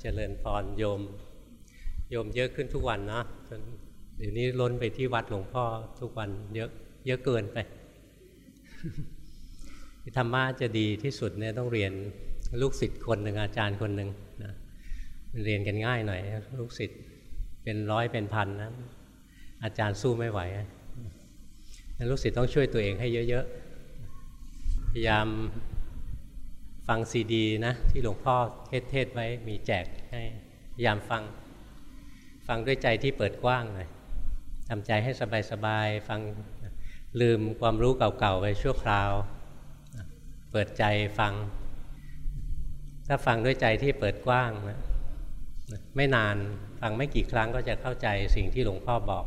เจริญพรโยม โยมเยอะขึ้นทุกวันนะจนเดี๋ยวนี้ล้นไปที่วัดหลวงพ่อทุกวันเยอะเยอะเกินไปธรรมะจะดีที่สุดเนี่ยต้องเรียนลูกศิษย์คนหนึ่งอาจารย์คนหนึ่งนะเรียนกันง่ายหน่อย ลูกศิษย์เป็นร้อยเป็นพันนะอาจารย์สู้ไม่ไหวลูกศิษย์ต้องช่วยตัวเองให้เยอะๆพยายาม ฟังซีดีนะ ที่หลวงพ่อเทศเทศไว้มีแจกให้พยายามฟัง ฟังด้วยใจที่เปิดกว้างหน่อยทำใจให้สบายๆฟังลืมความรู้เก่าๆไปชั่วคราว เปิดใจฟัง ถ้าฟังด้วยใจที่เปิดกว้างนะไม่นานฟังไม่กี่ครั้งก็จะเข้าใจสิ่งที่หลวงพ่อบอก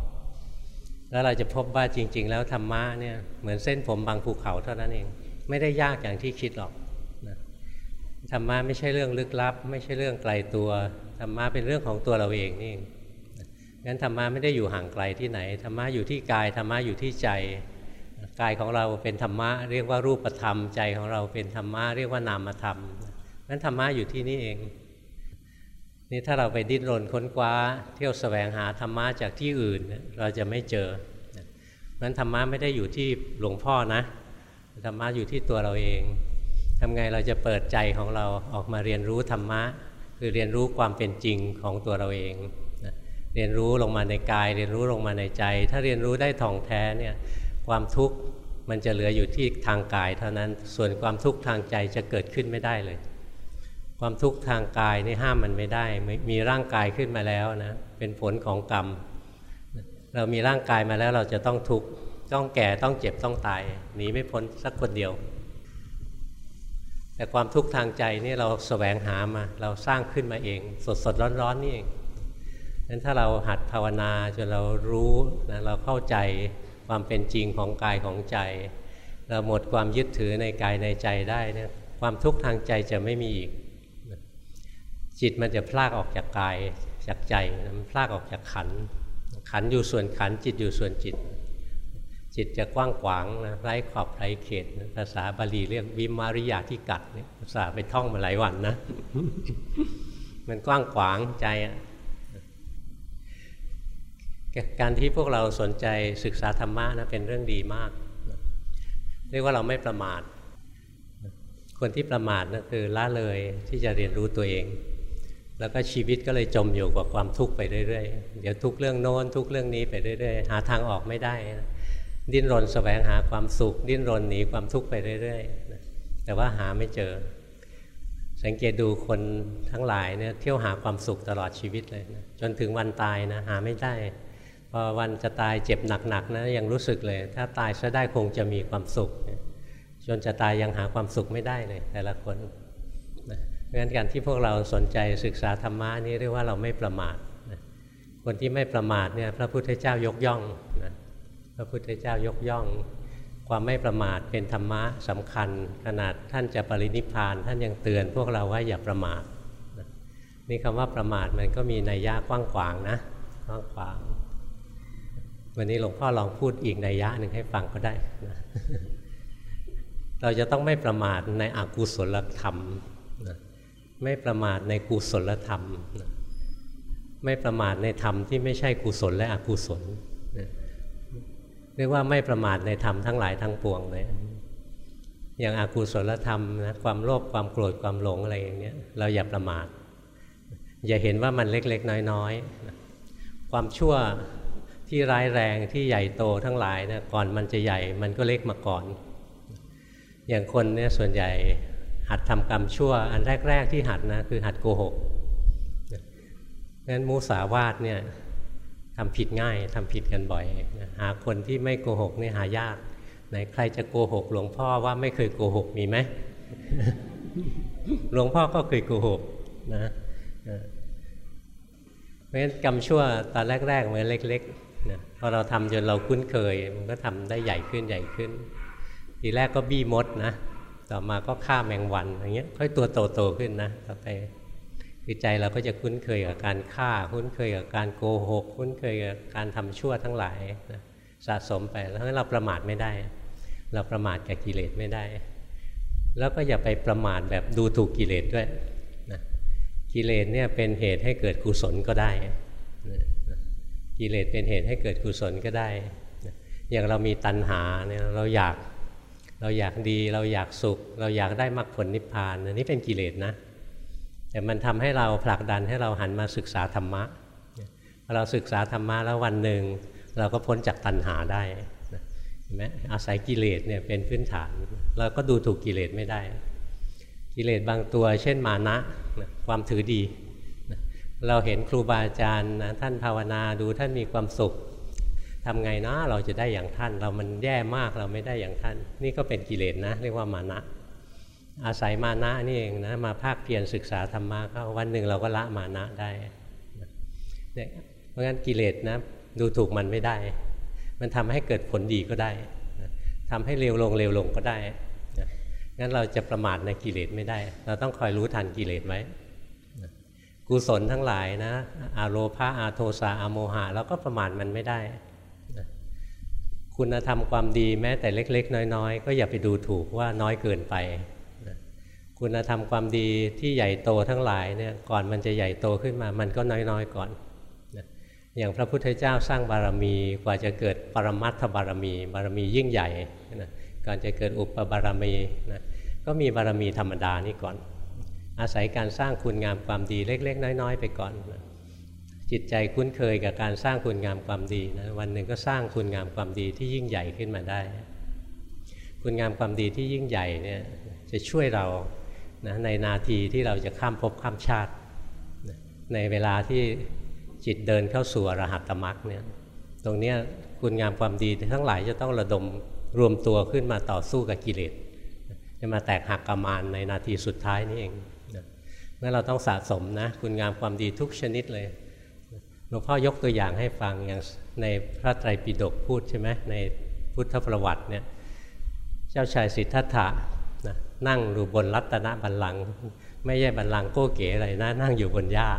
แล้วเราจะพบว่าจริง ๆ แล้วธรรมะเนี่ยเหมือนเส้นผมบางภูเขาเท่านั้นเอง ไม่ได้ยากอย่างที่คิดหรอก ธรรมะไม่ใช่เรื่องลึกลับ ไม่ใช่เรื่องไกลตัวธรรมะเป็นเรื่องของตัวเราเองนี่งั้นธรรมะไม่ได้อยู่ห่างไกลที่ไหนธรรมะอยู่ที่กายธรรมะอยู่ที่ใจกายของเราเป็นธรรมะเรียกว่ารูปธรรม ใจของเราเป็นธรรมะเรียกว่านามธรรมนั้นธรรมะอยู่ที่นี่เอง นี่ถ้าเราไปดิ้นรนค้นคว้า เที่ยวสแสวงหาธรรมะจากที่อื่น เราจะไม่เจอนั้นธรรมะไม่ได้อยู่ที่หลวงพ่อนะธรรมะอยู่ที่ตัวเราเอง ทำไงเราจะเปิดใจของเราออกมาเรียนรู้ธรรมะ คือเรียนรู้ความเป็นจริงของตัวเราเองเรียนรู้ลงมาในกาย เรียนรู้ลงมาในใจ ถ้าเรียนรู้ได้ท่องแท้เนี่ยความทุกข์มันจะเหลืออยู่ที่ทางกายเท่านั้นส่วนความทุกข์ทางใจจะเกิดขึ้นไม่ได้เลย ความทุกข์ทางกายนี่ห้ามมันไม่ได้ มีร่างกายขึ้นมาแล้วนะเป็นผลของกรรม เรามีร่างกายมาแล้วเราจะต้องทุกข์ต้องแก่ต้องเจ็บต้องตายหนีไม่พ้นสักคนเดียว แต่ความทุกข์ทางใจนี่เราสแสวงหามา เราสร้างขึ้นมาเอง สดสดร้อนร้อนนี่เองนั้นถ้าเราหัดภาวนาจนเรารู้นะเราเข้าใจความเป็นจริงของกายของใจ เราหมดความยึดถือในกายในใจได้เนี่ยความทุกข์ทางใจจะไม่มีอีก จิตมันจะพลากออกจากกายจากใจมันพลากออกจากขัน ขันอยู่ส่วนขันจิตอยู่ส่วนจิต จิตจะกว้างขวางนะไร้ขอบไร้เขตนะภาษาบาลีเรียกวิมาริยาที่กัดเนี่ยภาษาไปท่องมาหลายวันนะ มันกว้างขวางใจอะการที่พวกเราสนใจศึกษาธรรมะนะเป็นเรื่องดีมาก เรียกว่าเราไม่ประมาท คนที่ประมาทนะคือละเลยที่จะเรียนรู้ตัวเอง แล้วก็ชีวิตก็เลยจมอยู่กับความทุกข์ไปเรื่อยๆ เดี๋ยวทุกเรื่องโน้นทุกเรื่องนี้ไปเรื่อยๆ หาทางออกไม่ได้นะ ดิ้นรนสแสวงหาความสุข ดิ้นรนหนีความทุกข์ไปเรื่อยๆแต่ว่าหาไม่เจอ สังเกตดูคนทั้งหลายเนี่ยเที่ยวหาความสุขตลอดชีวิตเลยนะจนถึงวันตายนะหาไม่ได้พอวันจะตายเจ็บหนักๆนะยังรู้สึกเลย ถ้าตายซะได้คงจะมีความสุข จนจะตายยังหาความสุขไม่ได้เลย แต่ละคนนะเพราะฉะนั้นการที่พวกเราสนใจศึกษาธรรมะนี่เรียกว่าเราไม่ประมาทนะคนที่ไม่ประมาทเนี่ยพระพุทธเจ้ายกย่องนะ พระพุทธเจ้ายกย่อง ความไม่ประมาทเป็นธรรมะสำคัญ ขนาดท่านจะปรินิพาน ท่านยังเตือนพวกเราว่าอย่าประมาทนี่คำว่าประมาทมันก็มีนัยยะกว้างขวางนะกว้างขวาง วันนี้หลวงพ่อลองพูดอีกนัยยะหนึ่งให้ฟังก็ได้นะเราจะต้องไม่ประมาทในอกุศลธรรมนะไม่ประมาทในกุศลธรรมนะไม่ประมาทในธรรมที่ไม่ใช่กุศลและอกุศลนะ เรียกว่าไม่ประมาทในธรรมทั้งหลายทั้งปวงเลยอย่างอากุศลธรรมนะความโลภความโกรธความหลงอะไรอย่างเนี้ยเราอย่าประมาท อย่าเห็นว่ามันเล็กๆ น้อยๆ ความชั่วที่ร้ายแรงที่ใหญ่โตทั้งหลายนะก่อนมันจะใหญ่มันก็เล็กมาก่อน อย่างคนเนี่ยส่วนใหญ่หัดทำกรรมชั่ว อันแรก ๆ ที่หัดนะคือหัดโกหกงั้นมูสาวาทเนี่ย ทำผิดง่ายทำผิดกันบ่อยหาคนที่ไม่โกหกนี่หายากไหนใครจะโกหกหลวงพ่อว่าไม่เคยโกหกมีไหมหลวงพ่อก็เคยโกหกนะเพราะฉะนั้นกรรมชั่วตอนแรกๆมันเล็กๆนะพอเราทำจนเราคุ้นเคย มันก็ทำได้ใหญ่ขึ้นใหญ่ขึ้น ทีแรกก็บี้มดนะ ต่อมาก็ฆ่าแมงวันอย่างเงี้ยค่อยตัวโตๆขึ้นนะต่อไป คือใจเราก็จะคุ้นเคยกับการฆ่า คุ้นเคยกับการโกหก คุ้นเคยกับการทำชั่วทั้งหลายนะสะสมไปแล้วเราประมาทไม่ได้ เราประมาทกับกิเลสไม่ได้ แล้วก็อย่าไปประมาทแบบดูถูกกิเลสด้วยนะกิเลสเนี่ยเป็นเหตุให้เกิดกุศลก็ได้กิเลสเป็นเหตุให้เกิดกุศลก็ได้อย่างเรามีตัณหาเนี่ยเราอยากเราอยากดีเราอยากสุข เราอยากได้มรรคผลนิพพานอันนี้เป็นกิเลสนะ แต่มันทำให้เราผลักดันให้เราหันมาศึกษาธรรมะเราศึกษาธรรมะแล้ววันหนึ่งเราก็พ้นจากตัณหาได้เห็นไหมอาศัยกิเลสเนี่ยเป็นพื้นฐาน เราก็ดูถูกกิเลสไม่ได้ กิเลสบางตัว เช่นมานะความถือดี เราเห็นครูบาอาจารย์นะท่านภาวนาดูท่านมีความสุขทำไงนะเราจะได้อย่างท่าน เรามันแย่มากเราไม่ได้อย่างท่าน นี่ก็เป็นกิเลสนะ เรียกว่ามานะ อาศัยมานะนี่เองนะมาภาคเพียรศึกษาธรรมะก็วันหนึ่งเราก็ละมานะได้เนี่ยเพราะงั้นกิเลสนะดูถูกมันไม่ได้ มันทำให้เกิดผลดีก็ได้ทำให้เร็วลงเร็วลงก็ได้งั้นเราจะประมาทในกิเลสไม่ได้ เราต้องคอยรู้ทันกิเลสไว้กุศลทั้งหลายนะอาโลภาอาโทสาอาโมหะเราก็ประมาทมันไม่ได้ คุณธรรมความดีแม้แต่เล็ก ๆ น้อย ๆ ก็อย่าไปดูถูกว่าน้อยเกินไป คุณธรรมความดีที่ใหญ่โตทั้งหลายเนี่ยก่อนมันจะใหญ่โตขึ้นมา มันก็น้อยๆก่อน อย่างพระพุทธเจ้าสร้างบารมีกว่าจะเกิดปรมัตถบารมี บารมียิ่งใหญ่ก่อนจะเกิดอุปบารมีนะก็มีบารมีธรรมดานี่ก่อน อาศัยการสร้างคุณงามความดีเล็ก ๆ น้อย ๆ ไปก่อนนะจิตใจคุ้นเคยกับการสร้างคุณงามความดีนะวันหนึ่งก็สร้างคุณงามความดีที่ยิ่งใหญ่ขึ้นมาได้ คุณงามความดีที่ยิ่งใหญ่เนี่ยจะช่วยเรา นะในนาทีที่เราจะข้ามภพข้ามชาติ ในเวลาที่จิตเดินเข้าสู่อรหัตตมรรคเนี่ยตรงนี้คุณงามความดีทั้งหลายจะต้องระดมรวมตัวขึ้นมาต่อสู้กับกิเลสจะมาแตกหักกามานในนาทีสุดท้ายนี่เองเมื่อเราต้องสะสมนะคุณงามความดีทุกชนิดเลยหลวงพ่อยกตัวอย่างให้ฟังอย่างในพระไตรปิฎกพูดใช่ไหมในพุทธประวัติเนี่ยเจ้าชายสิทธัตถะ นั่งอยู่บนรัตนบัลลังก์ไม่ใช่บัลลังก์โก้เก๋อะไรนะ นั่งอยู่บนหญ้า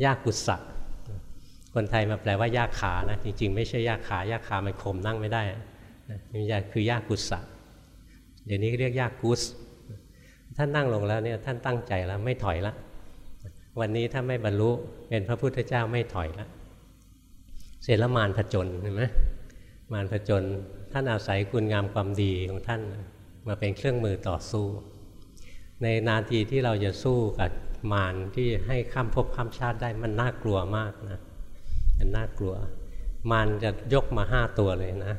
หญ้ากุศะคนไทยมาแปลว่าหญ้าขานะ จริง ๆ ไม่ใช่หญ้าขาหญ้าขามันคมนั่งไม่ได้นี่คือหญ้ากุศะเดี๋ยวนี้เรียกหญ้ากุศท่านนั่งลงแล้วเนี่ยท่านตั้งใจแล้วไม่ถอยล้ววันนี้ถ้าไม่บรรลุเป็นพระพุทธเจ้าไม่ถอยละเสร็จแล้วมารผจญเห็นไหมมารผจญท่านอาศัยคุณงามความดีของท่าน มาเป็นเครื่องมือต่อสู้ ในนาทีที่เราจะสู้กับมารที่ให้ข้ามภพข้ามชาติได้มันน่ากลัวมากนะมันน่ากลัว มารจะยกมาห้าตัวเลยนะ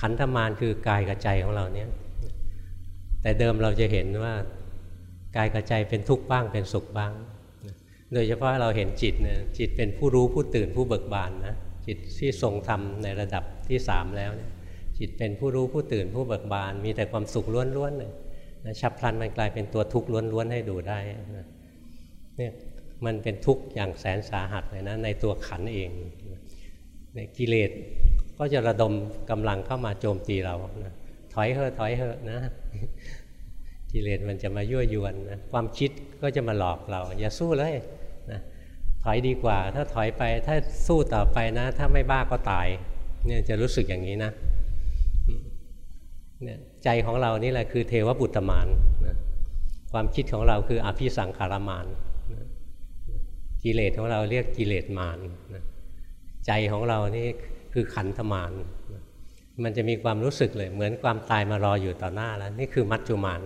ขันธมารคือกายกับใจของเราเนี่ย แต่เดิมเราจะเห็นว่ากายกับใจเป็นทุกข์บ้างเป็นสุขบ้าง โดยเฉพาะเราเห็นจิตเนี่ยจิตเป็นผู้รู้ผู้ตื่นผู้เบิกบานนะจิตที่ทรงธรรมในระดับที่สามแล้วเนี่ย จิตเป็นผู้รู้ผู้ตื่นผู้เบิกบาน มีแต่ความสุขล้วนๆเลยนะฉับพลันมันกลายเป็นตัวทุกข์ล้วนๆให้ดูได้นะเนี่ยมันเป็นทุกข์อย่างแสนสาหัสเลยนะในตัวขันเองในกิเลสก็จะระดมกำลังเข้ามาโจมตีเรานะถอยเถอะถอยเถอะนะกิเลสมันจะมายั่วยวนนะความคิดก็จะมาหลอกเรา อย่าสู้เลยนะถอยดีกว่า ถ้าถอยไปถ้าสู้ต่อไปนะ ถ้าไม่บ้าก็ตายเนี่ยจะรู้สึกอย่างนี้นะ ใจของเรานี่แหละคือเทวบุตรมานนะความคิดของเราคืออภิสังขารมานนะกิเลสของเราเรียกกิเลสมานนะใจของเรานี่คือขันธมานนะมันจะมีความรู้สึกเลย เหมือนความตายมารออยู่ต่อหน้าแล้ว นี่คือมัจจุมาน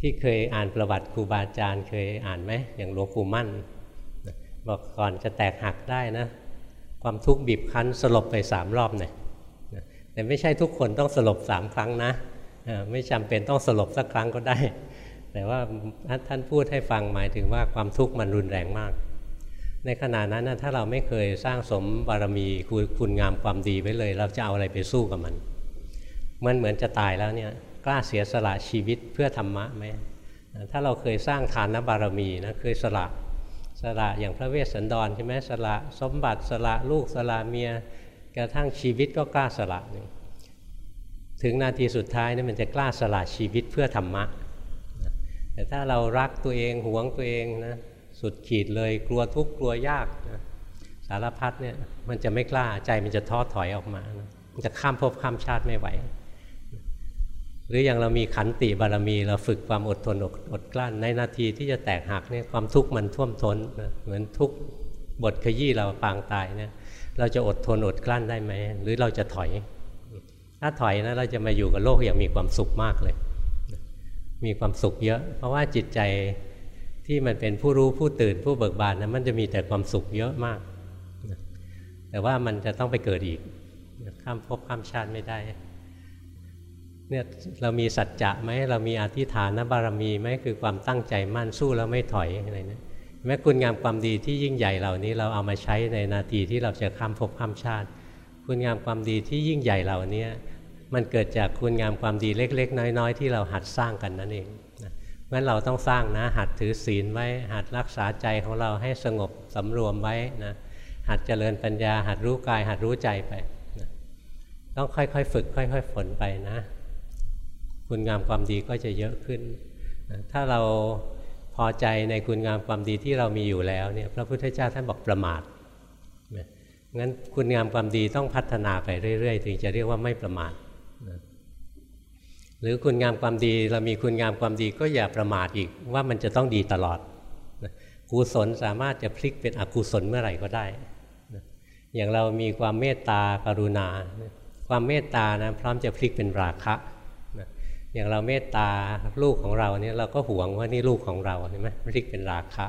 ที่เคยอ่านประวัติครูบาอาจารย์เคยอ่านไหมอย่างหลวงปู่มั่นบอกก่อนจะแตกหักได้นะ ความทุกข์บีบคั้นสลบไปสามรอบเนี่ย แต่ไม่ใช่ทุกคนต้องสลบสามครั้งนะไม่จำเป็นต้องสลบสักครั้งก็ได้ แต่ว่าท่านพูดให้ฟังหมายถึงว่าความทุกข์มันรุนแรงมาก ในขณะนั้นถ้าเราไม่เคยสร้างสมบารมีคุณงามความดีไว้เลย เราจะเอาอะไรไปสู้กับมัน มันเหมือนจะตายแล้วเนี่ยกล้าเสียสละชีวิตเพื่อธรรมะไหมถ้าเราเคยสร้างทานบารมีนะเคยสละสละอย่างพระเวสสันดรใช่ไหมสละสมบัติสละลูกสละเมีย กระทั่งชีวิตก็กล้าสละถึงนาทีสุดท้ายนี่มันจะกล้าสละชีวิตเพื่อธรรมะ แต่ถ้าเรารักตัวเองหวงตัวเองนะสุดขีดเลยกลัวทุกข์กลัวยากนะสารพัดเนี่ยมันจะไม่กล้าใจมันจะท้อถอยออกมานะมันจะข้ามภพข้ามชาติไม่ไหว หรืออย่างเรามีขันติบารมีเราฝึกความอดทนอดอดกลั้นในนาทีที่จะแตกหักเนี่ยความทุกข์มันท่วมท้นนะเหมือนทุกบทขยี้เราปางตายเนี่ย เราจะอดทนอดกลั้นได้ไหมหรือเราจะถอย ถ้าถอยนะเราจะมาอยู่กับโลกอย่างมีความสุขมากเลย มีความสุขเยอะ เพราะว่าจิตใจที่มันเป็นผู้รู้ผู้ตื่นผู้เบิกบานนะมันจะมีแต่ความสุขเยอะมาก แต่ว่ามันจะต้องไปเกิดอีก ข้ามภพข้ามชาติไม่ได้เนี่ยเรามีสัจจะไหมเรามีอธิฐานบารมีไหมคือความตั้งใจมั่นสู้แล้วไม่ถอยอะไรเนะ แม้คุณงามความดีที่ยิ่งใหญ่เหล่านี้เราเอามาใช้ในนาทีที่เราจะข้ามภพข้ามชาติ คุณงามความดีที่ยิ่งใหญ่เหล่านี้มันเกิดจากคุณงามความดีเล็ก ๆ น้อย ๆ ที่เราหัดสร้างกันนั่นเองงั้นเราต้องสร้างนะ หัดถือศีลไว้ หัดรักษาใจของเราให้สงบสำรวมไว้นะหัดเจริญปัญญา หัดรู้กาย หัดรู้ใจไปนะต้องค่อยๆฝึก ค่อย ๆ ฝนไปนะ คุณงามความดีก็จะเยอะขึ้นถ้าเรา อใจในคุณงามความดีที่เรามีอยู่แล้วเนี่ยพระพุทธเจ้าท่านบอกประมาทงั้นคุณงามความดีต้องพัฒนาไปเรื่อย ๆ ถึงจะเรียกว่าไม่ประมาทหรือคุณงามความดีเรามีคุณงามความดีก็อย่าประมาทอีกว่ามันจะต้องดีตลอดกุศลสามารถจะพลิกเป็นอกุศลเมื่อไหร่ก็ได้ อย่างเรามีความเมตตากรุณา ความเมตตานะพร้อมจะพลิกเป็นราคะ อย่างเราเมตตาลูกของเราเนี่ยเราก็หวงว่านี่ลูกของเราเห็นไหมเรียกเป็นราคะ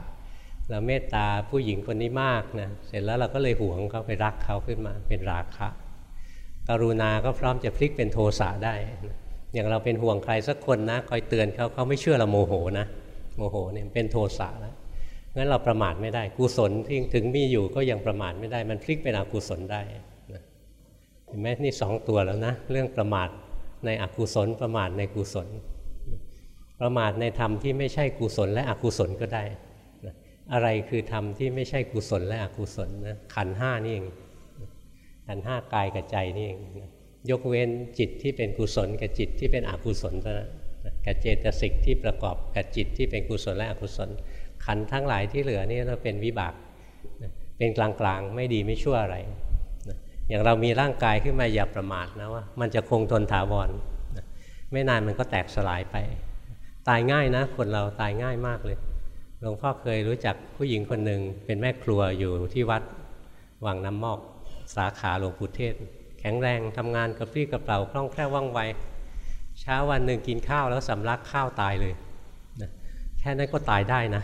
เราเมตตาผู้หญิงคนนี้มากนะเสร็จแล้วเราก็เลยหวงเขาไปรักเขาขึ้นมาเป็นราคะ กรุณาก็พร้อมจะพลิกเป็นโทสะได้อย่างเราเป็นห่วงใครสักคนนะคอยเตือนเขาเขาไม่เชื่อเราโมโหนะโมโหเนี่ยเป็นโทสะแล้วงั้นเราประมาทไม่ได้กุศลที่ถึงมีอยู่ก็ยังประมาทไม่ได้ มันพลิกเป็นอกุศลได้เห็นไหมนี่สองตัวแล้วนะ เรื่องประมาท ในอกุศลประมาทในกุศล ประมาทในธรรมที่ไม่ใช่กุศลและอกุศลก็ได้อะไรคือธรรมที่ไม่ใช่กุศลและอกุศลนะขันห้านี่เองขันห้ากายกับใจนี่เองยกเว้นจิตที่เป็นกุศลกับจิตที่เป็นอกุศลนั้นกับเจตสิกที่ประกอบกับจิตที่เป็นกุศลและอกุศล ขันทั้งหลายที่เหลือนี่เราเป็นวิบาก เป็นกลางๆ ไม่ดีไม่ชั่วอะไร อย่างเรามีร่างกายขึ้นมาอย่าประมาทนะว่ามันจะคงทนถาวรไม่นานมันก็แตกสลายไป ตายง่ายนะ คนเราตายง่ายมากเลยหลวงพ่อเคยรู้จักผู้หญิงคนหนึ่งเป็นแม่ครัวอยู่ที่วัดวังน้ำมอก สาขาหลวงปู่เทศ แข็งแรงทำงานกระปรี้กระเป๋าคล่องแคล่วว่องไวเช้าวันหนึ่งกินข้าวแล้วสำลักข้าวตายเลยแค่นั้นก็ตายได้นะ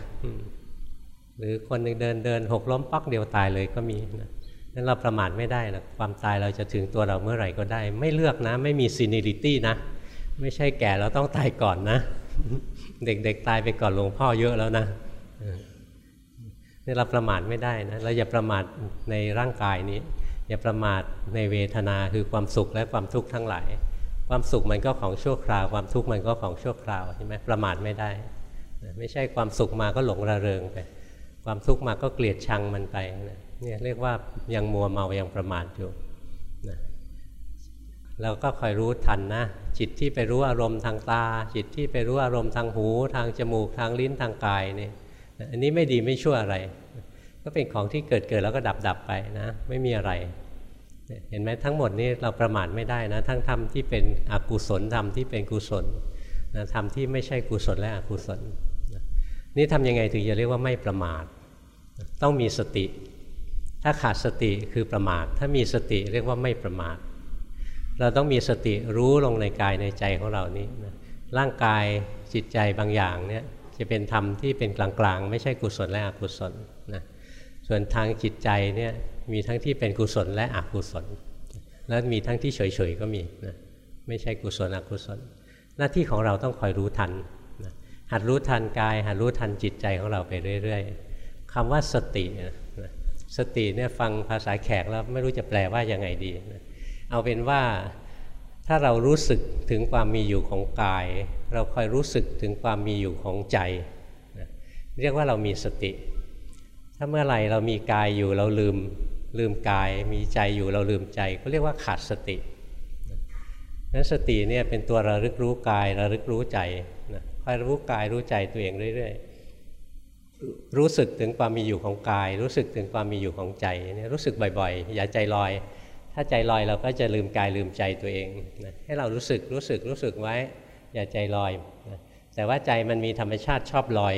หรือคนหนึ่งเดินเดินหกล้มปักเดียวตายเลยก็มีนะ นั้นเราประมาทไม่ได้นะความตายเราจะถึงตัวเราเมื่อไหร่ก็ได้ ไม่เลือกนะ ไม่มีซีนิลิตี้นะ ไม่ใช่แก่เราต้องตายก่อนนะ เด็กๆตายไปก่อนหลวงพ่อเยอะแล้วนะนี่เราประมาทไม่ได้นะเราอย่าประมาทในร่างกายนี้ อย่าประมาทในเวทนาคือความสุขและความทุกข์ทั้งหลาย ความสุขมันก็ของชั่วคราว ความทุกข์มันก็ของชั่วคราวใช่ไหมประมาทไม่ได้ ไม่ใช่ความสุขมาก็หลงระเริงไป ความทุกข์มาก็เกลียดชังมันไปนะ เนี่ยเรียกว่ายังมัวเมายังประมาทอยู่นะเราก็คอยรู้ทันนะ จิตที่ไปรู้อารมณ์ทางตา จิตที่ไปรู้อารมณ์ทางหู ทางจมูกทางลิ้นทางกายนี่อันนี้ไม่ดีไม่ชั่วอะไร ก็เป็นของที่เกิดเกิดแล้วก็ดับดับไปนะ ไม่มีอะไร เห็นไหมทั้งหมดนี้เราประมาทไม่ได้นะ ทั้งธรรมที่เป็นอกุศลธรรมที่เป็นกุศลนะธรรมที่ไม่ใช่กุศลและอกุศล นี่ทำยังไงถึงจะเรียกว่าไม่ประมาท ต้องมีสติ ถ้าขาดสติคือประมาท ถ้ามีสติเรียกว่าไม่ประมาท เราต้องมีสติรู้ลงในกายในใจของเรานี้นะร่างกายจิตใจบางอย่างเนี่ยจะเป็นธรรมที่เป็นกลางๆ ไม่ใช่กุศลและอกุศลนะส่วนทางจิตใจเนี่ยมีทั้งที่เป็นกุศลและอกุศล แล้วมีทั้งที่เฉยๆก็มีนะไม่ใช่กุศลอกุศล หน้าที่ของเราต้องคอยรู้ทันนะหัดรู้ทันกายหัดรู้ทันจิตใจของเราไปเรื่อย ๆคำว่าสตินะ สติเนี่ยฟังภาษาแขกแล้วไม่รู้จะแปลว่ายังไงดี เอาเป็นว่าถ้าเรารู้สึกถึงความมีอยู่ของกาย เราคอยรู้สึกถึงความมีอยู่ของใจ เรียกว่าเรามีสติ ถ้าเมื่อไหร่เรามีกายอยู่เราลืมลืมกาย มีใจอยู่เราลืมใจ ก็เรียกว่าขาดสตินั้นสติเนี่ยเป็นตัวระลึกรู้กายระลึกรู้ใจคอยรู้กายรู้ใจตัวเองเรื่อยๆ รู้สึกถึงความมีอยู่ของกาย รู้สึกถึงความมีอยู่ของใจเนี่ยรู้สึกบ่อยๆ อย่าใจลอย ถ้าใจลอยเราก็จะลืมกายลืมใจตัวเองนะให้เรารู้สึกรู้สึกรู้สึกไว้ อย่าใจลอยนะแต่ว่าใจมันมีธรรมชาติชอบลอย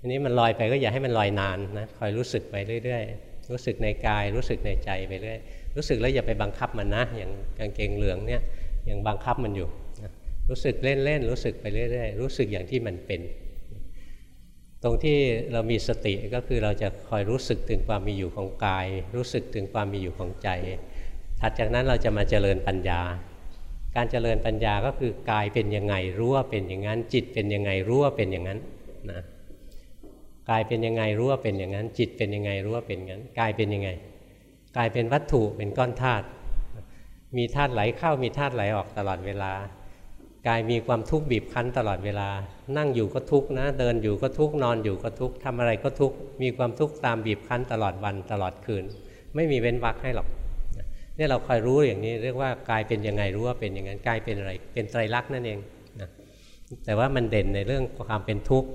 อันนี้มันลอยไปก็อย่าให้มันลอยนานนะคอยรู้สึกไปเรื่อยๆ รู้สึกในกายรู้สึกในใจไปเรื่อยรู้สึกแล้วอย่าไปบังคับมันนะ อย่างกางเกงเหลืองเนี่ยยังบังคับมันอยู่รู้สึกเล่นๆรู้สึกไปเรื่อยๆ รู้สึกอย่างที่มันเป็น ตรงที่เรามีสติก็คือเราจะคอยรู้สึกถึงความมีอยู่ของกาย รู้สึกถึงความมีอยู่ของใจ ถัดจากนั้นเราจะมาเจริญปัญญา การเจริญปัญญาก็คือกายเป็นยังไงรู้ว่าเป็นอย่างนั้น จิตเป็นยังไงรู้ว่าเป็นอย่างนั้นนะกายเป็นยังไงรู้ว่าเป็นอย่างนั้น จิตเป็นยังไงรู้ว่าเป็นอย่างนั้นกายเป็นยังไงกายเป็นวัตถุเป็นก้อนธาตุมีธาตุไหลเข้ามีธาตุไหลออกตลอดเวลากายมีความทุกข์บีบคั้นตลอดเวลา นั่งอยู่ก็ทุกข์นะ เดินอยู่ก็ทุกข์นอนอยู่ก็ทุกข์ทำอะไรก็ทุกข์มีความทุกข์ตามบีบคั้นตลอดวันตลอดคืน ไม่มีเว้นวักให้หรอกนี่เราคอยรู้อย่างนี้เรียกว่ากายเป็นยังไงรู้ว่าเป็นอย่างนั้นกายเป็นอะไร เป็นไตรลักษณ์นั่นเองนะแต่ว่ามันเด่นในเรื่องความเป็นทุกข์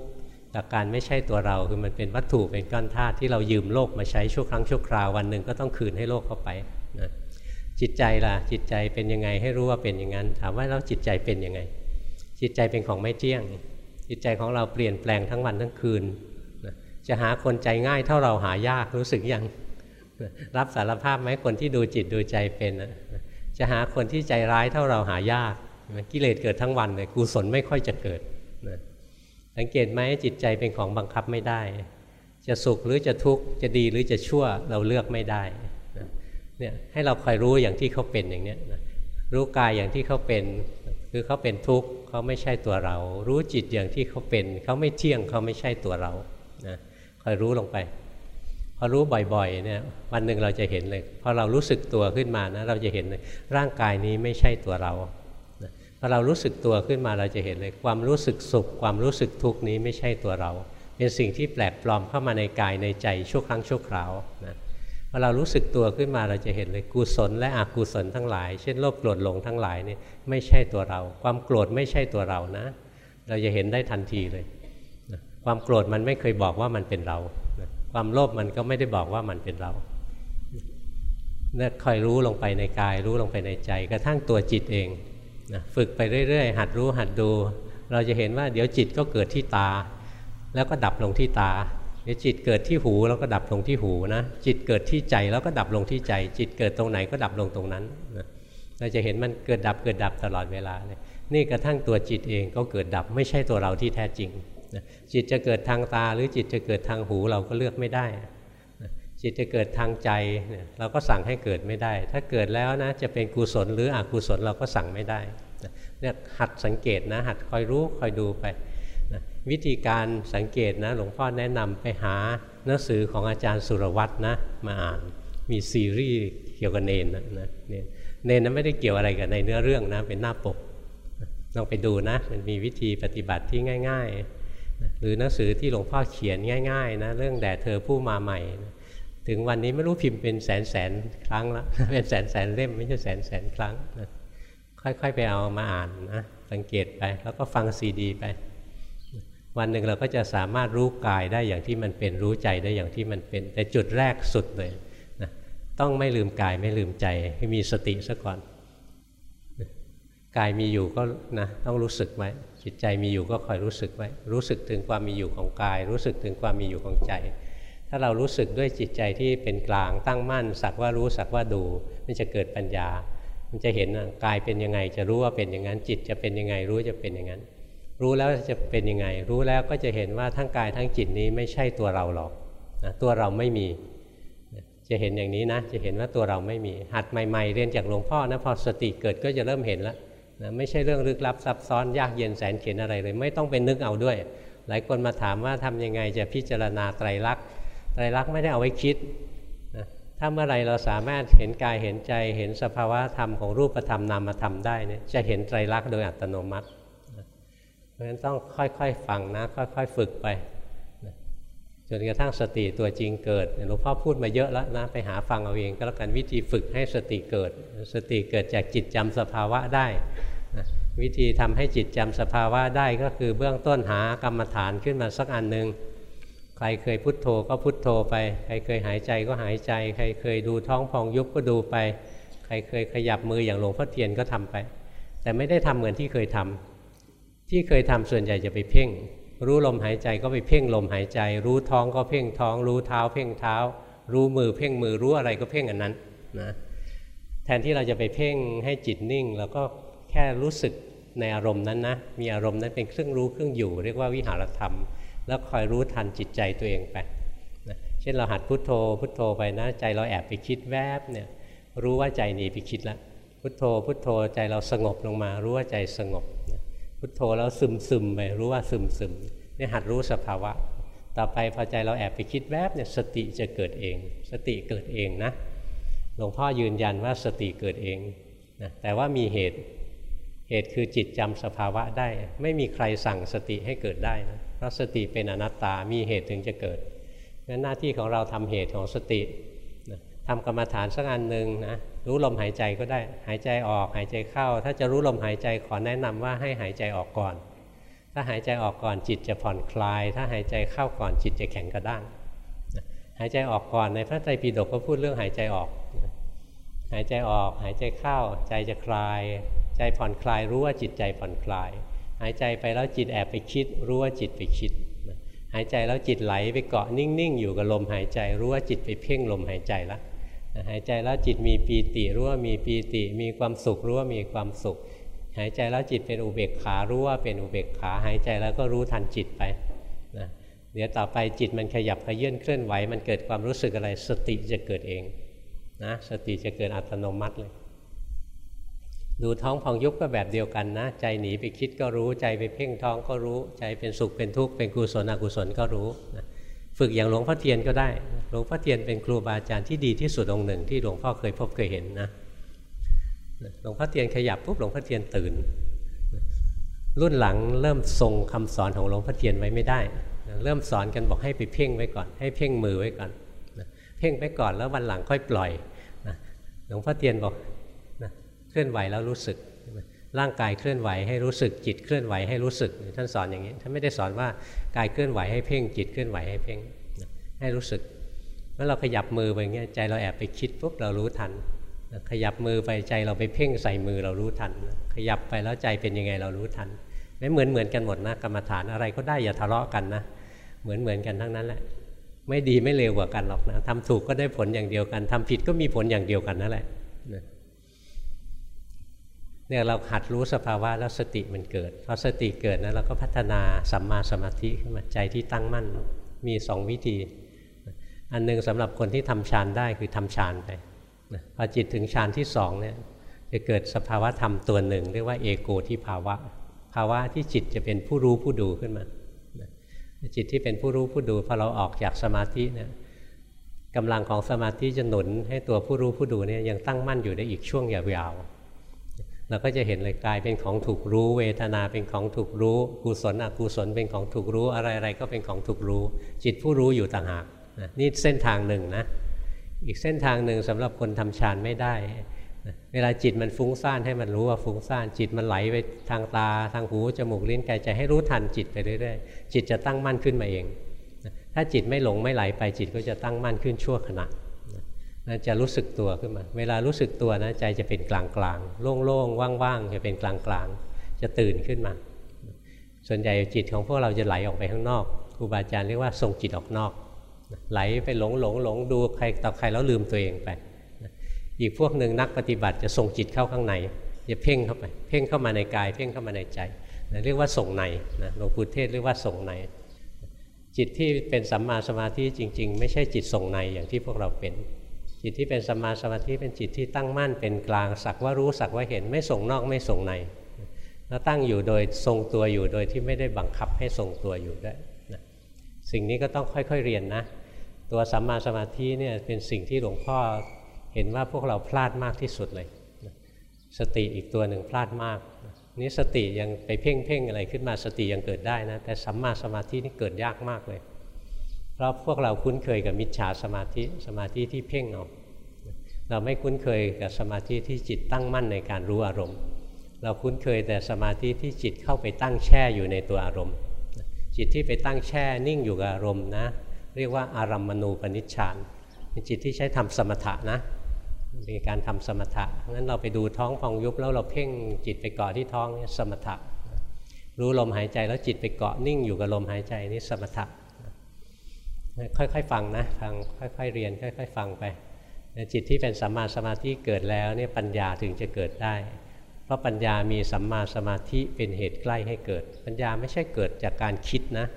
กับการไม่ใช่ตัวเราคือมันเป็นวัตถุเป็นก้อนธาตุที่เรายืมโลกมาใช้ชั่วครั้งชั่วคราววันหนึ่งก็ต้องคืนให้โลกเข้าไปนะจิตใจล่ะจิตใจเป็นยังไงให้รู้ว่าเป็นอย่างนั้น ถามว่าแล้วจิตใจเป็นยังไง จิตใจเป็นของไม่เที่ยง จิตใจของเราเปลี่ยนแปลงทั้งวันทั้งคืน จะหาคนใจง่ายเท่าเราหายากรู้สึกยังรับสารภาพไหมคนที่ดูจิตดูใจเป็นจะหาคนที่ใจร้ายเท่าเราหายากกิเลสเกิดทั้งวันเลยกุศลไม่ค่อยจะเกิดสังเกตไหมจิตใจเป็นของบังคับไม่ได้ จะสุขหรือจะทุกข์จะดีหรือจะชั่วเราเลือกไม่ได้เนี่ยให้เราคอยรู้อย่างที่เขาเป็นอย่างเนี้ยรู้กายอย่างที่เขาเป็น คือเขาเป็นทุกข์เขาไม่ใช่ตัวเรา รู้จิตอย่างที่เขาเป็น เขาไม่เที่ยงเขาไม่ใช่ตัวเรานะคอยรู้ลงไป พอรู้บ่อยๆเนี่ยวันหนึ่งเราจะเห็นเลยพอเรารู้สึกตัวขึ้นมานะเราจะเห็นเลยร่างกายนี้ไม่ใช่ตัวเราพอเรารู้สึกตัวขึ้นมาเราจะเห็นเลยความรู้สึกสุข ความรู้สึกทุกข์นี้ไม่ใช่ตัวเรา เป็นสิ่งที่แปลกปลอมเข้ามาในกายในใจชั่วครั้งชั่วคราวนะ พอเรารู้สึกตัวขึ้นมาเราจะเห็นเลยกุศลและอกุศลทั้งหลาย เช่นโลภโกรธหลงทั้งหลายนี่ไม่ใช่ตัวเรา ความโกรธไม่ใช่ตัวเรานะ เราจะเห็นได้ทันทีเลย ความโกรธมันไม่เคยบอกว่ามันเป็นเรา ความโลภมันก็ไม่ได้บอกว่ามันเป็นเราเนี่ยคอยรู้ลงไปในกาย รู้ลงไปในใจ กระทั่งตัวจิตเองนะฝึกไปเรื่อยๆ หัดรู้หัดดู เราจะเห็นว่าเดี๋ยวจิตก็เกิดที่ตา แล้วก็ดับลงที่ตา ดี๋ยวจิตเกิดที่หูแล้วก็ดับลงที่หูนะ จิตเกิดที่ใจแล้วก็ดับลงที่ใจ จิตเกิดตรงไหนก็ดับลงตรงนั้นนะเราจะเห็นมันเกิดดับเกิดดับตลอดเวลาเลยนี่กระทั่งตัวจิตเองก็เกิดดับไม่ใช่ตัวเราที่แท้จริงนะจิตจะเกิดทางตาหรือจิตจะเกิดทางหูเราก็เลือกไม่ได้จิตจะเกิดทางใจเราก็สั่งให้เกิดไม่ได้ ถ้าเกิดแล้วนะจะเป็นกุศลหรืออกุศลเราก็สั่งไม่ได้เนี่ยหัดสังเกตนะหัดคอยรู้คอยดูไป วิธีการสังเกตนะหลวงพ่อแนะนำไปหาหนังสือของอาจารย์สุรวัตรนะมาอ่านมีซีรีส์เกี่ยวกับเนนนะเนนเนนนั้นไม่ได้เกี่ยวอะไรกับในเนื้อเรื่องนะเป็นหน้าปกลองไปดูนะมันมีวิธีปฏิบัติที่ง่าย ๆ หรือหนังสือที่หลวงพ่อเขียนง่ายๆนะเรื่องแด่เธอผู้มาใหม่ ถึงวันนี้ไม่รู้พิมพ์เป็นแสนแสนครั้งแล้วเป็นแสนแสนเล่มไม่ใช่แสนแสนครั้งนะค่อยๆไปเอามาอ่านนะสังเกตไปแล้วก็ฟังซีดีไป วันหนึ่งเราก็จะสามารถรู้กายได้อย่างที่มันเป็นรู้ใจได้อย่างที่มันเป็น แต่จุดแรกสุดเลยนะต้องไม่ลืมกายไม่ลืมใจให้มีสติซะก่อนกายมีอยู่ก็นะต้องรู้สึกไว้จิตใจมีอยู่ก็คอยรู้สึกไว้รู้สึกถึงความมีอยู่ของกาย รู้สึกถึงความมีอยู่ของใจ ถ้าเรารู้สึกด้วยจิตใจที่เป็นกลางตั้งมั่น สักว่ารู้สักว่าดูมันจะเกิดปัญญา มันจะเห็นกายเป็นยังไงจะรู้ว่าเป็นอย่างนั้น จิตจะเป็นยังไงรู้จะเป็นอย่างนั้น รู้แล้วจะเป็นยังไง รู้แล้วก็จะเห็นว่าทั้งกายทั้งจิตนี้ไม่ใช่ตัวเราหรอกนะตัวเราไม่มี จะเห็นอย่างนี้นะ จะเห็นว่าตัวเราไม่มี หัดใหม่ ๆ เรียนจากหลวงพ่อนะพอสติเกิดก็จะเริ่มเห็นแล้วนะไม่ใช่เรื่องลึกลับซับซ้อนยากเย็นแสนเข็นอะไรเลย ไม่ต้องไปนึกเอาด้วย หลายคนมาถามว่าทำยังไงจะพิจารณาไตรลักษณ์ไตรลักษณ์ไม่ได้เอาไว้คิดนะถ้าเมื่อไรเราสามารถเห็นกายเห็นใจเห็นสภาวะธรรมของรูปธรรมนามธรรมได้เนี่ยจะเห็นไตรลักษณ์โดยอัตโนมัติ เพราะฉะนั้นต้องค่อยๆฟังนะ ค่อยๆฝึกไปจนกระทั่งสติตัวจริงเกิดหลวงพ่อพูดมาเยอะแล้วนะ ไปหาฟังเอาเองก็แล้วกันวิธีฝึกให้สติเกิด สติเกิดจากจิตจำสภาวะได้วิธีทำให้จิตจำสภาวะได้ก็คือเบื้องต้นหากรรมฐานขึ้นมาสักอันหนึ่งใครเคยพุทโธก็พุทโธไป ใครเคยหายใจก็หายใจ ใครเคยดูท้องพองยุบก็ดูไป ใครเคยขยับมืออย่างหลวงพ่อเทียนก็ทำไป แต่ไม่ได้ทำเหมือนที่เคยท ที่เคยทำส่วนใหญ่จะไปเพ่ง รู้ลมหายใจก็ไปเพ่งลมหายใจ รู้ท้องก็เพ่งท้อง รู้เท้า เพ่งเท้า รู้มือเพ่งมือรู้อะไรก็เพ่งอันนั้นนะแทนที่เราจะไปเพ่งให้จิตนิ่งเราก็แค่รู้สึกในอารมณ์นั้นนะมีอารมณ์นั้นเป็นเครื่องรู้เครื่องอยู่ เรียกว่าวิหารธรรม แล้วคอยรู้ทันจิตใจตัวเองไปนะเช่นเราหัดพุดโทโธพุโทโธไปนะ ใจเราแอบไปคิดแวบเนี่ยรู้ว่าใจหนีไปคิดแล้วพุโทโธพุโทโธใจเราสงบลงมา รู้ว่าใจสงบ พุโทโธแล้วซึมซึมไปรู้ว่าซึมซึมนี่หัดรู้สภาวะ ต่อไปพอใจเราแอบไปคิดแวบเนี่ยสติจะเกิดเอง สติเกิดเองนะหลวงพ่อยืนยันว่าสติเกิดเองนะแต่ว่ามีเหตุเหตุคือจิตจำสภาวะได้ ไม่มีใครสั่งสติให้เกิดได้นะเพราะสติเป็นอนัตตามีเหตุถึงจะเกิดงั้นหน้าที่ของเราทำเหตุของสตินะทำกรรมฐานสักอันหนึ่งนะ รู้ลมหายใจก็ได้ หายใจออกหายใจเข้า ถ้าจะรู้ลมหายใจขอแนะนำว่าให้หายใจออกก่อน ถ้าหายใจออกก่อนจิตจะผ่อนคลาย ถ้าหายใจเข้าก่อนจิตจะแข็งกระด้างหายใจออกก่อนในพระไตรปิฎกก็พูดเรื่องหายใจออก หายใจออกหายใจเข้า ใจจะคลาย ใจผ่อนคลายรู้ว่าจิตใจผ่อนคลาย หายใจไปแล้วจิตแอบไปคิด รู้ว่าจิตไปคิด หายใจแล้วจิตไหลไปเกาะนิ่งๆ อยู่กับลมหายใจ รู้ว่าจิตไปเพ่งลมหายใจแล้ว หายใจแล้วจิตมีปีติรู้ว่ามีปีติ มีความสุขรู้ว่ามีความสุข หายใจแล้วจิตเป็นอุเบกขารู้ว่าเป็นอุเบกขา หายใจแล้วก็รู้ทันจิตไปนะเดี๋ยวต่อไปจิตมันขยับขยื่นเคลื่อนไหว มันเกิดความรู้สึกอะไรสติจะเกิดเองนะสติจะเกิดอัตโนมัติเลย ดูท้องพองยุบก็แบบเดียวกันนะ ใจหนีไปคิดก็รู้ใจไปเพ่งท้องก็รู้ ใจเป็นสุขเป็นทุกข์เป็นกุศลอกุศลก็รู้นะ ฝึกอย่างหลวงพ่อเทียนก็ได้ หลวงพ่อเทียนเป็นครูบาอาจารย์ที่ดีที่สุดองค์หนึ่งที่หลวงพ่อเคยพบเคยเห็นนะ หลวงพ่อเทียนขยับปุ๊บหลวงพ่อเทียนตื่น รุ่นหลังเริ่มทรงคำสอนของหลวงพ่อเทียนไว้ไม่ได้ เริ่มสอนกันบอกให้ไปเพ่งไว้ก่อน ให้เพ่งมือไว้ก่อน เพ่งไว้ก่อนแล้ววันหลังค่อยปล่อย หลวงพ่อเทียนบอกเคลื่อนไหวแล้วรู้สึก ร่างกายเคลื่อนไหวให้รู้สึกจิตเคลื่อนไหวให้รู้สึก ท่านสอนอย่างนี้ท่านไม่ได้สอนว่ากายเคลื่อนไหวให้เพ่งจิตเคลื่อนไหวให้เพ่งให้รู้สึกเมื่อเราขยับมือไปเงี้ยใจเราแอบไปคิดปุ๊บเรารู้ทัน ขยับมือไปใจเราไปเพ่งใส่มือเรารู้ทัน ขยับไปแล้วใจเป็นยังไงเรารู้ทันไม่เหมือนเหมือนกันหมดนะกรรมฐานอะไรก็ได้อย่าทะเลาะกันนะเหมือนเหมือนกันทั้งนั้นแหละไม่ดีไม่เลวกว่ากันหรอกนะทำถูกก็ได้ผลอย่างเดียวกันทำผิดก็มีผลอย่างเดียวกันนั่นแหละ เนี่ยเราหัดรู้สภาวะแล้วสติมันเกิดพอสติเกิดนะเราก็พัฒนาสัมมาสมาธิขึ้นมาใจที่ตั้งมั่นมีสองวิธี อันนึงสำหรับคนที่ทำฌานได้คือทำฌานไปพอจิตถึงฌานที่สองเนี่ยจะเกิดสภาวะธรรมตัวหนึ่ง เรียกว่าเอโกที่ภาวะ ภาวะที่จิตจะเป็นผู้รู้ผู้ดูขึ้นมาจิตที่เป็นผู้รู้ผู้ดูพอเราออกจากสมาธิเนี่ยกำลังของสมาธิจะหนุนให้ตัวผู้รู้ผู้ดูเนี่ยยังตั้งมั่นอยู่ได้อีกช่วงยาวๆ เราก็จะเห็นเลยกายเป็นของถูกรู้ เวทนาเป็นของถูกรู้ กุศลอกุศลเป็นของถูกรู้อะไรๆก็เป็นของถูกรู้ จิตผู้รู้อยู่ต่างหากนี่เส้นทางหนึ่งนะอีกเส้นทางหนึ่งสำหรับคนทำฌานไม่ได้ เวลาจิตมันฟุ้งซ่านให้มันรู้ว่าฟุ้งซ่าน จิตมันไหลไปทางตาทางหูจมูกลิ้นกายใจให้รู้ทันจิตไปเรื่อยๆจิตจะตั้งมั่นขึ้นมาเอง ถ้าจิตไม่หลงไม่ไหลไปจิตก็จะตั้งมั่นขึ้นชั่วขณะ นะจะรู้สึกตัวขึ้นมา เวลารู้สึกตัวนะใจจะเป็นกลางกลางโล่งๆว่างๆจะเป็นกลางกลางจะตื่นขึ้นมา ส่วนใหญ่จิตของพวกเราจะไหลออกไปข้างนอกครูบาอาจารย์เรียกว่าส่งจิตออกนอก ไหลไปหลงหลงหลงดูใครต่อใครแล้วลืมตัวเองไปอีกพวกหนึ่งนักปฏิบัติจะส่งจิตเข้าข้างในจะเพ่งเข้าไป เพ่งเข้ามาในกาย เพ่งเข้ามาในใจเรียกว่าส่งในหลวงปู่เทศเรียกว่าส่งใน จิตที่เป็นสัมมาสมาธิจริง ๆ ไม่ใช่จิตส่งในอย่างที่พวกเราเป็น จิตที่เป็นสมาสมาธิเป็นจิตที่ตั้งมั่นเป็นกลางสักว่ารู้สักว่าเห็นไม่ส่งนอกไม่ส่งในแล้วตั้งอยู่โดยทรงตัวอยู่โดยที่ไม่ได้บังคับให้ทรงตัวอยู่ด้วยนะสิ่งนี้ก็ต้องค่อยๆเรียนนะ ตัวสัมมาสมาธิเนี่ยเป็นสิ่งที่หลวงพ่อเห็นว่าพวกเราพลาดมากที่สุดเลยสติอีกตัวหนึ่งพลาดมากนี่สติยังไปเพ่งเพ่งอะไรขึ้นมาสติยังเกิดได้นะแต่สัมมาสมาธินี่เกิดยากมากเลย เพราะพวกเราคุ้นเคยกับมิจฉาสมาธิสมาธิที่เพ่งเอาเราไม่คุ้นเคยกับสมาธิที่จิตตั้งมั่นในการรู้อารมณ์ เราคุ้นเคยแต่สมาธิที่จิตเข้าไปตั้งแช่อยู่ในตัวอารมณ์ จิตที่ไปตั้งแช่นิ่งอยู่กับอารมณ์นะ เรียกว่าอารัมมณูปนิชฌานเป็นจิตที่ใช้ทำสมถะนะเป็นการทำสมถะงั้นเราไปดูท้องพองยุบแล้วเราเพ่งจิตไปเกาะที่ท้องนี่สมถะ รู้ลมหายใจแล้วจิตไปเกาะนิ่งอยู่กับลมหายใจนี่สมถะ ค่อยๆ ฟังนะฟังค่อยๆเรียน ค่อย ๆ ฟังไปจิตที่เป็นสัมมาสมาธิเกิดแล้วเนี่ยปัญญาถึงจะเกิดได้ เพราะปัญญามีสัมมาสมาธิเป็นเหตุใกล้ให้เกิด ปัญญาไม่ใช่เกิดจากการคิดนะ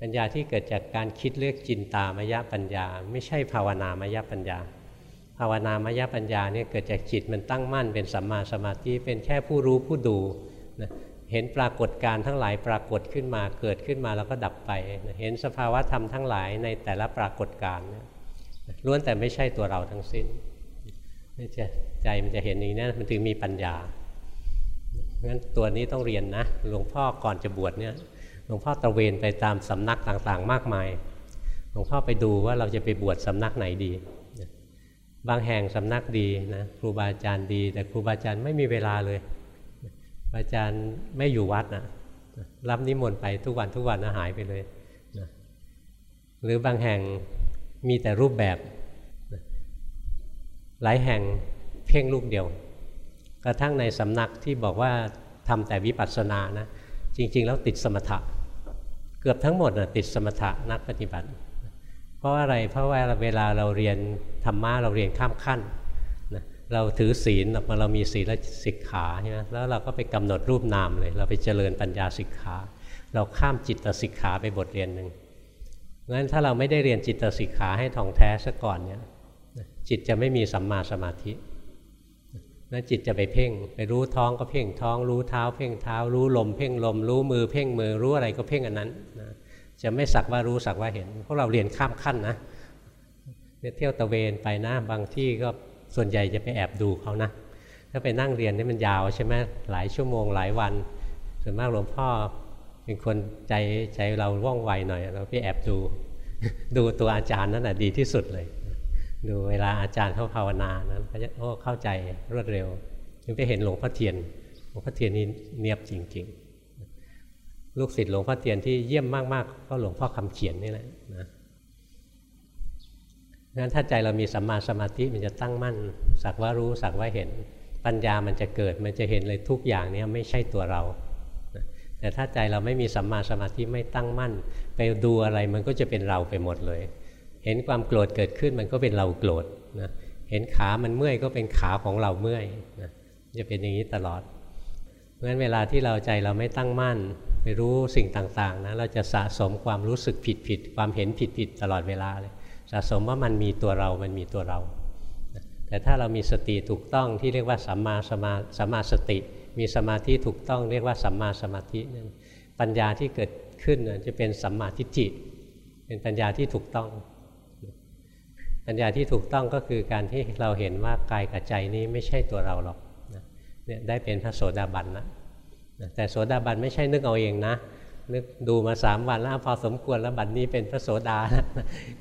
ปัญญาที่เกิดจากการคิดเรียกจินตามยปัญญา ไม่ใช่ภาวนามยปัญญา ภาวนามยปัญญาเนี่ยเกิดจากจิตมันตั้งมั่นเป็นสัมมาสมาธิเป็นแค่ผู้รู้ผู้ดูนะ เห็นปรากฏการทั้งหลายปรากฏขึ้นมาเกิดขึ้นมาแล้วก็ดับไป เห็นสภาวะธรรมทั้งหลายในแต่ละปรากฏการล้วนแต่ไม่ใช่ตัวเราทั้งสิ้นจะใจมันจะเห็นอย่างนี้มันถึงมีปัญญางั้นตัวนี้ต้องเรียนนะ หลวงพ่อก่อนจะบวชเนี่ยหลวงพ่อตระเวนไปตามสำนักต่างๆ มากมาย หลวงพ่อไปดูว่าเราจะไปบวชสำนักไหนดี บางแห่งสำนักดีนะครูบาอาจารย์ดี แต่ครูบาอาจารย์ไม่มีเวลาเลย อาจารย์ไม่อยู่วัดนะรับนิมนต์ไปทุกวันทุกวันนะหายไปเลยนะหรือบางแห่งมีแต่รูปแบบหลายแห่งเพ่งลูกเดียว กระทั่งในสำนักที่บอกว่าทำแต่วิปัสสนานะจริง ๆ แล้วติดสมถะ เกือบทั้งหมดนะติดสมถะนักปฏิบัติ เพราะอะไรเพราะว่าเวลาเราเรียนธรรมะเราเรียนข้ามขั้น เราถือศีลมาเรามีศีลสิกขาใช่ไหมแล้วเราก็ไปกำหนดรูปนามเลย เราไปเจริญปัญญาสิกขา เราข้ามจิตสิกขาไปบทเรียนหนึ่งงั้นถ้าเราไม่ได้เรียนจิตสิกขาให้ท่องแท้ซะก่อนเนี่ยจิตจะไม่มีสัมมาสมาธินั้นจิตจะไปเพ่ง ไปรู้ท้องก็เพ่งท้อง รู้เท้า เพ่งเท้า รู้ลม เพ่งลม รู้มือเพ่งมือรู้อะไรก็เพ่งอันนั้นนะจะไม่สักว่ารู้สักว่าเห็นพวกเราเรียนข้ามขั้นนะเที่ยวตะเวนไปนะบางที่ก็ ส่วนใหญ่จะไปแอบดูเขานะ ถ้าไปนั่งเรียนนี่มันยาวใช่ไหมหลายชั่วโมงหลายวัน ส่วนมากหลวงพ่อเป็นคนใจใจเราว่องไวหน่อย เราไปแอบดู ดูตัวอาจารย์นั่นแหะดีที่สุดเลย ดูเวลาอาจารย์เขาภาวนานั้นเขาจะโอ้เข้าใจรวดเร็วถึงไปเห็นหลวงพ่อเทียนหลวงพ่อเทียนนี่เนียบจริง ๆ ลูกศิษย์หลวงพ่อเทียนที่เยี่ยมมากๆก็หลวงพ่อคำเขียนนี่แหละ นะงั้นถ้าใจเรามีสัมมาสมาธิมันจะตั้งมั่น สักว่ารู้สักว่าเห็น ปัญญามันจะเกิดมันจะเห็นเลยทุกอย่างนี้ไม่ใช่ตัวเรา แต่ถ้าใจเราไม่มีสัมมาสมาธิไม่ตั้งมั่น ไปดูอะไรมันก็จะเป็นเราไปหมดเลย เห็นความโกรธเกิดขึ้นมันก็เป็นเราโกรธนะเห็นขามันเมื่อยก็เป็นขาของเราเมื่อยนะจะเป็นอย่างนี้ตลอดเพราะฉะนั้นเวลาที่เราใจเราไม่ตั้งมั่นไปรู้สิ่งต่างๆนะเราจะสะสมความรู้สึกผิดๆความเห็นผิดๆตลอดเวลาเลย สะสมว่ามันมีตัวเรา มันมีตัวเรา แต่ถ้าเรามีสติถูกต้องที่เรียกว่าสัมมาสมาสัมมาสติ มีสมาธิถูกต้องเรียกว่าสัมมาสมาธินั่นปัญญาที่เกิดขึ้นจะเป็นสัมมาทิฏฐิเป็นปัญญาที่ถูกต้อง ปัญญาที่ถูกต้องก็คือการที่เราเห็นว่ากายกับใจนี้ไม่ใช่ตัวเราหรอกเนี่ยได้เป็นพระโสดาบันนะแต่โสดาบันไม่ใช่นึกเอาเองนะ นึกดูมาสามวันแล้วพอสมควรแล้วบัดนนี้เป็นพระโสดา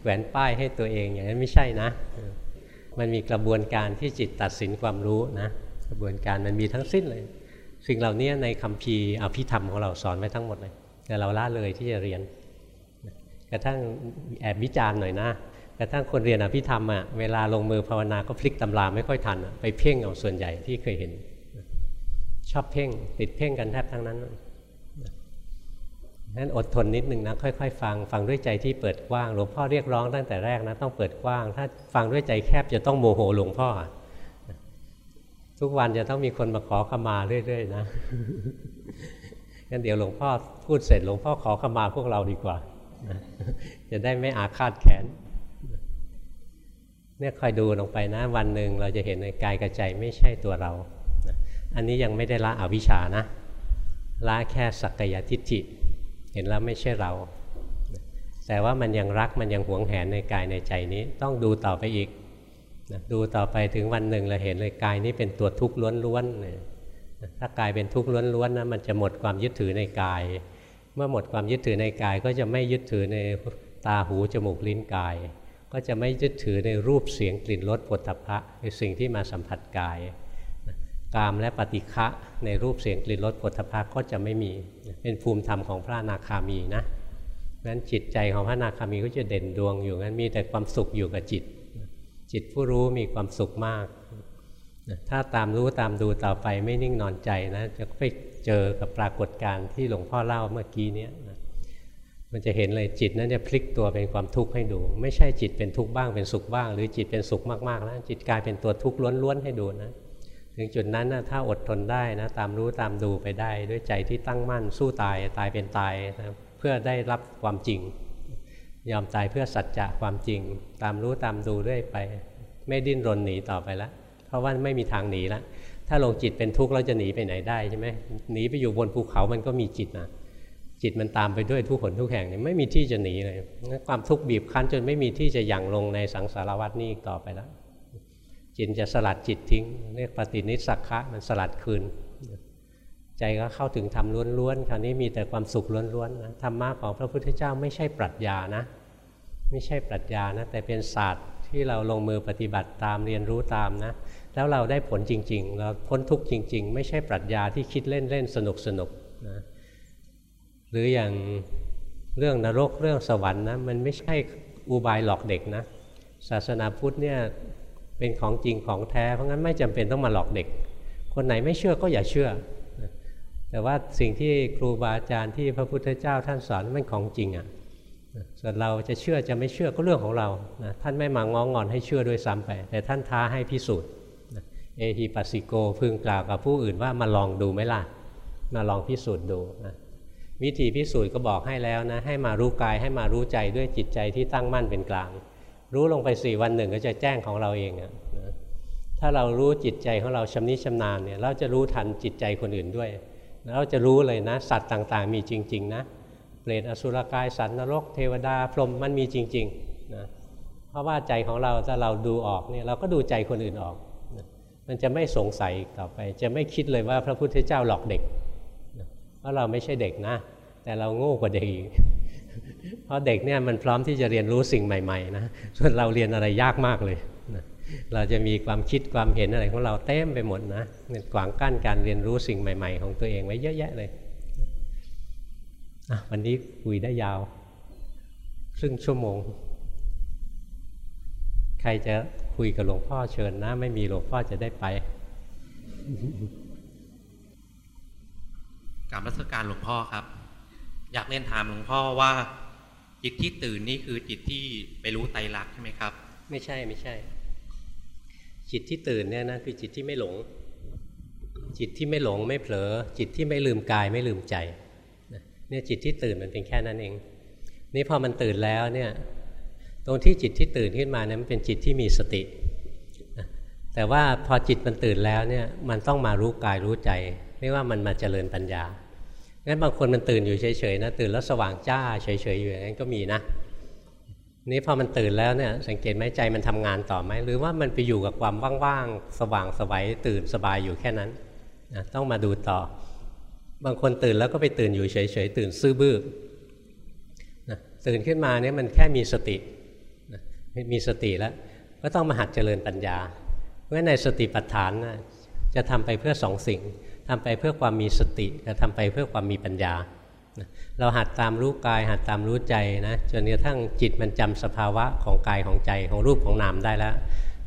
แหวนป้ายให้ตัวเองอย่างนั้นไม่ใช่นะ มันมีกระบวนการที่จิตตัดสินความรู้นะกระบวนการมันมีทั้งสิ้นเลย สิ่งเหล่านี้ในคำพีอภิธรรมของเราสอนไว้ทั้งหมดเลย แต่เราละเลยที่จะเรียน กระทั่งแอบวิจารณ์หน่อยนะกระทั่งคนเรียนอภิธรรมอะเวลาลงมือภาวนาก็พลิกตำราไม่ค่อยทันไปเพ่งเอาส่วนใหญ่ที่เคยเห็น ชอบเพ่งติดเพ่งกันแทบทั้งนั้น นั้นอดทนนิดนึงนะค่อยๆ ฟังฟังด้วยใจที่เปิดกว้างหลวงพ่อเรียกร้องตั้งแต่แรกนะต้องเปิดกว้าง ถ้าฟังด้วยใจแคบจะต้องโมโหหลวงพ่อ ทุกวันจะต้องมีคนมาขอขมาเรื่อยๆนะงั้นเดี๋ยวหลวงพ่อพูดเสร็จหลวงพ่อขอขมาพวกเราดีกว่าจะได้ไม่อาฆาตแขนเนี่ยคอยดูลงไปนะวันหนึ่งเราจะเห็นในกายกับใจไม่ใช่ตัวเรา อันนี้ยังไม่ได้ละอวิชชานะละแค่สักกายทิฏฐิ เห็นแล้วไม่ใช่เรา แต่ว่ามันยังรักมันยังหวงแหนในกายในใจนี้ ต้องดูต่อไปอีกนะดูต่อไปถึงวันหนึ่งเราเห็นเลยกายนี้เป็นตัวทุกข์ล้วนๆเลยถ้ากายเป็นทุกข์ล้วนๆนะมันจะหมดความยึดถือในกาย เมื่อหมดความยึดถือในกาย ก็จะไม่ยึดถือในตาหูจมูกลิ้นกาย ก็จะไม่ยึดถือในรูปเสียงกลิ่นรสผลตภะคือสิ่งที่มาสัมผัสกาย กามและปฏิฆะในรูปเสียงกลิ่นรสผลพะก็จะไม่มีเป็นภูมิธรรมของพระนาคามีนะนั้นจิตใจของพระนาคามีก็จะเด่นดวงอยู่งั้นมีแต่ความสุขอยู่กับจิต จิตผู้รู้มีความสุขมาก ถ้าตามรู้ตามดูต่อไปไม่นิ่งนอนใจนะจะไปเจอกับปรากฏการณ์ที่หลวงพ่อเล่าเมื่อกี้นี้มันจะเห็นเลยจิตนั้นจะพลิกตัวเป็นความทุกข์ให้ดู ไม่ใช่จิตเป็นทุกข์บ้างเป็นสุขบ้าง หรือจิตเป็นสุขมากๆแล้วจิตกลายเป็นตัวทุกข์ล้วนๆให้ดูนะ ถึงจุดนั้นนะถ้าอดทนได้นะตามรู้ตามดูไปได้ด้วยใจที่ตั้งมั่นสู้ตายตายเป็นตายนะเพื่อได้รับความจริง ยอมตายเพื่อสัจจะความจริง ตามรู้ตามดูเรื่อยไป ไม่ดิ้นรนหนีต่อไปแล้วเพราะว่าไม่มีทางหนีแล้วถ้าลงจิตเป็นทุกข์เราจะหนีไปไหนได้ใช่ไหมหนีไปอยู่บนภูเขามันก็มีจิตนะจิตมันตามไปด้วยทุกขนทุกแห่งเนี่ยไม่มีที่จะหนีเลยความทุกข์บีบคั้นจนไม่มีที่จะยั่งลงในสังสารวัฏนี้อีกต่อไปแล้ว จิตจะสลัดจิตทิ้ง เรียกปฏินิสักะมันสลัดคืน ใจก็เข้าถึงธรรมล้วนๆคราวนี้มีแต่ความสุขล้วนๆนะธรรมะของพระพุทธเจ้าไม่ใช่ปรัชญานะ ไม่ใช่ปรัชญานะ แต่เป็นศาสตร์ที่เราลงมือปฏิบัติตามเรียนรู้ตามนะ แล้วเราได้ผลจริง ๆ เราพ้นทุกข์จริง ๆ ไม่ใช่ปรัชญาที่คิดเล่นๆสนุกสนุกนะหรืออย่างเรื่องนรกเรื่องสวรรค์นะมันไม่ใช่อุบายหลอกเด็กนะศาสนาพุทธเนี่ย เป็นของจริงของแท้ เพราะงั้นไม่จำเป็นต้องมาหลอกเด็ก คนไหนไม่เชื่อก็อย่าเชื่อ แต่ว่าสิ่งที่ครูบาอาจารย์ที่พระพุทธเจ้าท่านสอนมันของจริงอะ่ะส่วนเราจะเชื่อจะไม่เชื่อก็เรื่องของเรานะท่านไม่มางองอนให้เชื่อด้วยซ้ำไป แต่ท่านท้าให้พิสูจน์เอฮิปัสสิโกพึงกล่าวกับผู้อื่นว่ามาลองดูไหมล่ะ มาลองพิสูจน์ดูนะวิธีพิสูจน์ก็บอกให้แล้วนะ ให้มารู้กายให้มารู้ใจด้วยจิตใจที่ตั้งมั่นเป็นกลาง รู้ลงไปสี่วันหนึ่งก็จะแจ้งของเราเองนะถ้าเรารู้จิตใจของเราชำนิชำนาญเนี่ยเราจะรู้ทันจิตใจคนอื่นด้วย เราจะรู้เลยนะ สัตว์ต่างๆ มีจริง ๆ นะเปรตอสุรกายสัตว์นรก เทวดาพรหมมันมีจริงๆนะเพราะว่าใจของเราถ้าเราดูออกเนี่ยเราก็ดูใจคนอื่นออก มันจะไม่สงสัยต่อไป จะไม่คิดเลยว่าพระพุทธเจ้าหลอกเด็กเพราะเราไม่ใช่เด็กนะ แต่เราโง่กว่าเด็กอีก เพราะเด็กเนี่ยมันพร้อมที่จะเรียนรู้สิ่งใหม่ๆนะส่วนเราเรียนอะไรยากมากเลยนะเราจะมีความคิดความเห็นอะไรของเราเต็มไปหมดนะมันขวางกั้นการเรียนรู้สิ่งใหม่ ๆ ของตัวเองไว้เยอะแยะเลยวันนี้คุยได้ยาวครึ่งชั่วโมง ใครจะคุยกับหลวงพ่อเชิญนะ ไม่มีหลวงพ่อจะได้ไปกรรมรัศการหลวงพ่อครับ อยากเรียนถามหลวงพ่อว่าจิตที่ตื่นนี่คือจิตที่ไปรู้ไตรลักษณ์ใช่ไหมครับ ไม่ใช่ไม่ใช่ จิตที่ตื่นเนี่ยนะคือจิตที่ไม่หลง จิตที่ไม่หลงไม่เผลอ จิตที่ไม่ลืมกายไม่ลืมใจเนี่ยจิตที่ตื่นมันเป็นแค่นั้นเอง นี่พอมันตื่นแล้วเนี่ยตรงที่จิตที่ตื่นขึ้นมาเนี่ยมันเป็นจิตที่มีสติ แต่ว่าพอจิตมันตื่นแล้วเนี่ยมันต้องมารู้กายรู้ใจเรียกว่ามันมาเจริญปัญญา งั้นบางคนมันตื่นอยู่เฉยๆนะตื่นแล้วสว่างจ้าเฉยๆอยู่อย่างนั้นก็มีนะนี่พอมันตื่นแล้วเนี่ยสังเกตไหมใจมันทำงานต่อไหมหรือว่ามันไปอยู่กับความว่างๆสว่างสบายตื่นสบายอยู่แค่นั้นนะต้องมาดูต่อ บางคนตื่นแล้วก็ไปตื่นอยู่เฉยๆตื่นซื่อบื้อนะตื่นขึ้นมาเนี่ยมันแค่มีสติมีสติแล้ว ก็ต้องมาหัดเจริญปัญญา เพราะในสติปัฏฐานนะจะทำไปเพื่อสองสิ่ง ทำไปเพื่อความมีสติและทำไปเพื่อความมีปัญญา เราหัดตามรู้กาย หัดตามรู้ใจนะจนกระทั่งจิตมันจำสภาวะของกายของใจของรูปของนามได้แล้ว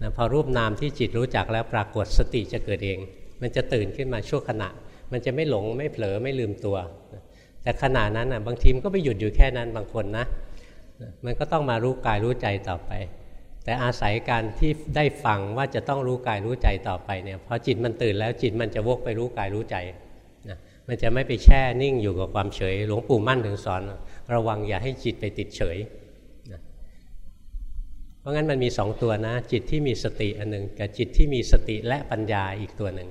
นะพอรูปนามที่จิตรู้จักแล้วปรากฏสติจะเกิดเอง มันจะตื่นขึ้นมาชั่วขณะ มันจะไม่หลงไม่เผลอไม่ลืมตัว แต่ขณะนั้นนะบางทีมก็ไปหยุดอยู่แค่นั้นบางคนนะมันก็ต้องมารู้กายรู้ใจต่อไป แต่อาศัยการที่ได้ฟังว่าจะต้องรู้กายรู้ใจต่อไปเนี่ยพอจิตมันตื่นแล้วจิตมันจะวกไปรู้กายรู้ใจนะมันจะไม่ไปแช่นิ่งอยู่กับความเฉย หลวงปู่มั่นถึงสอน ระวังอย่าให้จิตไปติดเฉยนะเพราะงั้นมันมีสองตัวนะ จิตที่มีสติอันหนึ่งกับจิตที่มีสติและปัญญาอีกตัวหนึ่ง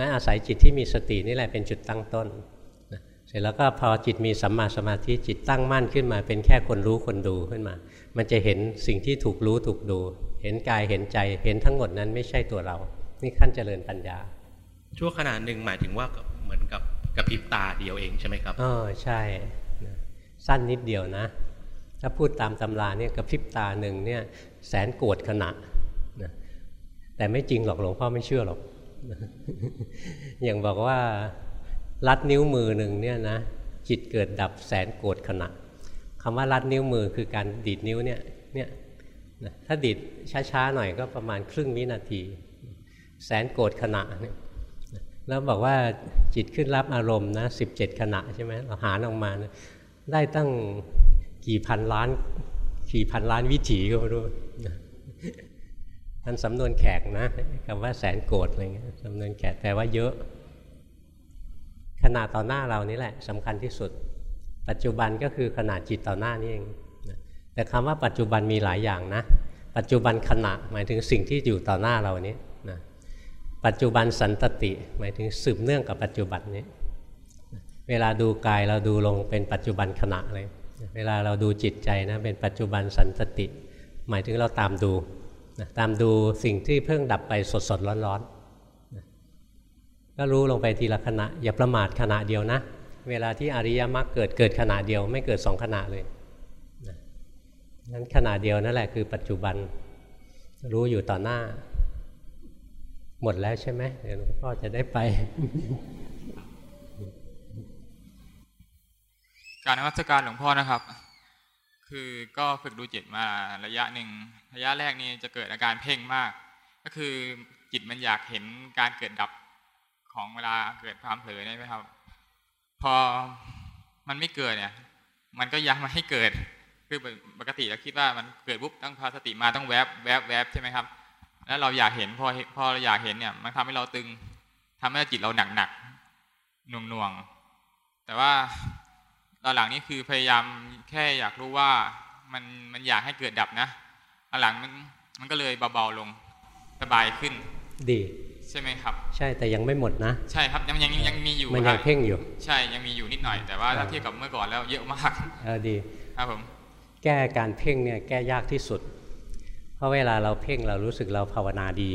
งั้นอาศัยจิตที่มีสตินี่แหละเป็นจุดตั้งต้น ร็จแล้วก็พอจิตมีสัมมาสมาธิจิตตั้งมั่นขึ้นมา เป็นแค่คนรู้คนดูขึ้นมา มันจะเห็นสิ่งที่ถูกรู้ถูกดู เห็นกายเห็นใจเห็นทั้งหมดนั้นไม่ใช่ตัวเรา นี่ขั้นเจริญปัญญา ชั่วขณะหนึ่งหมายถึงว่าเหมือนกับกระพริบตาเดียวเองใช่ไหมครับอ๋อใช่ สั้นนิดเดียวนะ ถ้าพูดตามตำราเนี่ยกระพริบตาหนึ่งเนี่ยแสนโกรธขณะนะแต่ไม่จริงหรอกหลวงพ่อไม่เชื่อหรอกอย่างบอกว่า ลัดนิ้วมือหนึ่งเนี่ยนะจิตเกิดดับแสนโกรธขณะคำว่าลัดนิ้วมือคือการดีดนิ้วเนี่ยเนี่ยถ้าดีดช้าๆหน่อยก็ประมาณครึ่งวินาที แสนโกรธขณะเนี่ยแล้วบอกว่าจิตขึ้นรับอารมณ์นะสิบเจ็ดขณะใช่ไหมเราหารออกมานะได้ตั้งกี่พันล้านกี่พันล้านวิถีก็ไม่รู้มันสำนวนแขกนะคำว่าแสนโกรธอะไรเงี้ยสำนวนแขกแปลว่าเยอะ ขนาดต่อหน้าเรานี่แหละสำคัญที่สุด ปัจจุบันก็คือขนาดจิตต่อหน้านี่เองแต่คำว่าปัจจุบันมีหลายอย่างนะ ปัจจุบันขณะหมายถึงสิ่งที่อยู่ต่อหน้าเรานี้นะปัจจุบันสันตติหมายถึงสืบเนื่องกับปัจจุบันนี้เวลาดูกายเราดูลงเป็นปัจจุบันขณะเลย เวลาเราดูจิตใจนะเป็นปัจจุบันสันตติ หมายถึงเราตามดูนะตามดูสิ่งที่เพิ่งดับไปสดสดร้อนร้อนนะ ก็รู้ลงไปทีละขณะ อย่าประมาทขณะเดียวนะ เวลาที่อริยมรรคเกิดเกิดขณะเดียว ไม่เกิดสองขณะเลยนั้นขณะเดียวนั่นแหละคือปัจจุบันรู้อยู่ต่อหน้า หมดแล้วใช่ไหมเดี๋ยวหลวงพ่อจะได้ไปการนมัสการหลวงพ่อนะครับ คือก็ฝึกดูจิตมาระยะหนึ่งระยะแรกนี่จะเกิดอาการเพ่งมาก ก็คือจิตมันอยากเห็นการเกิดดับ ของเวลาเกิดความเผลอได้ไหมครับ พอมันไม่เกิดเนี่ย มันก็ยังมาให้เกิด คือปกติเราคิดว่ามันเกิดปุ๊บต้องพาสติมาต้องแวบแวบแวบใช่ไหมครับ แล้วเราอยากเห็นพอพอเราอยากเห็นเนี่ย มันทำให้เราตึงทำให้จิตเราหนักหนักหน่วงหน่วง แต่ว่าตอนหลังนี้คือพยายามแค่อยากรู้ว่ามันมันอยากให้เกิดดับนะตอนหลังมันมันก็เลยเบาๆลงสบายขึ้น ดี ช่ไหมครับ ใช่แต่ยังไม่หมดนะ ใช่ครับยังยังยังมีอยู่มันยังเพ่งอยู่ ใช่ยังมีอยู่นิดหน่อย แต่ว่าถ้าเทียบกับเมื่อก่อนแล้วเยอะมากเออดีครับผมแก้การเพ่งเนี่ยแก้ยากที่สุด เพราะเวลาเราเพ่งเรารู้สึกเราภาวนาดี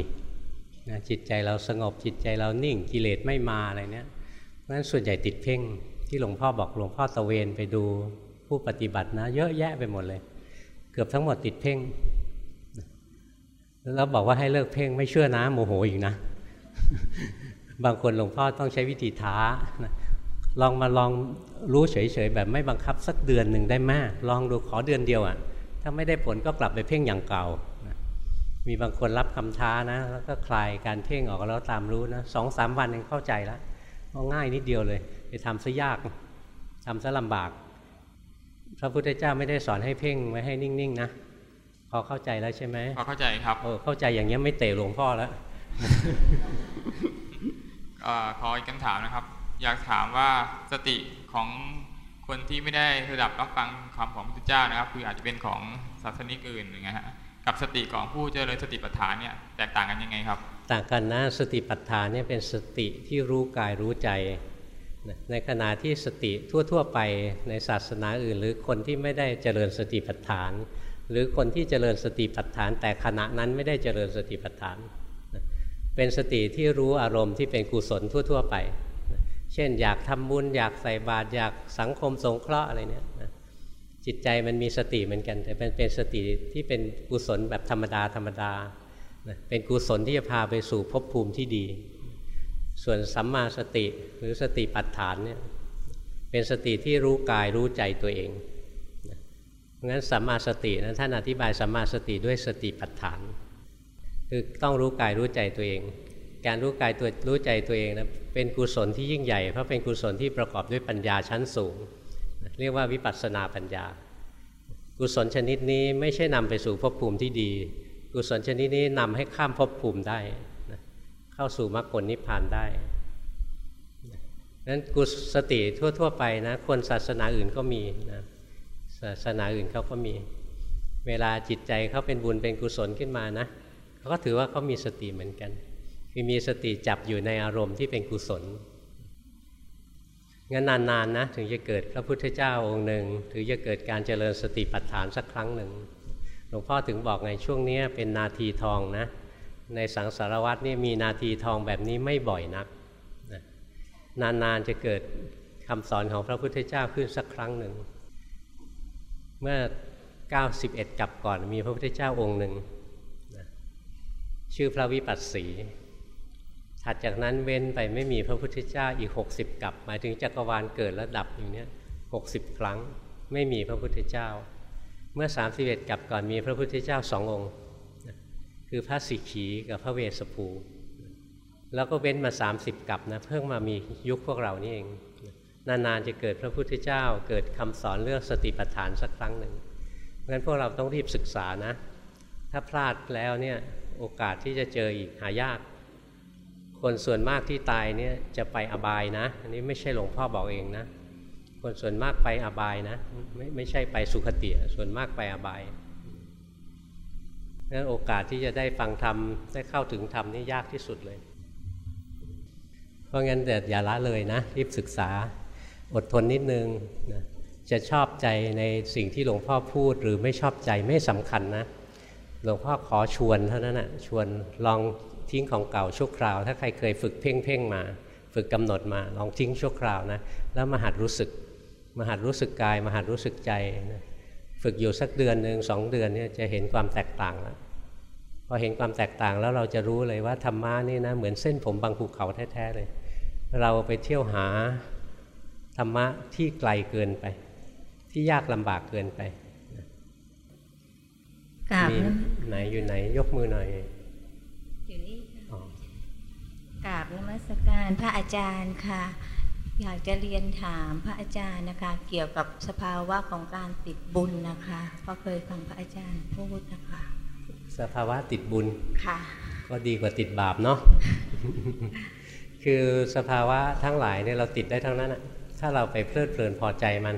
นะจิตใจเราสงบจิตใจเรานิ่งกิเลสไม่มาอะไรเนี้ยเพราะฉะนั้นส่วนใหญ่ติดเพ่งที่หลวงพ่อบอกหลวงพ่อตะเวนไปดูผู้ปฏิบัตินะ เยอะแยะไปหมดเลย เกือบทั้งหมดติดเพ่งแล้วบอกว่าให้เลิกเพ่งไม่เชื่อนะโมโหอีกนะ บางคนหลวงพ่อต้องใช้วิธีท้านะลองมาลองรู้เฉยๆแบบไม่บังคับสักเดือนหนึ่งได้ไหมลองดูขอเดือนเดียวอะ่ะ ถ้าไม่ได้ผลก็กลับไปเพ่งอย่างเก่านะมีบางคนรับคำท้านะ แล้วก็คลายการเพ่งออกแล้วตามรู้นะสองสามวันเองเข้าใจแล้วง่ายนิดเดียวเลย ไปทำซะยากทำซะลำบาก พระพุทธเจ้าไม่ได้สอนให้เพ่งไว้ให้นิ่งๆนะพอเข้าใจแล้วใช่ไหมพอเข้าใจครับเออเข้าใจอย่างนี้ยไม่เตะหลวงพ่อแล้วเอ่อ ขออีกคำถามนะครับ อยากถามว่าสติของคนที่ไม่ได้ระดับรับฟังคำของพระพุทธเจ้านะครับ คืออาจจะเป็นของศาสนิกอื่นอย่างเงี้ยฮะกับสติของผู้เจริญสติปัฏฐานเนี่ยแตกต่างกันยังไงครับ ต่างกันนะสติปัฏฐานเนี่ยเป็นสติที่รู้กายรู้ใจในขณะที่สติทั่ว ๆ ไปในศาสนาอื่น หรือคนที่ไม่ได้เจริญสติปัฏฐาน หรือคนที่เจริญสติปัฏฐาน แต่ขณะนั้นไม่ได้เจริญสติปัฏฐาน เป็นสติที่รู้อารมณ์ที่เป็นกุศลทั่ว ๆ ไปนะเช่นอยากทำบุญอยากใส่บาตรอยากสังคมสงเคราะห์อะไรเนี่ยนะจิตใจมันมีสติเหมือนกัน แต่เป็นเป็นสติที่เป็นกุศลแบบธรรมดาธรรมดานะเป็นกุศลที่จะพาไปสู่ภพภูมิที่ดี ส่วนสัมมาสติหรือสติปัฏฐานเนี่ยเป็นสติที่รู้กายรู้ใจตัวเองเพราะงั้นสัมมาสตินะท่านอธิบายสัมมาสติด้วยสติปัฏฐาน คือต้องรู้กายรู้ใจตัวเอง การรู้กายตัวรู้ใจตัวเองนะเป็นกุศลที่ยิ่งใหญ่เพราะเป็นกุศลที่ประกอบด้วยปัญญาชั้นสูง เรียกว่าวิปัสสนาปัญญา กุศลชนิดนี้ไม่ใช่นำไปสู่ภพภูมิที่ดี กุศลชนิดนี้นำให้ข้ามภพภูมิได้เข้าสู่มรรคผลนิพพานได้นั้นกุสติทั่ว ๆ ไปนะคนศาสนาอื่นก็มีนะศาสนาอื่นเขาก็มี เวลาจิตใจเขาเป็นบุญเป็นกุศลขึ้นมานะ เขาก็ถือว่าเขามีสติเหมือนกัน คือมีสติจับอยู่ในอารมณ์ที่เป็นกุศลงั้นนานๆนะถึงจะเกิดพระพุทธเจ้าองค์หนึ่งถึงจะเกิดการเจริญสติปัฏฐานสักครั้งหนึ่งหลวงพ่อถึงบอกไงช่วงนี้เป็นนาทีทองนะ ในสังสารวัตนี่มีนาทีทองแบบนี้ไม่บ่อยนักนะนานๆจะเกิดคำสอนของพระพุทธเจ้าขึ้นสักครั้งหนึ่ง เมื่อ 91 กับก่อนมีพระพุทธเจ้าองค์หนึ่ง ชื่อพระวิปัสสี ถัดจากนั้นเว้นไปไม่มีพระพุทธเจ้าอีก 60 กับ หมายถึงจักรวาลเกิดและดับอย่างนี้60ครั้งไม่มีพระพุทธเจ้า เมื่อ 31 กับก่อนมีพระพุทธเจ้าสององค์ คือพระสิกขีกับพระเวสสภู แล้วก็เว้นมา 30 กับนะเพิ่งมามียุคพวกเรานี่เองนานๆจะเกิดพระพุทธเจ้าเกิดคำสอนเรื่องสติปัฏฐานสักครั้งหนึ่งเพราะฉะนั้นพวกเราต้องรีบศึกษานะ ถ้าพลาดแล้วเนี่ย โอกาสที่จะเจออีกหายาก คนส่วนมากที่ตายเนี่ยจะไปอบายนะ อันนี้ไม่ใช่หลวงพ่อบอกเองนะ คนส่วนมากไปอบายนะ ไม่ไม่ใช่ไปสุขติส่วนมากไปอบายนั้นโอกาสที่จะได้ฟังธรรมได้เข้าถึงธรรมนี่ยากที่สุดเลย เพราะงั้นแต่อย่าละเลยนะรีบศึกษาอดทนนิดนึงนะจะชอบใจในสิ่งที่หลวงพ่อพูดหรือไม่ชอบใจไม่สำคัญนะ หลวงพ่อขอชวนเท่านั้นนะชวนลองทิ้งของเก่าชั่วคราว ถ้าใครเคยฝึกเพ่งเพ่งมา ฝึกกำหนดมา ลองทิ้งชั่วคราวนะแล้วมาหัดรู้สึกมาหัดรู้สึกกายมาหัดรู้สึกใจนะฝึกอยู่สักเดือนหนึ่งสองเดือนเนี่ยจะเห็นความแตกต่างแล้วพอเห็นความแตกต่างแล้วเราจะรู้เลยว่าธรรมะนี่นะเหมือนเส้นผมบางภูเขาแท้ๆเลย เราไปเที่ยวหาธรรมะที่ไกลเกินไป ที่ยากลำบากเกินไป กราบไหนอยู่ไหนยกมือหน่อยอยู่นี่กราบนมัสการพระอาจารย์ค่ะ อยากจะเรียนถามพระอาจารย์นะคะ เกี่ยวกับสภาวะของการติดบุญนะคะเพราะเคยฟังพระอาจารย์พูดนะคะ สภาวะติดบุญค่ะ ก็ดีกว่าติดบาปเนาะคือสภาวะทั้งหลายเนี่ยเราติดได้ทั้งนั้นอะถ้าเราไปเพลิดเพลินพอใจมัน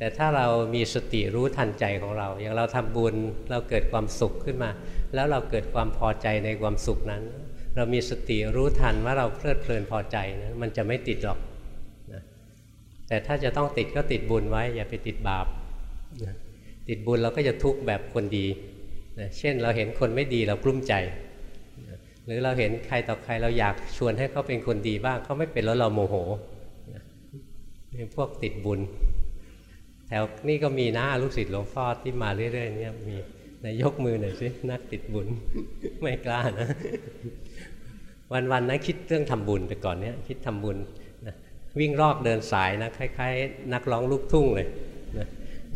แต่ถ้าเรามีสติรู้ทันใจของเรา อย่างเราทำบุญเราเกิดความสุขขึ้นมา แล้วเราเกิดความพอใจในความสุขนั้น เรามีสติรู้ทันว่าเราเพลิดเพลินพอใจนะมันจะไม่ติดหรอกนะแต่ถ้าจะต้องติดก็ติดบุญไว้ อย่าไปติดบาปนะติดบุญเราก็จะทุกข์แบบคนดีนะเช่นเราเห็นคนไม่ดีเรากลุ้มใจนะหรือเราเห็นใครต่อใครเราอยากชวนให้เขาเป็นคนดีบ้างเขาไม่เป็นแล้วเราโมโหนี่พวกติดบุญ แถวนี่ก็มีนะลูกศิษย์หลวงพ่อที่มาเรื่อยๆเนี่ยมีนายยกมือหน่อยสินักติดบุญไม่กล้านะ วันๆนะคิดเรื่องทำบุญแต่ก่อนเนี้ยคิดทำบุญนะวิ่งรอบเดินสายนะคล้ายๆ นักร้องลูกทุ่งเลยนะ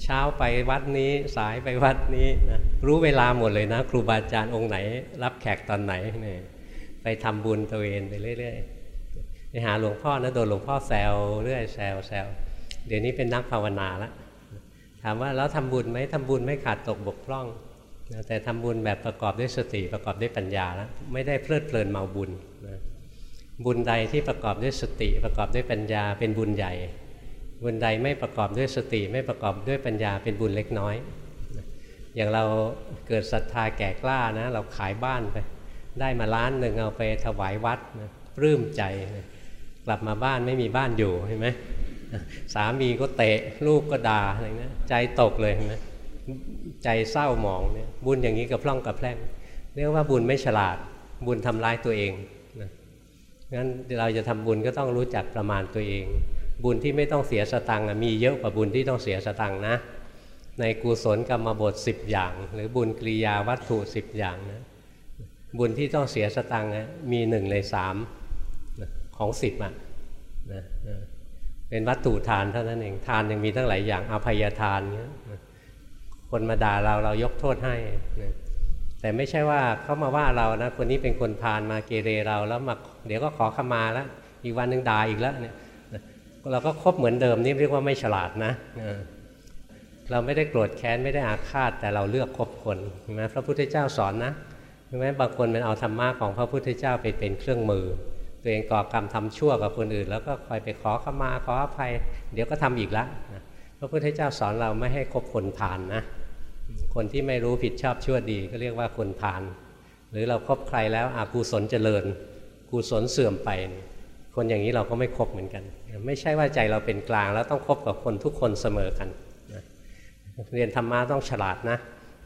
เช้าไปวัดนี้สายไปวัดนี้นะรู้เวลาหมดเลยนะ ครูบาอาจารย์องค์ไหน รับแขกตอนไหนเนี่ยไปทำบุญตัวเองไปเรื่อยๆไปหาหลวงพ่อนะโดนหลวงพ่อแซวเรื่อยแซวแซวเดี๋ยวนี้เป็นนักภาวนาแล้ว ถามว่าแล้วทำบุญไหมทำบุญไม่ขาดตกบกพร่องแต่ทำบุญแบบประกอบด้วยสติประกอบด้วยปัญญาแล้วไม่ได้เพลิดเพลินเมาบุญนะบุญใดที่ประกอบด้วยสติประกอบด้วยปัญญาเป็นบุญใหญ่ บุญใดไม่ประกอบด้วยสติ ไม่ประกอบด้วยปัญญาเป็นบุญเล็กน้อย อย่างเราเกิดศรัทธาแก่กล้านะ เราขายบ้านไป ได้มาล้านหนึ่งเอาไปถวายวัดนะปลื้มใจนะกลับมาบ้านไม่มีบ้านอยู่เห็นไหม สามีก็เตะลูกก็ด่าอะไรเงี้ยใจตกเลยนไหมใจเศร้าหมองเนี่ยบุญอย่างนี้กับพร่องกับแพร่งเรียกว่าบุญไม่ฉลาด บุญทำร้ายตัวเองนะงั้นเราจะทำบุญก็ต้องรู้จักประมาณตัวเอง บุญที่ไม่ต้องเสียสตังค์มีเยอะกว่าบุญที่ต้องเสียสตังค์นะในกุศลกรรมบทสิบอย่าง หรือบุญกิริยาวัตถุสิบอย่างนะบุญที่ต้องเสียสตังค์มีหนึ่งในสามของสิบอะนะ เป็นวัตถุทานเท่านั้นเองทานยังมีทั้งหลายอย่างอภัยทานเนี้ยคนมาด่าเราเรายกโทษให้นะแต่ไม่ใช่ว่าเขามาว่าเรานะคนนี้เป็นคนพานมาเกเรเราแล้วมาเดี๋ยวก็ขอขมาแล้วอีกวันหนึ่งด่าอีกแล้วเนี่ยเราก็คบเหมือนเดิมนี่เรียกว่าไม่ฉลาดนะเราไม่ได้โกรธแค้นไม่ได้อาฆาตแต่เราเลือกคบคนใช่ไหมพระพุทธเจ้าสอนนะใช่ไหมบางคนมันเอาธรรมะของพระพุทธเจ้าไปเป็นเครื่องมือ ตัวเองก่อกรรมทำชั่วกับคนอื่น แล้วก็คอยไปขอขมาขออภัย เดี๋ยวก็ทำอีกแล้วพระพุทธเจ้าสอนเราไม่ให้คบคนผ่านนะ คนที่ไม่รู้ผิดชอบชั่วดีก็เรียกว่าคนผ่าน หรือเราครบใครแล้วอากุศลเจริญกุศลเสื่อมไป คนอย่างนี้เราก็ไม่คบเหมือนกัน ไม่ใช่ว่าใจเราเป็นกลางแล้วต้องคบกับคนทุกคนเสมอกันเรียนธรรมะต้องฉลาดนะ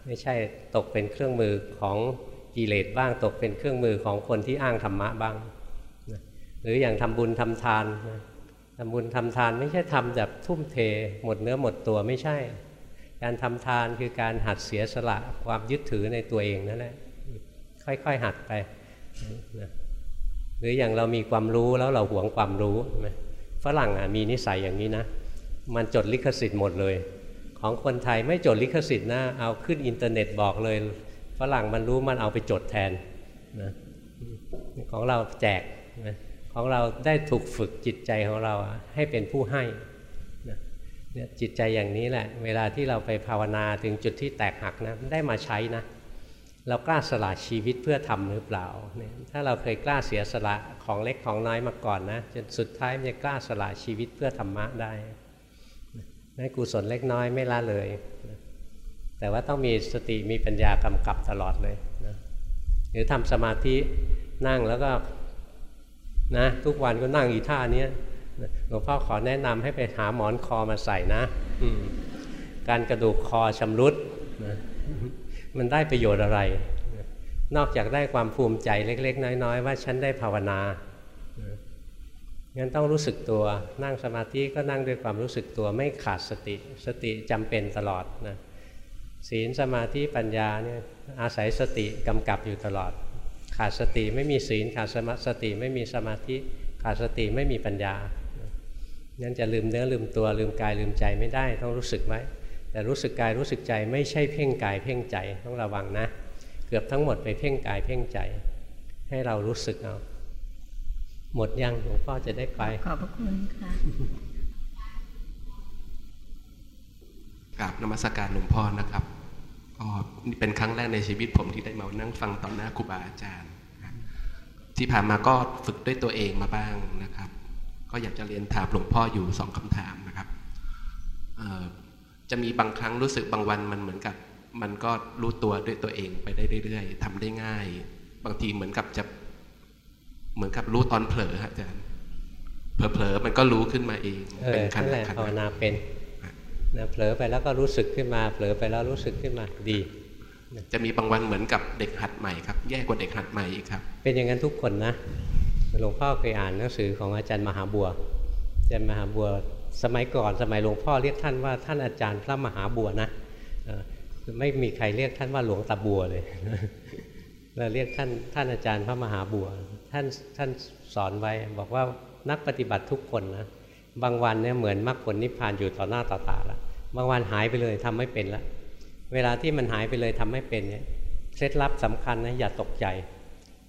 ไม่ใช่ตกเป็นเครื่องมือของกิเลสบ้าง ตกเป็นเครื่องมือของคนที่อ้างธรรมะบ้าง หรืออย่างทำบุญทำทานทำบุญทำทานไม่ใช่ทำแบบทุ่มเท หมดเนื้อหมดตัวไม่ใช่ การทำทานคือการหัดเสียสละความยึดถือในตัวเองนั่นแหละค่อยๆหัดไปหรืออย่างเรามีความรู้แล้วเราหวงความรู้ฝรั่งอะมีนิสัยอย่างนี้นะ มันจดลิขสิทธิ์หมดเลย ของคนไทยไม่จดลิขสิทธิ์นะเอาขึ้นอินเทอร์เน็ตบอกเลยฝรั่งมันรู้มันเอาไปจดแทนนะของเราแจกนะ ของเราได้ถูกฝึกจิตใจของเราให้เป็นผู้ให้เนี่ยจิตใจอย่างนี้แหละ เวลาที่เราไปภาวนาถึงจุดที่แตกหักนะได้มาใช้นะ เรากล้าสละชีวิตเพื่อทำหรือเปล่า ถ้าเราเคยกล้าเสียสละของเล็กของน้อยมาก่อนนะจนสุดท้ายจะกล้าสละชีวิตเพื่อธรรมะได้นั่นกุศลเล็กน้อยไม่ละเลย แต่ว่าต้องมีสติมีปัญญากำกับตลอดเลยนะหรือทำสมาธินั่งแล้วก็ นะทุกวันก็นั่งอีท่าเนี้ยหลวงพ่อขอแนะนำให้ไปหาหมอนคอมาใส่นะการกระดูกคอชำรุดนะมันได้ประโยชน์อะไร นอกจากได้ความภูมิใจเล็ก ๆ น้อย ๆ ว่าฉันได้ภาวนางั้นต้องรู้สึกตัวนั่งสมาธิก็นั่งด้วยความรู้สึกตัวไม่ขาดสติ สติจำเป็นตลอดนะศีลสมาธิปัญญาเนี่ยอาศัยสติกำกับอยู่ตลอด ขาดสติไม่มีศีลขาดสมาสติไม่มีสมาธิขาดสติไม่มีปัญญางั้นจะลืมเนื้อลืมตัวลืมกายลืมใจไม่ได้ต้องรู้สึกไว้แต่รู้สึกกายรู้สึกใจไม่ใช่เพ่งกายเพ่งใจต้องระวังนะ เกือบทั้งหมดไปเพ่งกายเพ่งใจ ให้เรารู้สึกเอาหมดยังหลวงพ่อจะได้ไป ขอบพระคุณค่ะกราบนมัสการหลวงพ่อนะครับก็นี่เป็นครั้งแรกในชีวิตผมที่ได้มานั่งฟังต่อหน้าครูบาอาจารย์ ที่ผ่านมาก็ฝึกด้วยตัวเองมาบ้างนะครับ ก็อยากจะเรียนถามหลวงพ่ออยู่สองคำถามนะครับจะมีบางครั้งรู้สึกบางวันมันเหมือนกับมันก็รู้ตัวด้วยตัวเองไปได้เรื่อยๆทำได้ง่าย บางทีเหมือนกับจะเหมือนกับรู้ตอนเผลอฮะอาจารย์เผลอๆมันก็รู้ขึ้นมาเองเป็นขั้นแรกภาวนาเป็นนะเผลอไปแล้วก็รู้สึกขึ้นมา เผลอไปแล้วรู้สึกขึ้นมาดี จะมีบางวันเหมือนกับเด็กหัดใหม่ครับ แย่กว่าเด็กหัดใหม่อีกครับ เป็นอย่างนั้นทุกคนนะ หลวงพ่อเคยอ่านหนังสือของอาจารย์มหาบัว อาจารย์มหาบัว สมัยก่อนสมัยหลวงพ่อเรียกท่านว่าท่านอาจารย์พระมหาบัวนะไม่มีใครเรียกท่านว่าหลวงตาบัวเลยเราเรียกท่านท่านอาจารย์พระมหาบัว ท่านท่านสอนไว้บอกว่านักปฏิบัติทุกคนนะบางวันเนี่ยเหมือนมรรคผลนิพพานอยู่ต่อหน้าต่อตาแล้วบางวันหายไปเลยทำไม่เป็นแล้ว เวลาที่มันหายไปเลยทำไม่เป็นเนี่ยเคล็ดลับสำคัญนะอย่าตกใจ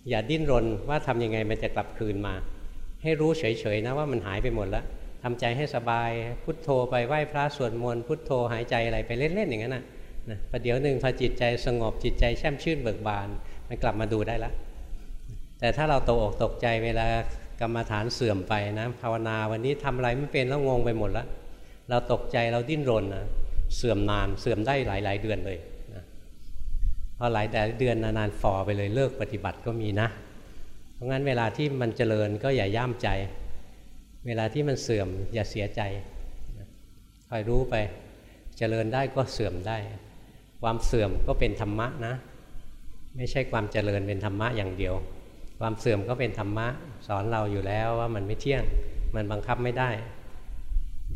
อย่าดิ้นรนว่าทำยังไงมันจะกลับคืนมา ให้รู้เฉยๆนะว่ามันหายไปหมดแล้วทำใจให้สบายพุทโธไปไหว้พระสวดมนต์พุทโธหายใจอะไรไปเล่นๆอย่างนั้นนะนะประเดี๋ยวหนึ่งพอจิตใจสงบจิตใจแช่มชื่นเบิกบานมันกลับมาดูได้แล้วแต่ถ้าเราตกอกตกใจเวลากรรมฐานเสื่อมไปนะภาวนาวันนี้ทำอะไรไม่เป็นแล้วงงไปหมดแล้วเราตกใจเราดิ้นรนนะ เสื่อมนานเสื่อมได้หลายหลายเดือนเลยนะพอหลายแต่เดือนนานๆฟอไปเลยเลิกปฏิบัติก็มีนะ เพราะงั้นเวลาที่มันเจริญก็อย่าย่ามใจ เวลาที่มันเสื่อมอย่าเสียใจคอยรู้ไปเจริญได้ก็เสื่อมได้ ความเสื่อมก็เป็นธรรมะนะ ไม่ใช่ความเจริญเป็นธรรมะอย่างเดียว ความเสื่อมก็เป็นธรรมะ สอนเราอยู่แล้วว่ามันไม่เที่ยง มันบังคับไม่ได้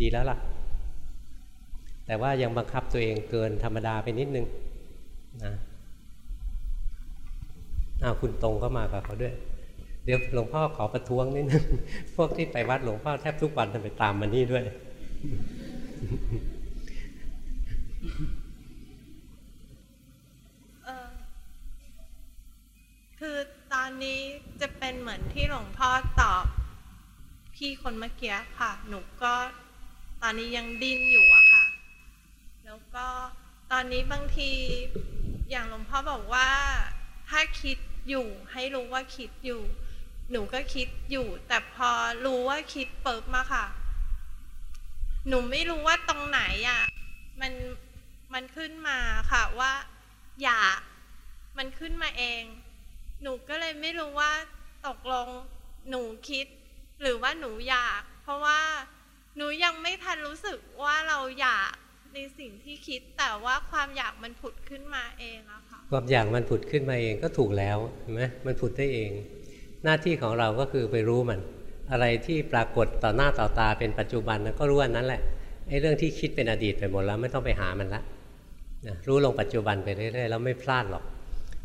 ดีแล้วล่ะ แต่ว่ายังบังคับตัวเองเกินธรรมดาไปนิดนึงนะอ้าวคุณตรงก็มากับเขาด้วย เดี๋ยวหลวงพ่อขอประท้วงนิดนึงพวกที่ไปวัดหลวงพ่อแทบทุกวันทำไปตามมานี่ด้วย คือตอนนี้จะเป็นเหมือนที่หลวงพ่อตอบ พี่คนเมื่อกี้ค่ะ หนูก็ตอนนี้ยังดิ้นอยู่อะค่ะ แล้วก็ตอนนี้บางทีอย่างหลวงพ่อบอกว่า ถ้าคิดอยู่ให้รู้ว่าคิดอยู่ หนูก็คิดอยู่ แต่พอรู้ว่าคิดเปิบมาค่ะ หนูไม่รู้ว่าตรงไหนอะมันมันขึ้นมาค่ะว่า อยากมันขึ้นมาเอง หนูก็เลยไม่รู้ว่าตกลงหนูคิด หรือว่าหนูอยาก เพราะว่าหนูยังไม่ทันรู้สึกว่าเราอยาก ในสิ่งที่คิดแต่ว่าความอยากมันผุดขึ้นมาเองอะค่ะความอยากมันผุดขึ้นมาเองก็ถูกแล้วเห็นไหมมันผุดได้เอง หน้าที่ของเราก็คือไปรู้มัน อะไรที่ปรากฏต่อหน้าต่อตาเป็นปัจจุบันก็รู้อันนั้นแหละไอ้เรื่องที่คิดเป็นอดีตไปหมดแล้วไม่ต้องไปหามันละนะรู้ลงปัจจุบันไปเรื่อยๆแล้วไม่พลาดหรอก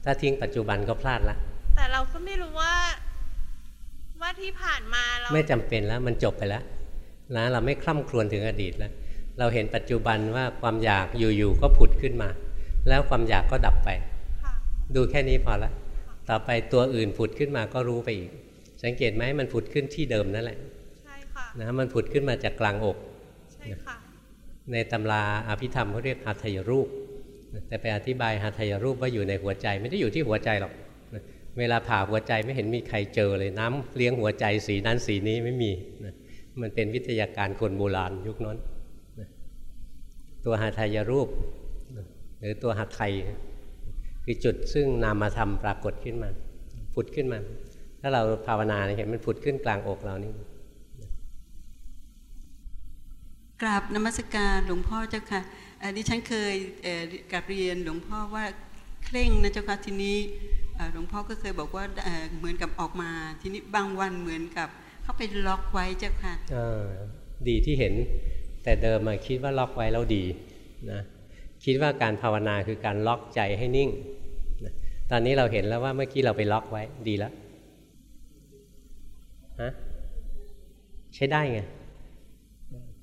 ถ้าทิ้งปัจจุบันก็พลาดละ แต่เราก็ไม่รู้ว่าว่าที่ผ่านมาเราไม่จำเป็นแล้วมันจบไปแล้วนะเราไม่คล่ำครวญถึงอดีตแล้ว เราเห็นปัจจุบันว่าความอยากอยู่ๆก็ผุดขึ้นมา แล้วความอยากก็ดับไป ดูแค่นี้พอละต่อไปตัวอื่นผุดขึ้นมาก็รู้ไปอีก สังเกตไหมมันผุดขึ้นที่เดิมนั่นแหละใช่ค่ะนะมันผุดขึ้นมาจากกลางอกใช่ค่ะในตำราอภิธรรมเขาเรียกหัตถยรูป แต่ไปอธิบายหัตถยรูปว่าอยู่ในหัวใจ ไม่ได้อยู่ที่หัวใจหรอกเวลาผ่าหัวใจไม่เห็นมีใครเจอเลยน้ำเลี้ยงหัวใจสีนั้นสีนี้ไม่มีนะมันเป็นวิทยาการคนโบราณยุคนั้นนะ ตัวหัตถยรูป หรือตัวหัตไทยคือจุดซึ่งนามธรรมปรากฏขึ้นมาผุดขึ้นมา ถ้าเราภาวนาเห็นมันผุดขึ้นกลางอกเรานี่กราบนมัสการหลวงพ่อเจ้าค่ะเอ่อดิฉันเคยเอ่อกราบเรียนหลวงพ่อว่าเคร่งนะเจ้าค่ะทีนี้เอ่อหลวงพ่อก็เคยบอกว่าเอ่อเหมือนกับออกมา ทีนี้บางวันเหมือนกับเข้าไปล็อกไว้เจ้าค่ะเออดีที่เห็น แต่เดิมมาคิดว่าล็อกไว้แล้วดีนะคิดว่าการภาวนาคือการล็อกใจให้นิ่งนะตอนนี้เราเห็นแล้วว่าเมื่อกี้เราไปล็อกไว้ดีแล้วฮะใช้ได้ไง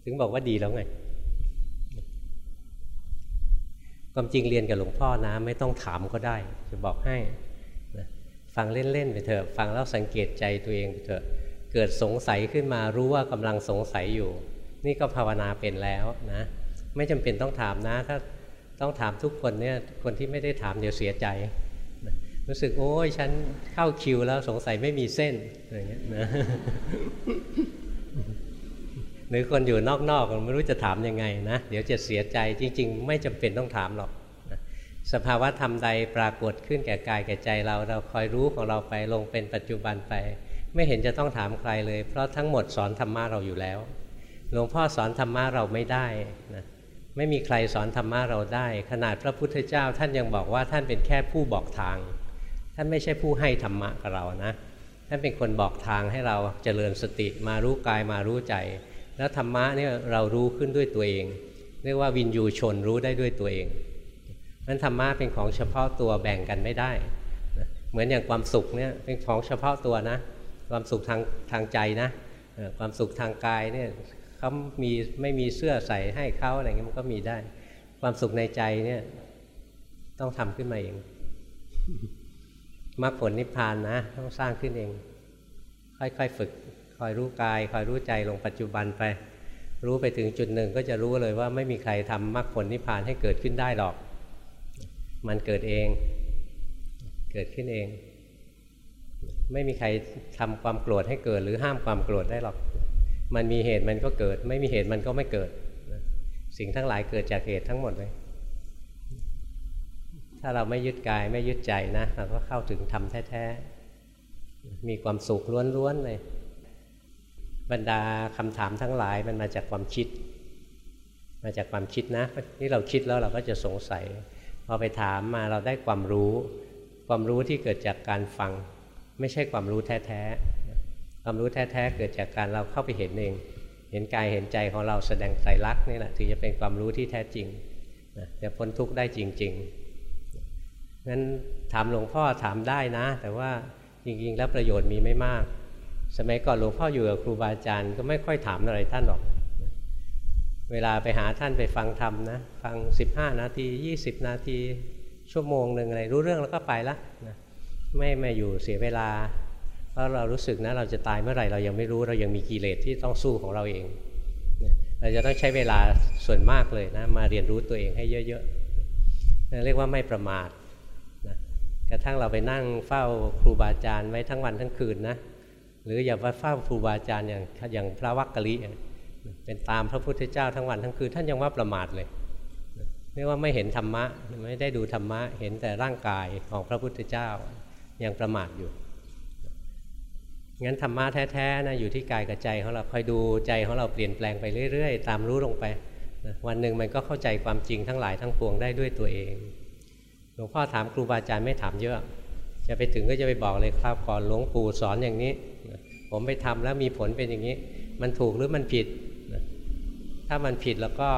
ถึงบอกว่าดีแล้วไงความจริงเรียนกับหลวงพ่อนะ ไม่ต้องถามก็ได้ จะบอกให้นะฟังเล่น ๆ ไปเถอะ ฟังแล้วสังเกตใจตัวเองไปเถอะ เกิดสงสัยขึ้นมารู้ว่ากำลังสงสัยอยู่ นี่ก็ภาวนาเป็นแล้วนะ ไม่จำเป็นต้องถามนะ ถ้าต้องถามทุกคนเนี่ยคนที่ไม่ได้ถามเดี๋ยวเสียใจ รู้สึกโอ้ยฉันเข้าคิวแล้วสงสัยไม่มีเส้นอะไรเงี้ยนะหรือคนอยู่นอกๆไม่รู้จะถามยังไงนะเดี๋ยวจะเสียใจจริง ๆ ไม่จำเป็นต้องถามหรอกสภาวะธรรมใดปรากฏขึ้นแก่กายแก่ใจเรา เราคอยรู้ของเราไปลงเป็นปัจจุบันไป ไม่เห็นจะต้องถามใครเลย เพราะทั้งหมดสอนธรรมะเราอยู่แล้ว หลวงพ่อสอนธรรมะเราไม่ได้นะไม่มีใครสอนธรรมะเราได้ ขนาดพระพุทธเจ้าท่านยังบอกว่าท่านเป็นแค่ผู้บอกทาง ท่านไม่ใช่ผู้ให้ธรรมะกับเรานะท่านเป็นคนบอกทางให้เราเจริญสติมารู้กายมารู้ใจ แล้วธรรมะเนี่ยเรารู้ขึ้นด้วยตัวเอง เรียกว่าวินยูชนรู้ได้ด้วยตัวเองนั้นธรรมะเป็นของเฉพาะตัวแบ่งกันไม่ได้ เหมือนอย่างความสุขเนี่ยเป็นของเฉพาะตัวนะ ความสุขทางทางใจนะ ความสุขทางกายเนี่ย เขามีไม่มีเสื้อใส่ให้เขาอะไรเงี้ยมันก็มีได้ ความสุขในใจเนี่ย ต้องทำขึ้นมาเองมรรคผลนิพพานนะ ต้องสร้างขึ้นเอง ค่อยๆฝึก คอยรู้กาย คอยรู้ใจลงปัจจุบันไป รู้ไปถึงจุดหนึ่งก็จะรู้เลยว่าไม่มีใครทำมรรคผลนิพพานให้เกิดขึ้นได้หรอก มันเกิดเอง เกิดขึ้นเอง ไม่มีใครทำความโกรธให้เกิด หรือห้ามความโกรธได้หรอก มันมีเหตุมันก็เกิด ไม่มีเหตุมันก็ไม่เกิด สิ่งทั้งหลายเกิดจากเหตุทั้งหมดเลย ถ้าเราไม่ยึดกายไม่ยึดใจนะเราก็เข้าถึงธรรมแท้ๆ มีความสุขล้วนๆเลย บรรดาคำถามทั้งหลายมันมาจากความคิด มาจากความคิดนะนี่เราคิดแล้วเราก็จะสงสัยพอไปถามมาเราได้ความรู้ ความรู้ที่เกิดจากการฟัง ไม่ใช่ความรู้แท้ๆ ความรู้แท้ๆเกิดจากการเราเข้าไปเห็นเอง เห็นกายเห็นใจของเราแสดงไตรลักษณ์นี่แหละถึงจะเป็นความรู้ที่แท้จริงจะพ้นทุกข์ได้จริงๆงั้นถามหลวงพ่อถามได้นะ แต่ว่าจริงๆ แล้วประโยชน์มีไม่มาก สมัยก่อนหลวงพ่ออยู่กับครูบาอาจารย์ก็ไม่ค่อยถามอะไรท่านหรอก เวลาไปหาท่านไปฟังธรรมนะ ฟัง 15 นาที 20 นาที ชั่วโมงหนึ่งอะไรรู้เรื่องแล้วก็ไปละนะไม่มาอยู่เสียเวลา เพราะเรารู้สึกนะเราจะตายเมื่อไหร่เรายังไม่รู้เรายังมีกิเลสที่ต้องสู้ของเราเอง เราจะต้องใช้เวลาส่วนมากเลยนะมาเรียนรู้ตัวเองให้เยอะๆนะเรียกว่าไม่ประมาทนะกระทั่งเราไปนั่งเฝ้าครูบาอาจารย์ไว้ทั้งวันทั้งคืนนะหรืออย่าไปเฝ้าครูบาอาจารย์อย่างอย่างพระวักกะลิเป็นตามพระพุทธเจ้าทั้งวันทั้งคืนท่านยังว่าประมาทเลยเรียกว่าไม่เห็นธรรมะไม่ได้ดูธรรมะเห็นแต่ร่างกายของพระพุทธเจ้ายังประมาทอยู่ งั้นธรรมะแท้ๆนะอยู่ที่กายกับใจของเราคอยดูใจของเราเปลี่ยนแปลงไปเรื่อยๆ ตามรู้ลงไปวันหนึ่งมันก็เข้าใจความจริงทั้งหลายทั้งปวงได้ด้วยตัวเองหลวงพ่อถามครูบาอาจารย์ไม่ถามเยอะ จะไปถึงก็จะไปบอกเลยครับก่อนหลวงปู่สอนอย่างนี้ ผมไปทำแล้วมีผลเป็นอย่างนี้ มันถูกหรือมันผิด ถ้ามันผิดแล้วก็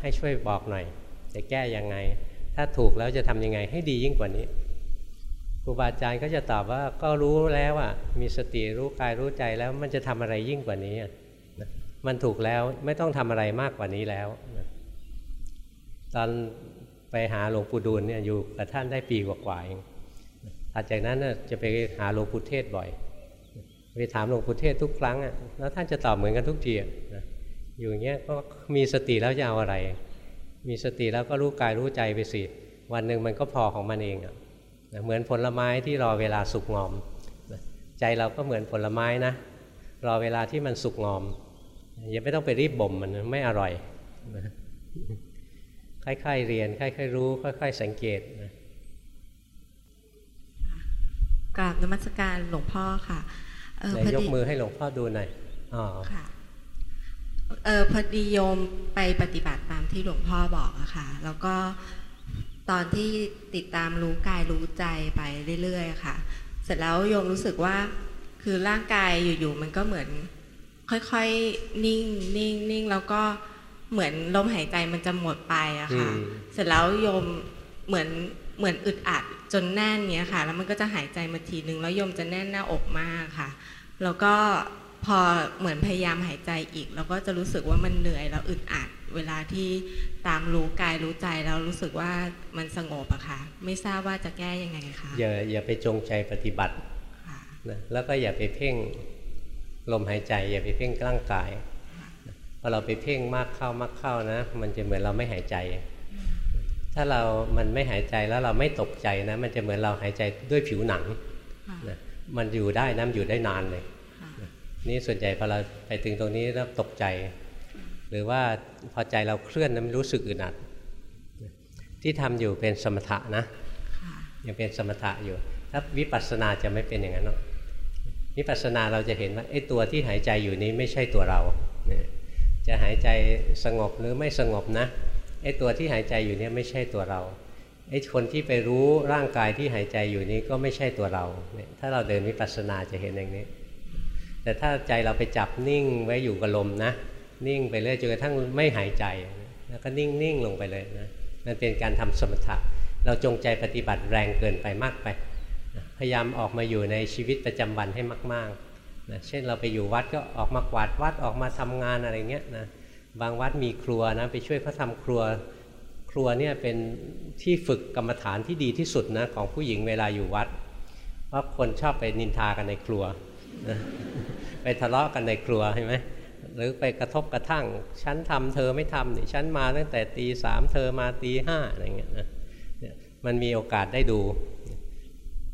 ให้ช่วยบอกหน่อย จะแก้ยังไง ถ้าถูกแล้วจะทำยังไงให้ดียิ่งกว่านี้ รูบาอาจารย์ก็จะตอบว่าก็รู้แล้วอะมีสติรู้กายรู้ใจแล้วมันจะทำอะไรยิ่งกว่านี้มันถูกแล้วไม่ต้องทำอะไรมากกว่านี้แล้ว ตอนไปหาหลวงปู่ดูลเนี่ยอยู่กับท่านได้ปีกว่าๆเองถัดจากนั้นจะไปหาหลวงปู่เทศบ่อยไปถามหลวงปู่เทศทุกครั้งอะแล้วท่านจะตอบเหมือนกันทุกทีนะอยู่อย่างเงี้ยก็มีสติแล้วจะเอาอะไร มีสติแล้วก็รู้กายรู้ใจไปสิ วันหนึ่งมันก็พอของมันเองอะ เหมือนผลไม้ที่รอเวลาสุกงอม ใจเราก็เหมือนผลไม้นะ รอเวลาที่มันสุกงอมอย่าไม่ต้องไปรีบบ่มมันไม่อร่อยค่อยๆเรียนค่อยๆรู้ ค่อย ๆ สังเกตนะกราบนมัสการหลวงพ่อค่ะเออยกมือให้หลวงพ่อดูหน่อยอ๋อค่ะเออพอดีโยมไปปฏิบัติตามที่หลวงพ่อบอกอะค่ะ แล้วก็ ตอนที่ติดตามรู้กายรู้ใจไปเรื่อยๆค่ะ เสร็จแล้วโยมรู้สึกว่าคือร่างกายอยู่ๆมันก็เหมือน ค่อยๆนิ่งนิ่งนิ่งแล้วก็เหมือนลมหายใจมันจะหมดไปอะค่ะ เสร็จแล้วโยมเหมือนเหมือนอึดอัดจนแน่นเนี้ยค่ะ แล้วมันก็จะหายใจมาทีนึงแล้วโยมจะแน่นหน้าอกมากค่ะ แล้วก็พอเหมือนพยายามหายใจอีก แล้วก็จะรู้สึกว่ามันเหนื่อยแล้วอึดอัด เวลาที่ตามรู้กายรู้ใจแล้วรู้สึกว่ามันสงบอะค่ะ ไม่ทราบว่าจะแก้ยังไงคะอย่าอย่าไปจงใจปฏิบัตินะแล้วก็อย่าไปเพ่งลมหายใจ อย่าไปเพ่งร่างกายพอเราไปเพ่งมากเข้ามากเข้านะ มันจะเหมือนเราไม่หายใจ ถ้าเรามันไม่หายใจแล้วเราไม่ตกใจนะ มันจะเหมือนเราหายใจด้วยผิวหนังนะมันอยู่ได้น้ำอยู่ได้นานเลยนี่ส่วนใหญ่พอเราไปถึงตรงนี้แล้วตกใจ หรือว่าพอใจเราเคลื่อนนั้นรู้สึกอึดอัด ที่ทำอยู่เป็นสมถะนะยังเป็นสมถะอยู่ ถ้าวิปัสสนาจะไม่เป็นอย่างนั้นหรอกวิปัสสนาเราจะเห็นว่าไอ้ตัวที่หายใจอยู่นี้ไม่ใช่ตัวเราเนี่ยจะหายใจสงบหรือไม่สงบนะไอ้ตัวที่หายใจอยู่นี่ไม่ใช่ตัวเราไอ้คนที่ไปรู้ร่างกายที่หายใจอยู่นี้ก็ไม่ใช่ตัวเราเนี่ยถ้าเราเดินวิปัสสนาจะเห็นอย่างนี้ แต่ถ้าใจเราไปจับนิ่งไว้อยู่กับลมนะ นิ่งไปเรื่อยจนกระทั่งไม่หายใจ แล้วก็นิ่งนิ่งลงไปเลยนะมันเป็นการทำสมถะ เราจงใจปฏิบัติแรงเกินไปมากไป พยายามออกมาอยู่ในชีวิตประจำวันให้มากๆนะเช่นเราไปอยู่วัดก็ออกมากวาดวัดออกมาทำงานอะไรเงี้ยนะบางวัดมีครัวนะไปช่วยเขาทาครัวครัวเนี่ยเป็นที่ฝึกกรรมฐานที่ดีที่สุดนะของผู้หญิงเวลาอยู่วัดเพราะคนชอบไปนินทากันในครัวนะไปทะเลาะกันในครัวใช่ไหม หรือไปกระทบกระทั่ง ฉันทำเธอไม่ทำนี่ฉันมาตั้งแต่ตีสามเธอมาตีห้าอะไรเงี้ยนะมันมีโอกาสได้ดู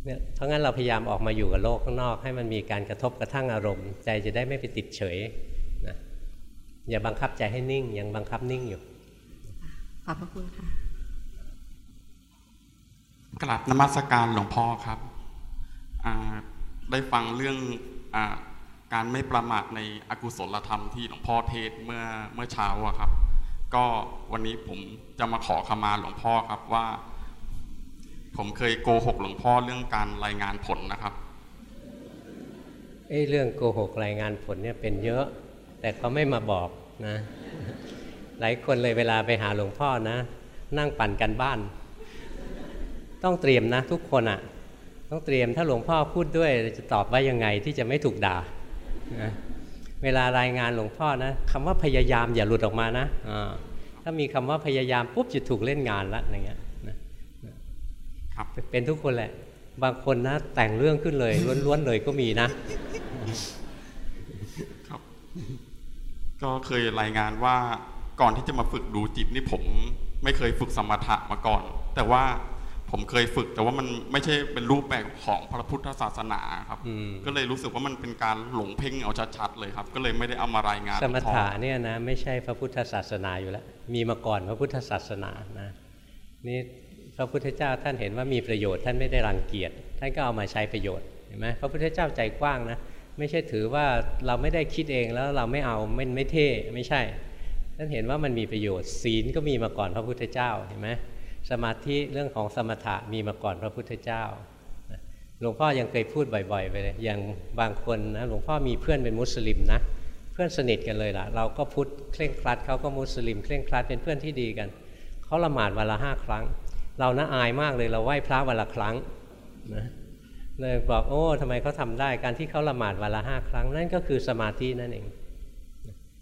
เนี่ยเพราะงั้นเราพยายามออกมาอยู่กับโลกข้างนอก ให้มันมีการกระทบกระทั่งอารมณ์ ใจจะได้ไม่ไปติดเฉยนะอย่าบังคับใจให้นิ่ง ยังบังคับนิ่งอยู่ ขอบพระคุณค่ะกลับนมัสการหลวงพ่อครับ ได้ฟังเรื่องอ การไม่ประมาทในอกุศลธรรมที่หลวงพ่อเทศเมื่อเมื่อเช้าครับ ก็วันนี้ผมจะมาขอขมาหลวงพ่อครับว่า ผมเคยโกหกหลวงพ่อเรื่องการรายงานผลนะครับเอ้เรื่องโกหกรายงานผลเนี่ยเป็นเยอะ แต่เขาไม่มาบอกนะ หลายคนเลยเวลาไปหาหลวงพ่อนะ นั่งปั่นกันบ้าน ต้องเตรียมนะทุกคนอะ่ะ ต้องเตรียมถ้าหลวงพ่อพูดด้วยจะตอบว่ายังไงที่จะไม่ถูกด่า นะเวลารายงานหลวงพ่อนะคำว่าพยายามอย่าหลุดออกมานะถ้ามีคำว่าพยายามปุ๊บจะถูกเล่นงานละอย่างเงี้ยครับเป็นทุกคนแหละ บางคนนะแต่งเรื่องขึ้นเลยล้วนๆเลยก็มีนะ ครับ ก็เคยรายงานว่าก่อนที่จะมาฝึกดูจิตนี่ผม ไม่เคยฝึกสมถะมาก่อน แต่ว่า ผมเคยฝึก แต่ว่ามันไม่ใช่เป็นรูปแบบของพระพุทธศาสนาครับ ก็เลยรู้สึกว่ามันเป็นการหลงเพ่งเอาชัดๆเลยครับ ก็เลยไม่ได้เอามารายงานสมถะเนี่ยนะไม่ใช่พระพุทธศาสนาอยู่แล้ว มีมาก่อนพระพุทธศาสนานะนี่พระพุทธเจ้าท่านเห็นว่ามีประโยชน์ท่านไม่ได้รังเกียจท่านก็เอามาใช้ประโยชน์เห็นไหมพระพุทธเจ้าใจกว้างนะไม่ใช่ถือว่าเราไม่ได้คิดเองแล้วเราไม่เอาไม่ไม่เท่ไม่ใช่ท่านเห็นว่ามันมีประโยชน์ศีลก็มีมาก่อนพระพุทธเจ้าเห็นไหม สมาธิเรื่องของสมถะมีมาก่อนพระพุทธเจ้าหลวงพ่อยังเคยพูดบ่อยๆไปเลยอย่างบางคนนะหลวงพ่อมีเพื่อนเป็นมุสลิมนะเพื่อนสนิทกันเลยล่ะ เราก็พุทธเคร่งครัดเขาก็มุสลิมเคร่งครัดเป็นเพื่อนที่ดีกันเขาละหมาดวันละห้าครั้ง เราน่าอายมากเลยเราไหว้พระวันละครั้งนะเลยบอกโอ้ทำไมเขาทาได้การที่เขาละหมาดวันละห้าครั้งนั่นก็คือสมาธินั่นเอง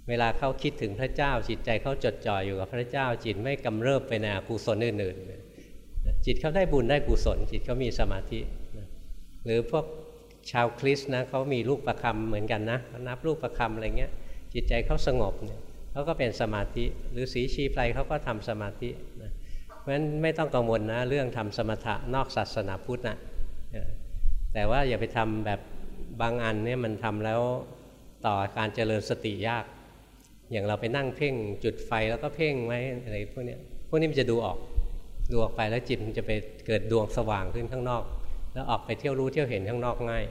เวลาเขาคิดถึงพระเจ้า จิตใจเขาจดจ่ออยู่กับพระเจ้า จิตไม่กำเริบไปในอกุศลอื่นๆ จิตเขาได้บุญได้กุศล จิตเขามีสมาธิ หรือพวกชาวคริสต์นะเขามีลูกประคำเหมือนกันนะนับลูกประคำอะไรเงี้ย จิตใจเขาสงบเนี่ยเขาก็เป็นสมาธิ หรือสีชีไพรเขาก็ทำสมาธินะเพราะฉะนั้นไม่ต้องกังวลนะเรื่องทำสมถะนอกศาสนาพุทธนะแต่ว่าอย่าไปทำแบบบางอันเนี่ยมันทำแล้วต่อการเจริญสติยาก อย่างเราไปนั่งเพ่งจุดไฟแล้วก็เพ่งไว้อะไรพวกนี้พวกนี้มันจะดูออกดูออกไปแล้วจิตมันจะไปเกิดดวงสว่างขึ้นข้างนอก แล้วออกไปเที่ยวรู้เที่ยวเห็นข้างนอกง่าย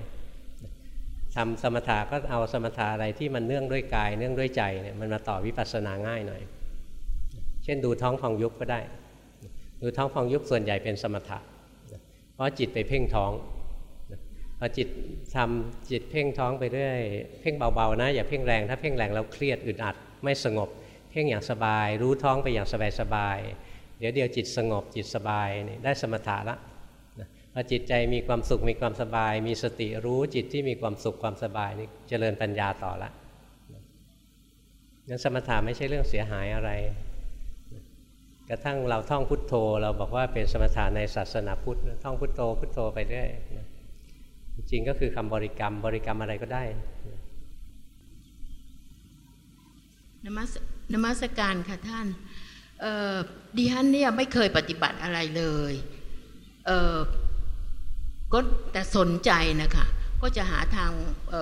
ทำสมถะก็เอาสมถะอะไรที่มันเนื่องด้วยกาย เนื่องด้วยใจเนี่ยมันมาต่อวิปัสสนาง่ายหน่อย เช่นดูท้องพองยุบก็ได้ ดูท้องพองยุบส่วนใหญ่เป็นสมถะ เพราะจิตไปเพ่งท้อง พอจิตทำจิตเพ่งท้องไปเรื่อยเพ่งเบาๆนะ อย่าเพ่งแรงถ้าเพ่งแรงเราเครียดอึดอัดไม่สงบ เพ่งอย่างสบาย รู้ท้องไปอย่างสบายๆเดี๋ยวเดียวจิตสงบจิตสบายนี่ได้สมถะละพอจิตใจมีความสุขมีความสบาย มีสติรู้จิตที่มีความสุขความสบายนี่เจริญปัญญาต่อละงั้นสมถะไม่ใช่เรื่องเสียหายอะไร กระทั่งเราท่องพุทโธ เราบอกว่าเป็นสมถะในศาสนาพุทธท่องพุทโธพุทโธไปเรื่อย จริงก็คือคำบริกรรม บริกรรมอะไรก็ได้นมัสนมัสการค่ะท่านดิฉันเนี่ยไม่เคยปฏิบัติอะไรเลยก็แต่สนใจนะคะก็จะหาทาง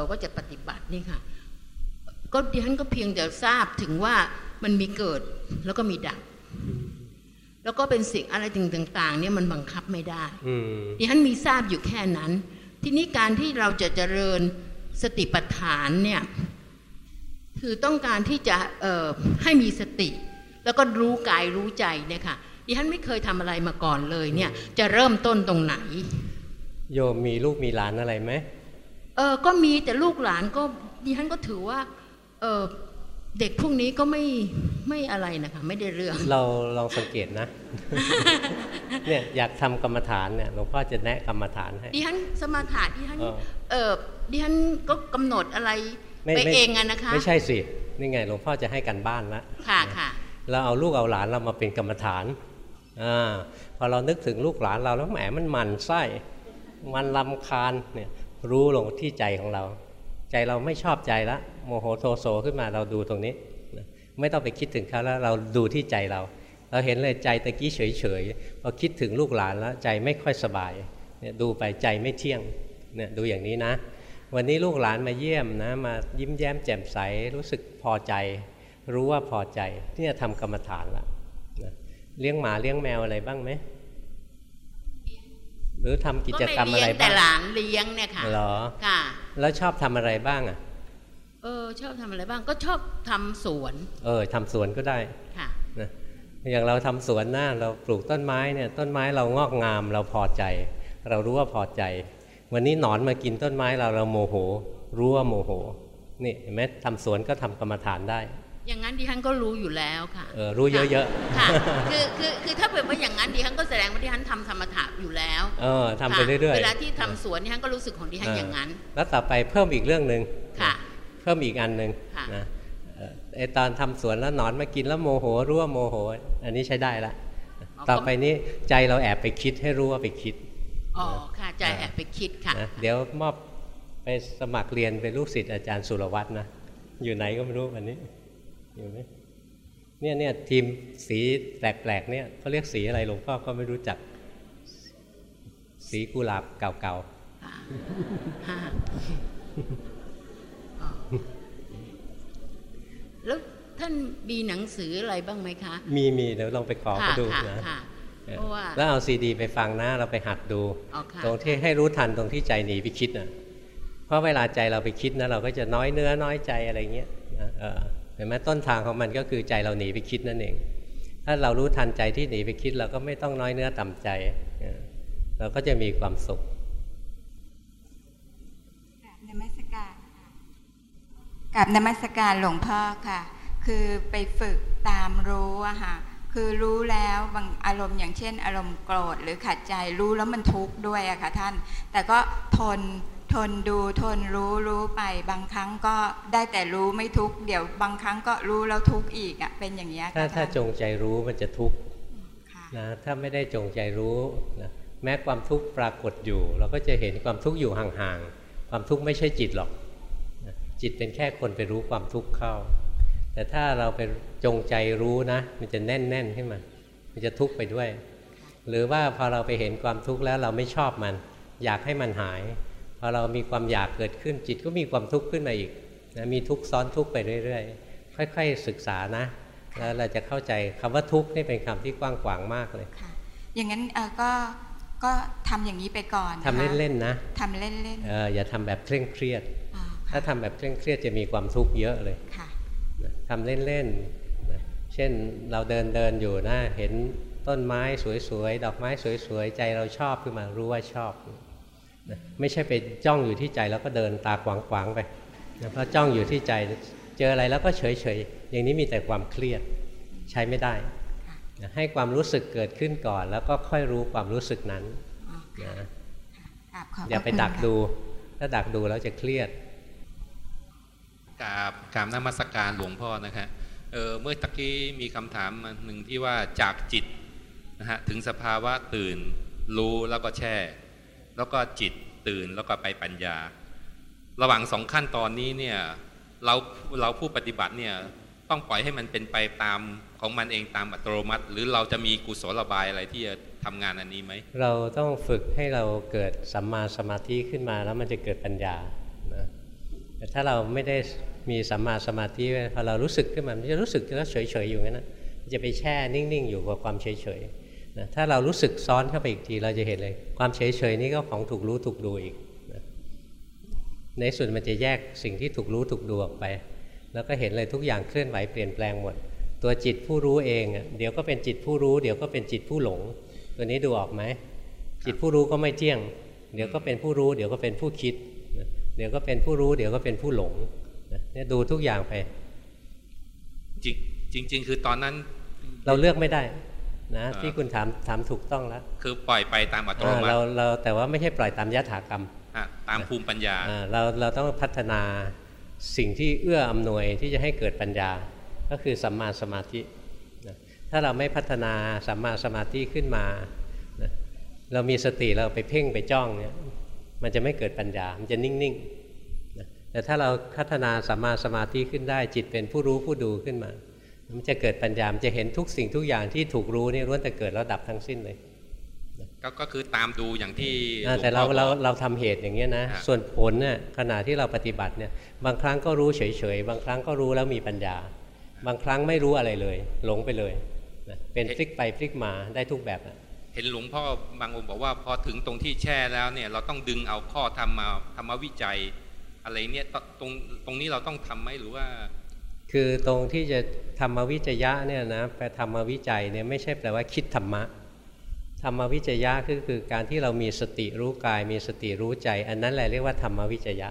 ว่าจะปฏิบัตินี่ค่ะก็ดิฉันก็เพียงแต่ทราบถึงว่ามันมีเกิดแล้วก็มีดับ แล้วก็เป็นสิ่งอะไรต่างๆเนี่ยมันบังคับไม่ได้ดิฉันมีทราบอยู่แค่นั้น ทีนี้การที่เราจะเจริญสติปัฏฐานเนี่ยคือต้องการที่จะให้มีสติ แล้วก็รู้กายรู้ใจเนี่ยค่ะดิฉันไม่เคยทำอะไรมาก่อนเลยเนี่ย จะเริ่มต้นตรงไหน โยมมีลูกมีหลานอะไรไหมเออก็มีแต่ลูกหลานก็ดิฉันก็ถือว่าเออ เด็กพวกนี้ก็ไม่ไม่อะไรนะคะ ไม่ได้เรื่อง เราลองสังเกตนะ เนี่ยอยากทำกรรมฐานเนี่ยหลวงพ่อจะแนะกรรมฐานให้ดิฉันสมาธิดิฉันเออดิฉันก็กำหนดอะไรไปเองอะนะคะ ไม่ใช่สินี่ไงหลวงพ่อจะให้กันบ้านละค่ะค่ะเราเอาลูกเอาหลานเรามาเป็นกรรมฐานอ่าพอเรานึกถึงลูกหลานเราแล้วแหมมันมันไส้มันลำคาญเนี่ยรู้ลงที่ใจของเรา ใจเราไม่ชอบใจละ โมโหโทโสขึ้นมาเราดูตรงนี้ ไม่ต้องไปคิดถึงเขาแล้วเราดูที่ใจเรา เราเห็นเลยใจตะกี้เฉยๆพอคิดถึงลูกหลานแล้วใจไม่ค่อยสบายเนี่ยดูไปใจไม่เที่ยงเนี่ยดูอย่างนี้นะ วันนี้ลูกหลานมาเยี่ยมนะมายิ้มแย้มแจ่มใสรู้สึกพอใจ รู้ว่าพอใจที่จะทำกรรมฐานละนะเลี้ยงหมาเลี้ยงแมวอะไรบ้างไหมหรือทำกิจกรรมอะไรบ้างแต่หลานเลี้ยงเนี่ยค่ะหรอค่ะ แล้วชอบทำอะไรบ้างอะ เออชอบทำอะไรบ้างก็ชอบทำสวน เออทำสวนก็ได้ค่ะนะอย่างเราทำสวนนะเราปลูกต้นไม้เนี่ยต้นไม้เรางอกงามเราพอใจ เรารู้ว่าพอใจ วันนี้หนอนมากินต้นไม้เราเราโมโห รู้ว่าโมโหนี่เห็นไหมทำสวนก็ทำกรรมฐานได้ อย่างนั้นดิฉันก็รู้อยู่แล้วค่ะเออรู้เยอะๆค่ะคือคือคือถ้าเป็นว่าอย่างนั้นดิฉันก็แสดงว่าดิฉันทำธรรมถะอยู่แล้วเออทำไปเรื่อยๆเวลาที่ทำสวนดิฉันก็รู้สึกของดิฉันอย่างนั้น แล้วต่อไปเพิ่มอีกเรื่องหนึ่งค่ะเพิ่มอีกอันหนึ่งนะไอตอนทำสวนแล้วหนอนมากินแล้วโมโหรู้ว่าโมโห อันนี้ใช้ได้ละ ต่อไปนี้ใจเราแอบไปคิดให้รู้ว่าไปคิดอ๋อค่ะใจแอบไปคิดค่ะ เดี๋ยวมอบไปสมัครเรียนเป็นลูกศิษย์อาจารย์สุรวัตรนะ อยู่ไหนก็ไม่รู้วันนี้อยู่ไหมเนี่ยเนี่ยทีมสีแปลกๆเนี่ยเขาเรียกสีอะไรหลวงพ่อก็ไม่รู้จัก สีกุหลาบเก่าๆ แล้วท่านมีหนังสืออะไรบ้างไหมคะ มีมีเดี๋ยวลองไปขอไปดูนะแล้วเอาซีดีไปฟังนะเราไปหัดดู ตรงที่ให้รู้ทันตรงที่ใจหนีไปคิดนะเพราะเวลาใจเราไปคิดนะเราก็จะน้อยเนื้อน้อยใจอะไรเงี้ยเห็นไหมต้นทางของมันก็คือใจเราหนีไปคิดนั่นเอง ถ้าเรารู้ทันใจที่หนีไปคิดเราก็ไม่ต้องน้อยเนื้อต่ำใจ เราก็จะมีความสุขนมัสการ กับนมัสการหลวงพ่อค่ะ คือไปฝึกตามรู้อะค่ะคือรู้แล้วบางอารมณ์อย่างเช่น อารมณ์โกรธหรือขัดใจรู้แล้วมันทุกข์ด้วยอะค่ะท่าน แต่ก็ทนทนดูทนรู้รู้ไป บางครั้งก็ได้แต่รู้ไม่ทุกข์เดี๋ยวบางครั้งก็รู้แล้วทุกข์อีกอะเป็นอย่างนี้ถ้าถ้าจงใจรู้มันจะทุกข์นะถ้าไม่ได้จงใจรู้นะแม้ความทุกข์ปรากฏอยู่ เราก็จะเห็นความทุกข์อยู่ห่างๆความทุกข์ไม่ใช่จิตหรอก จิตเป็นแค่คนไปรู้ความทุกข์เข้า แต่ถ้าเราไปจงใจรู้นะ มันจะแน่นๆขึ้นมา มันจะทุกข์ไปด้วย หรือว่าพอเราไปเห็นความทุกข์แล้วเราไม่ชอบมัน อยากให้มันหาย พอเรามีความอยากเกิดขึ้นจิตก็มีความทุกข์ขึ้นมาอีกนะมีทุกข์ซ้อนทุกข์ไปเรื่อยๆ ค่อย ๆ ศึกษานะ แล้วเราจะเข้าใจคำว่าทุกข์นี่เป็นคำที่กว้างขวางมากเลยอย่างนั้นเออก็ก็ทำอย่างนี้ไปก่อนทำเล่นๆนะทำเล่นๆเอออย่าทำแบบเคร่งเครียด ถ้าทำแบบเคร่งเครียดจะมีความทุกข์เยอะเลยทำเล่นๆ เช่นเราเดินเดินอยู่นะเห็นต้นไม้สวยๆ ดอกไม้สวยๆ ใจเราชอบขึ้นมารู้ว่าชอบนะไม่ใช่ไปจ้องอยู่ที่ใจแล้วก็เดินตาขวางๆไปนะเพราะจ้องอยู่ที่ใจเจออะไรแล้วก็เฉยๆ อย่างนี้มีแต่ความเครียดใช้ไม่ได้นะให้ความรู้สึกเกิดขึ้นก่อน แล้วก็ค่อยรู้ความรู้สึกนั้นนะอย่าไปดักดู ถ้าดักดูแล้วจะเครียด กราบกราบนมัสการหลวงพ่อนะครับเเมื่อตะกี้มีคำถามหนึ่งที่ว่าจากจิตนะฮะถึงสภาวะตื่น รู้แล้วก็แช่ แล้วก็จิตตื่นแล้วก็ไปปัญญา ระหว่างสองขั้นตอนนี้เนี่ยเราเราผู้ปฏิบัติเนี่ยต้องปล่อยให้มันเป็นไปตามของมันเองตามอัตโนมัติ หรือเราจะมีกุศลระบายอะไรที่จะทำงานอันนี้ไหม เราต้องฝึกให้เราเกิดสัมมาสมาธิขึ้นมาแล้วมันจะเกิดปัญญานะแต่ถ้าเราไม่ได้ มีสัมมาสมาธิพอเรารู้สึกขึ้นมามันจะรู้สึกแล้วเฉยๆอยู่งั้นนะจะไปแช่นิ่งๆอยู่กับความเฉยๆนะถ้าเรารู้สึกซ้อนเข้าไปอีกทีเราจะเห็นเลย ความเฉยๆนี่ก็ของถูกรู้ถูกดูอีกนะในสุดมันจะแยกสิ่งที่ถูกรู้ถูกดูออกไป แล้วก็เห็นเลยทุกอย่างเคลื่อนไหวเปลี่ยนแปลงหมด ตัวจิตผู้รู้เองเดี๋ยวก็เป็นจิตผู้รู้ เดี๋ยวก็เป็นจิตผู้หลง ตัวนี้ดูออกไหมจิตผู้รู้ก็ไม่เที่ยง เดี๋ยวก็เป็นผู้รู้ เดี๋ยวก็เป็นผู้คิด เดี๋ยวก็เป็นผู้รู้ เดี๋ยวก็เป็นผู้หลง เนี่ยดูทุกอย่างไป จริงจริง ๆ คือตอนนั้น เราเลือกไม่ได้นะที่คุณถามถามถูกต้องแล้ว คือปล่อยไปตามอัตโนมัติเราเราแต่ว่าไม่ใช่ปล่อยตามยถากรรมตามภูมิปัญญาเราเราต้องพัฒนาสิ่งที่เอื้ออำนวยที่จะให้เกิดปัญญา ก็คือสัมมาสมาธิถ้าเราไม่พัฒนาสัมมาสมาธิขึ้นมาเรามีสติเราไปเพ่งไปจ้องเนี่ยมันจะไม่เกิดปัญญา มันจะนิ่งๆ แต่ถ้าเราพัฒนาสัมมาสมาธิขึ้นได้ จิตเป็นผู้รู้ผู้ดูขึ้นมา มันจะเกิดปัญญามันจะเห็นทุกสิ่งทุกอย่างที่ถูกรู้นี่ล้วนแต่เกิดแล้วดับทั้งสิ้นเลยก็ก็คือตามดูอย่างที่แต่เราเราเราทำเหตุอย่างเงี้ยนะ ส่วนผลเนี่ยขณะที่เราปฏิบัติเนี่ยบางครั้งก็รู้เฉยๆ บางครั้งก็รู้แล้วมีปัญญา บางครั้งไม่รู้อะไรเลย หลงไปเลยเป็นพลิกไปพลิกมาได้ทุกแบบอะเห็นหลวงพ่อบางองค์บอกว่าพอถึงตรงที่แช่แล้วเนี่ยเราต้องดึงเอาข้อธรรมมาธรรมวิจัย อะไรเนี่ยตรงตรงนี้เราต้องทำไหมหรือว่า คือตรงที่จะธรรมวิจยะเนี่ยนะแปธรรมวิจัยเนี่ยไม่ใช่แปลว่าคิดธรรมะธรรมวิจยะคือคือการที่เรามีสติรู้กาย มีสติรู้ใจ อันนั้นแหละเรียกว่าธรรมวิจยะ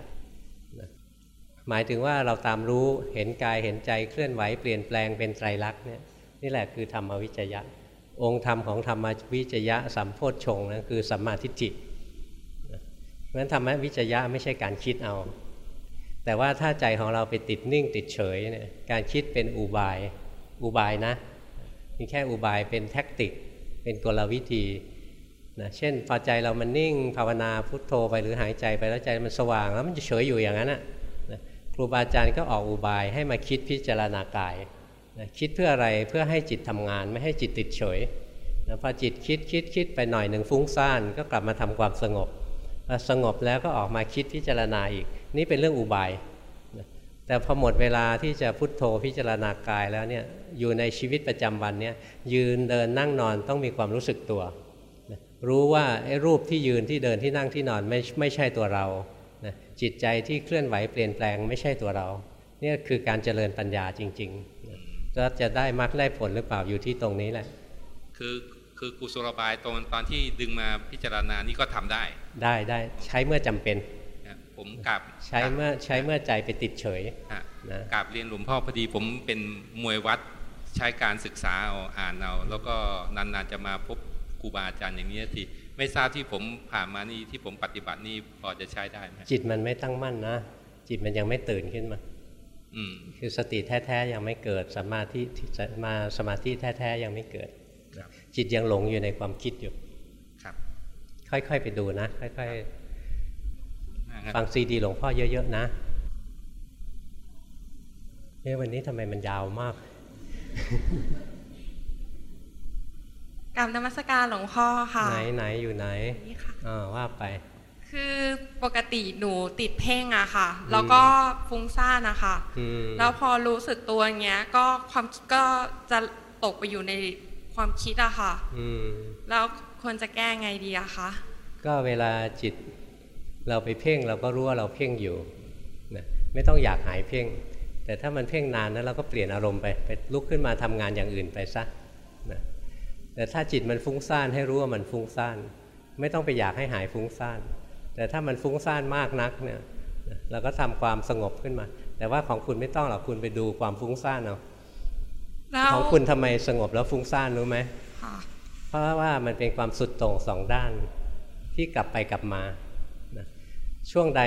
หมายถึงว่าเราตามรู้เห็นกายเห็นใจเคลื่อนไหวเปลี่ยนแปลงเป็นไตรลักษณ์เนี่ยนี่แหละคือธรรมวิจยะ องค์ธรรมของธรรมวิจยะสัมโพชฌงนั้นคือสัมมาทิฏฐิ เพราะฉะนั้นธรรมวิจยะไม่ใช่การคิดเอา แต่ว่าถ้าใจของเราไปติดนิ่งติดเฉยเนี่ยการคิดเป็นอุบายอุบายนะมีแค่อุบายเป็นแท็กติก เป็นกลวิธีนะเช่นพอใจเรามันนิ่งภาวนาพุทโธไปหรือหายใจไปแล้วใจมันสว่าง แล้วมันจะเฉยอยู่อย่างนั้นนะครูบาอาจารย์ก็ออกอุบายให้มาคิดพิจารณากายนะคิดเพื่ออะไรเพื่อให้จิตทำงานไม่ให้จิตติดเฉยนะพอจิตคิดคิดคิดไปหน่อยหนึ่งฟุ้งซ่านก็กลับมาทำความสงบ สงบแล้วก็ออกมาคิดพิจารณาอีก นี่เป็นเรื่องอุบาย แต่พอหมดเวลาที่จะพุทโธพิจารณากายแล้วเนี่ยอยู่ในชีวิตประจำวันเนี่ยยืนเดินนั่งนอนต้องมีความรู้สึกตัว รู้ว่าไอ้รูปที่ยืนที่เดินที่นั่งที่นอนไม่ไม่ใช่ตัวเราจิตใจที่เคลื่อนไหวเปลี่ยนแปลงไม่ใช่ตัวเราเนี่ยคือการเจริญปัญญาจริงๆจะจะได้มรรคได้ผลหรือเปล่าอยู่ที่ตรงนี้แหละ คือคือกุศลบายตอนตอนที่ดึงมาพิจารณานี่ก็ทำได้ ได้ได้ใช้เมื่อจำเป็นผมกลับใช้เมื่อใช้เมื่อใจไปติดเฉยนะกลับเรียนหลวงพ่อพอดีผมเป็นมวยวัดใช้การศึกษาเอาอ่านเอาแล้วก็นานๆจะมาพบครูบาอาจารย์อย่างนี้ทีไม่ทราบที่ผมผ่านมานี่ที่ผมปฏิบัตินี่พอจะใช้ได้ไหมจิตมันไม่ตั้งมั่นนะ จิตมันยังไม่ตื่นขึ้นมาอืมคือสติแท้ๆยังไม่เกิดสมาธิมาสมาธิแท้ๆยังไม่เกิด จิตยังหลงอยู่ในความคิดอยู่ ครับค่อยๆ ไปดูนะ ค่อยๆ ฟังซีดีหลวงพ่อเยอะ ๆ นะเฮ้วันนี้ทำไมมันยาวมากกรรมนมัสการหลวงพ่อค่ะ ไหนไหนอยู่ไหนนี่ค่ะอ่าว่าไป คือปกติหนูติดเพ่งอะค่ะ แล้วก็ฟุ้งซ่านอะค่ะแล้วพอรู้สึกตัวเงี้ย ก็ความก็จะตกไปอยู่ในความคิดอะค่ะแล้ว ควรจะแก้ไงดีอะคะ ก็เวลาจิตเราไปเพ่งเราก็รู้ว่าเราเพ่งอยู่นะไม่ต้องอยากหายเพ่ง แต่ถ้ามันเพ่งนานนะเราก็เปลี่ยนอารมณ์ไปไปลุกขึ้นมาทำงานอย่างอื่นไปซะนะแต่ถ้าจิตมันฟุ้งซ่านให้รู้ว่ามันฟุ้งซ่าน ไม่ต้องไปอยากให้หายฟุ้งซ่าน แต่ถ้ามันฟุ้งซ่านมากนักเนี่ยเราก็ทำความสงบขึ้นมา แต่ว่าของคุณไม่ต้องหรอกคุณไปดูความฟุ้งซ่านเอาของคุณทำไมสงบแล้วฟุ้งซ่านรู้ไหม เพราะว่ามันเป็นความสุดโต่งสองด้านที่กลับไปกลับมาช่วงใด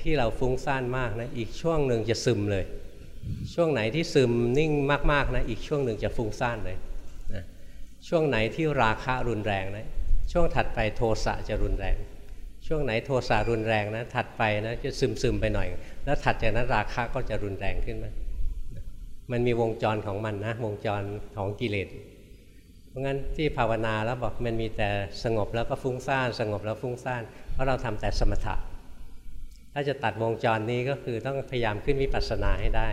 ที่เราฟุ้งซ่านมากนะอีกช่วงหนึ่งจะซึมเลย ช่วงไหนที่ซึมนิ่งมากๆนะอีกช่วงหนึ่งจะฟุ้งซ่านเลยนะช่วงไหนที่ราคะรุนแรงนะช่วงถัดไปโทสะจะรุนแรง ช่วงไหนโทสะรุนแรงนะถัดไปนะจะซึมซึมไปหน่อย แล้วถัดจากนั้นราคะก็จะรุนแรงขึ้นมามันมีวงจรของมันนะวงจรของกิเลส ราะงั้นที่ภาวนาแล้วบอกมันมีแต่สงบแล้วก็ฟุ้งซ่านสงบแล้วฟุ้งซ่านเพราะเราทำแต่สมถะ ถ้าจะตัดวงจรนี้ก็คือต้องพยายามขึ้นวิปัสสนาให้ได้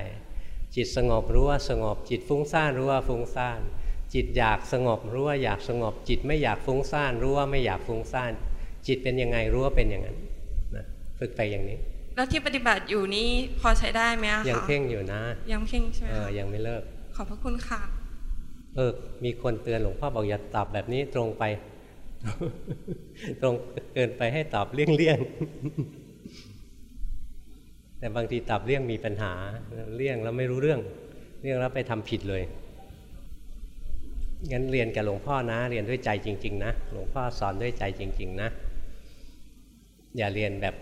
จิตสงบรู้ว่าสงบ จิตฟุ้งซ่านรู้ว่าฟุ้งซ่านจิตอยากสงบรู้ว่าอยากสงบ จิตไม่อยากฟุ้งซ่านรู้ว่าไม่อยากฟุ้งซ่าน จิตเป็นยังไงรู้ว่าเป็นอย่างนั้นนะฝึกไปอย่างนี้ แล้วที่ปฏิบัติอยู่นี้พอใช้ได้ไหมคะยังเพ่งอยู่นะ ยังเพ่งใช่ไหมเออยังไม่เลิกขอบพระคุณค่ะ เออ มีคนเตือนหลวงพ่อบอกอย่าตอบแบบนี้ตรงไป ตรงเกินไปให้ตอบเลี่ยงๆแต่บางทีตับเลี่ยงมีปัญหาเลี่ยงแล้วไม่รู้เรื่อง เลี่ยงแล้วไปทำผิดเลยงั้นเรียนกับหลวงพ่อนะ เรียนด้วยใจจริง ๆ นะหลวงพ่อสอนด้วยใจจริง ๆ นะ อย่าเรียนแบบ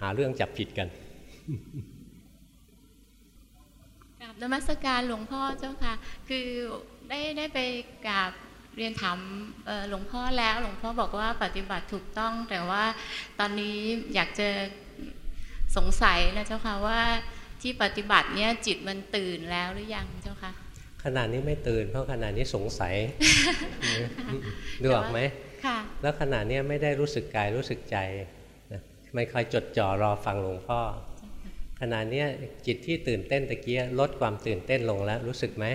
หาเรื่องจับผิดกันกราบนมัสการหลวงพ่อเจ้าค่ะ คือ ได้ได้ไปกราบเรียนถามหลวงพ่อแล้วหลวงพ่อบอกว่าปฏิบัติถูกต้อง แต่ว่าตอนนี้อยากจะสงสัยนะเจ้าค่ะว่าที่ปฏิบัติเนี้ยจิตมันตื่นแล้วหรือยังเจ้าค่ะขนาดนี้ไม่ตื่น เพราะขนาดนี้สงสัยดูออกไหมค่ะแล้วขนาดนี้ไม่ได้รู้สึกกายรู้สึกใจไม่คอยจดจ่อรอฟังหลวงพ่อขณะนี้จิตที่ตื่นเต้นตะเกียลดความตื่นเต้นลงแล้วรู้สึกไหม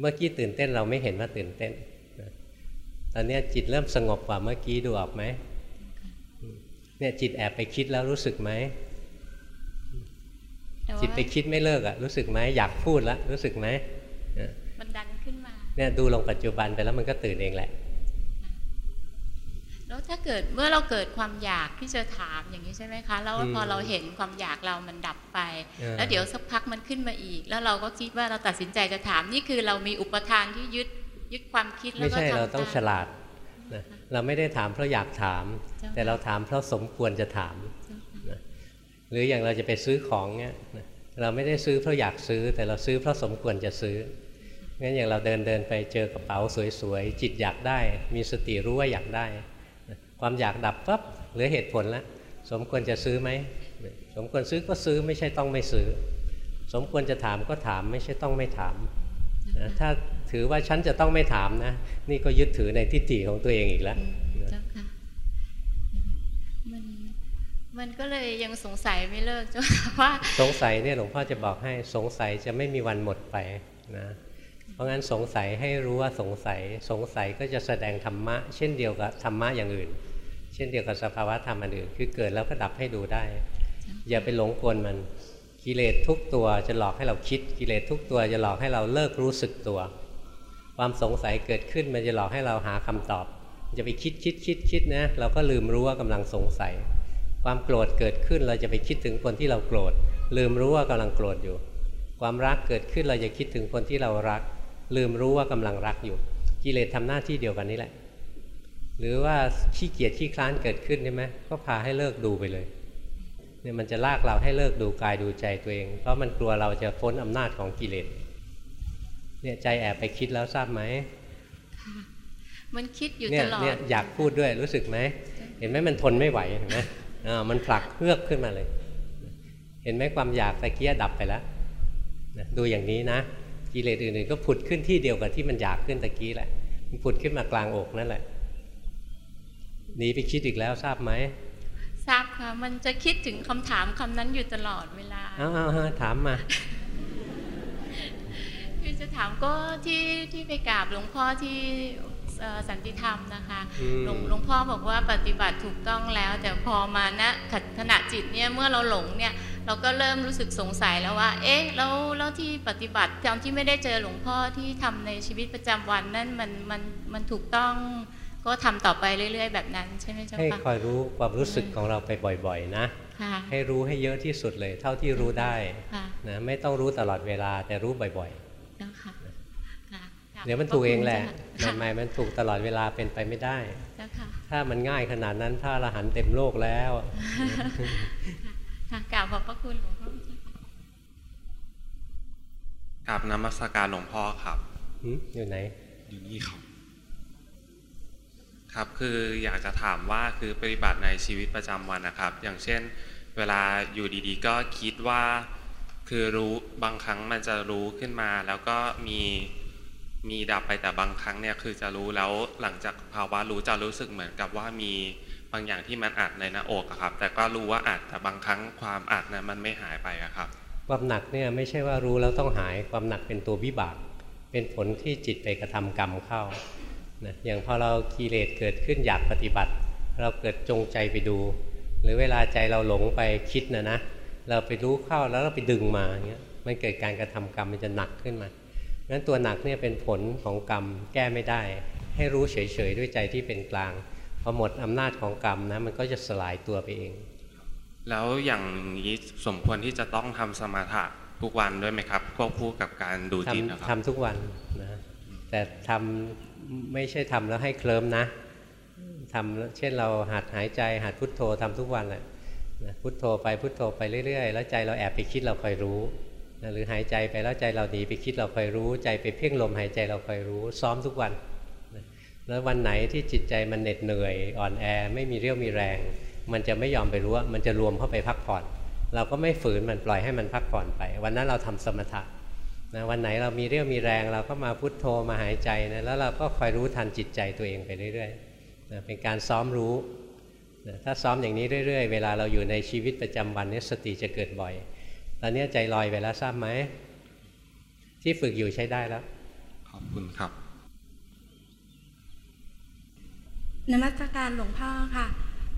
เมื่อกี้ตื่นเต้นเราไม่เห็นว่าตื่นเต้น ตอนนี้จิตเริ่มสงบกว่าเมื่อกี้ดูออกไหมเนี่ยจิตแอบไปคิดแล้วรู้สึกไหม จิตไปคิดไม่เลิกอะรู้สึกไหมอยากพูดแล้วรู้สึกไหมมันดันขึ้นมาเนี่ยดูลงปัจจุบันไปแล้วมันก็ตื่นเองแหละ แล้วถ้าเกิดเมื่อเราเกิดความอยากที่จะถามอย่างนี้ใช่ไหมคะ แล้วพอเราเห็นความอยากเรามันดับไป แล้วเดี๋ยวสักพักมันขึ้นมาอีก แล้วเราก็คิดว่าเราตัดสินใจจะถามนี่คือเรามีอุปทานที่ยึดยึดความคิดแล้วก็ไม่ใช่เราต้องฉลาดนะเราไม่ได้ถามเพราะอยากถาม แต่เราถามเพราะสมควรจะถามนะหรืออย่างเราจะไปซื้อของเนี่ยเราไม่ได้ซื้อเพราะอยากซื้อ แต่เราซื้อเพราะสมควรจะซื้องั้นอย่างเราเดินเดินไปเจอกระเป๋าสวยๆจิตอยากได้ มีสติรู้ว่าอยากได้ ความอยากดับปั๊บเหลือเหตุผลแล้วสมควรจะซื้อไหมสมควรซื้อก็ซื้อไม่ใช่ต้องไม่ซื้อ สมควรจะถามก็ถามไม่ใช่ต้องไม่ถามนะถ้าถือว่าฉันจะต้องไม่ถามนะ นี่ก็ยึดถือในทิฏฐิของตัวเองอีกแล้วเจ้าค่ะมันมันก็เลยยังสงสัยไม่เลิกเจ้าว่าสงสัยเนี่ยหลวงพ่อจะบอกให้สงสัยจะไม่มีวันหมดไปนะเพราะงั้นสงสัยให้รู้ว่าสงสัย สงสัยก็จะแสดงธรรมะ เช่นเดียวกับธรรมะอย่างอื่น เช่นเดียวกับสภาวะธรรมอันอื่นคือเกิดแล้วก็ดับให้ดูได้ อย่าไปหลงกลมันกิเลสทุกตัวจะหลอกให้เราคิด กิเลสทุกตัวจะหลอกให้เราเลิกรู้สึกตัว ความสงสัยเกิดขึ้นมันจะหลอกให้เราหาคำตอบจะไปคิดคิดคิดคิดนะเราก็ลืมรู้ว่ากำลังสงสัย ความโกรธเกิดขึ้นเราจะไปคิดถึงคนที่เราโกรธ ลืมรู้ว่ากำลังโกรธอยู่ ความรักเกิดขึ้นเราจะคิดถึงคนที่เรารัก ลืมรู้ว่ากำลังรักอยู่ กิเลสทำหน้าที่เดียวกันนี่แหละ หรือว่าขี้เกียจขี้คลานเกิดขึ้นใช่ไหมก็พาให้เลิกดูไปเลยเนี่ยมันจะลากเราให้เลิกดูกายดูใจตัวเอง เพราะมันกลัวเราจะพ้นอำนาจของกิเลสเนี่ยใจแอบไปคิดแล้วทราบไหมค่ะมันคิดอยู่เนี่ตยลอดเนี่ยอยากพูดด้วยรู้สึกไหมเห็นไหมมันทนไม่ไหวเห็นไหมอ่ามันผลักเฮือกขึ้นมาเลย เห็นไหมความอยากตะเกียดับไปแล้วนะดูอย่างนี้นะกิเลสอื่นๆก็ผุดขึ้นที่เดียวกับที่มันอยากขึ้นตะกี้แหละมันผุดขึ้นมากลางอกนั่นแหละ หนีไปคิดอีกแล้วทราบไหมทราบค่ะมันจะคิดถึงคำถามคำนั้นอยู่ตลอดเวลาเอาเอาเอาถามมาคือจะถามก็ที่ที่ไปกราบหลวงพ่อที่เอ่อสันติธรรมนะคะอืมหลวงหลวงพ่อบอกว่าปฏิบัติถูกต้องแล้ว แต่พอมาณขณะจิตเนี่ยเมื่อเราหลงเนี่ยเราก็เริ่มรู้สึกสงสัยแล้วว่า เอ๊ะแล้วแล้วที่ปฏิบัติตอนที่ไม่ได้เจอหลวงพ่อที่ทำในชีวิตประจำวันนั่นมันมันมันถูกต้อง ก็ทำต่อไปเรื่อย ๆ แบบนั้นใช่ไหมเจ้าให้คะคอยรู้ความรู้สึกของเราไปบ่อยๆนะค่ะให้รู้ให้เยอะที่สุดเลย เท่าที่รู้ได้ค่ะนะไม่ต้องรู้ตลอดเวลาแต่รู้บ่อยเจ้าค่ะค่ะๆเดี๋ยวมันถูกเองแหละค่ะใหม่ๆมันถูกตลอดเวลาเป็นไปไม่ได้เจ้าค่ะถ้ามันง่ายขนาดนั้นพระอรหันต์เต็มโลกแล้วค่ะกราบขอบพระคุณหลวงพ่อกราบนมัสการหลวงพ่อครับหืมอยู่ไหน อยู่นี่ครับ ครับคืออยากจะถามว่าคือปฏิบัติในชีวิตประจำวันนะครับ อย่างเช่น เวลาอยู่ดีๆ ก็คิดว่า คือรู้บางครั้งมันจะรู้ขึ้นมา แล้วก็มีมีดับไปแต่บางครั้งเนี่ยคือจะรู้แล้วหลังจากภาวะรู้จะรู้สึกเหมือนกับว่ามีบางอย่างที่มันอัดในหน้าอกครับ แต่ก็รู้ว่าอัดแต่บางครั้งความอัดนั้นมันไม่หายไปครับ ความหนักเนี่ยไม่ใช่ว่ารู้แล้วต้องหายความหนักเป็นตัววิบาก เป็นผลที่จิตไปกระทำกรรมเข้า นะอย่างพอเรากิเลสเกิดขึ้นอยากปฏิบัติ เราเกิดจงใจไปดู หรือเวลาใจเราหลงไปคิดนะนะเราไปรู้เข้าแล้วเราไปดึงมาอย่างเงี้ยมันเกิดการกระทำกรรมมันจะหนักขึ้นมางั้นตัวหนักเนี่ยเป็นผลของกรรมแก้ไม่ได้ ให้รู้เฉยๆด้วยใจที่เป็นกลางพอหมดอำนาจของกรรมนะมันก็จะสลายตัวไปเอง แล้วอย่างนี้สมควรที่จะต้องทำสมาธิทุกวันด้วยไหมครับควบคู่กับการดูจิตนะคทำรับทำทุกวันนะ แต่ทำไม่ใช่ทำแล้วให้เคลิ้มนะทำเช่นเราหัดหายใจหัดพุทโธทำทุกวันแหละพุทโธไปพุทโธไปเรื่อยๆ แล้วใจเราแอบไปคิดเราคอยรู้หรือหายใจไปแล้วใจเราหนีไปคิดเราคอยรู้ ใจไปเพ่งลมหายใจเราคอยรู้ ซ้อมทุกวัน แล้ววันไหนที่จิตใจมันเหน็ดเหนื่อย อ่อนแอไม่มีเรี่ยวมีแรง มันจะไม่ยอมไปรู้ว่ามันจะรวมเข้าไปพักผ่อน เราก็ไม่ฝืนมันปล่อยให้มันพักผ่อนไป วันนั้นเราทำสมถะ นะวันไหนเรามีเรี่ยวมีแรงเราก็มาพุทโธมาหายใจนะแล้วเราก็คอยรู้ทันจิตใจตัวเองไปเรื่อยๆนะเป็นการซ้อมรู้นะถ้าซ้อมอย่างนี้เรื่อยๆ เวลาเราอยู่ในชีวิตประจำวันนี้สติจะเกิดบ่อย ตอนนี้ใจลอยไปแล้วทราบไหมที่ฝึกอยู่ใช้ได้แล้ว ขอบคุณครับนมัสการหลวงพ่อค่ะ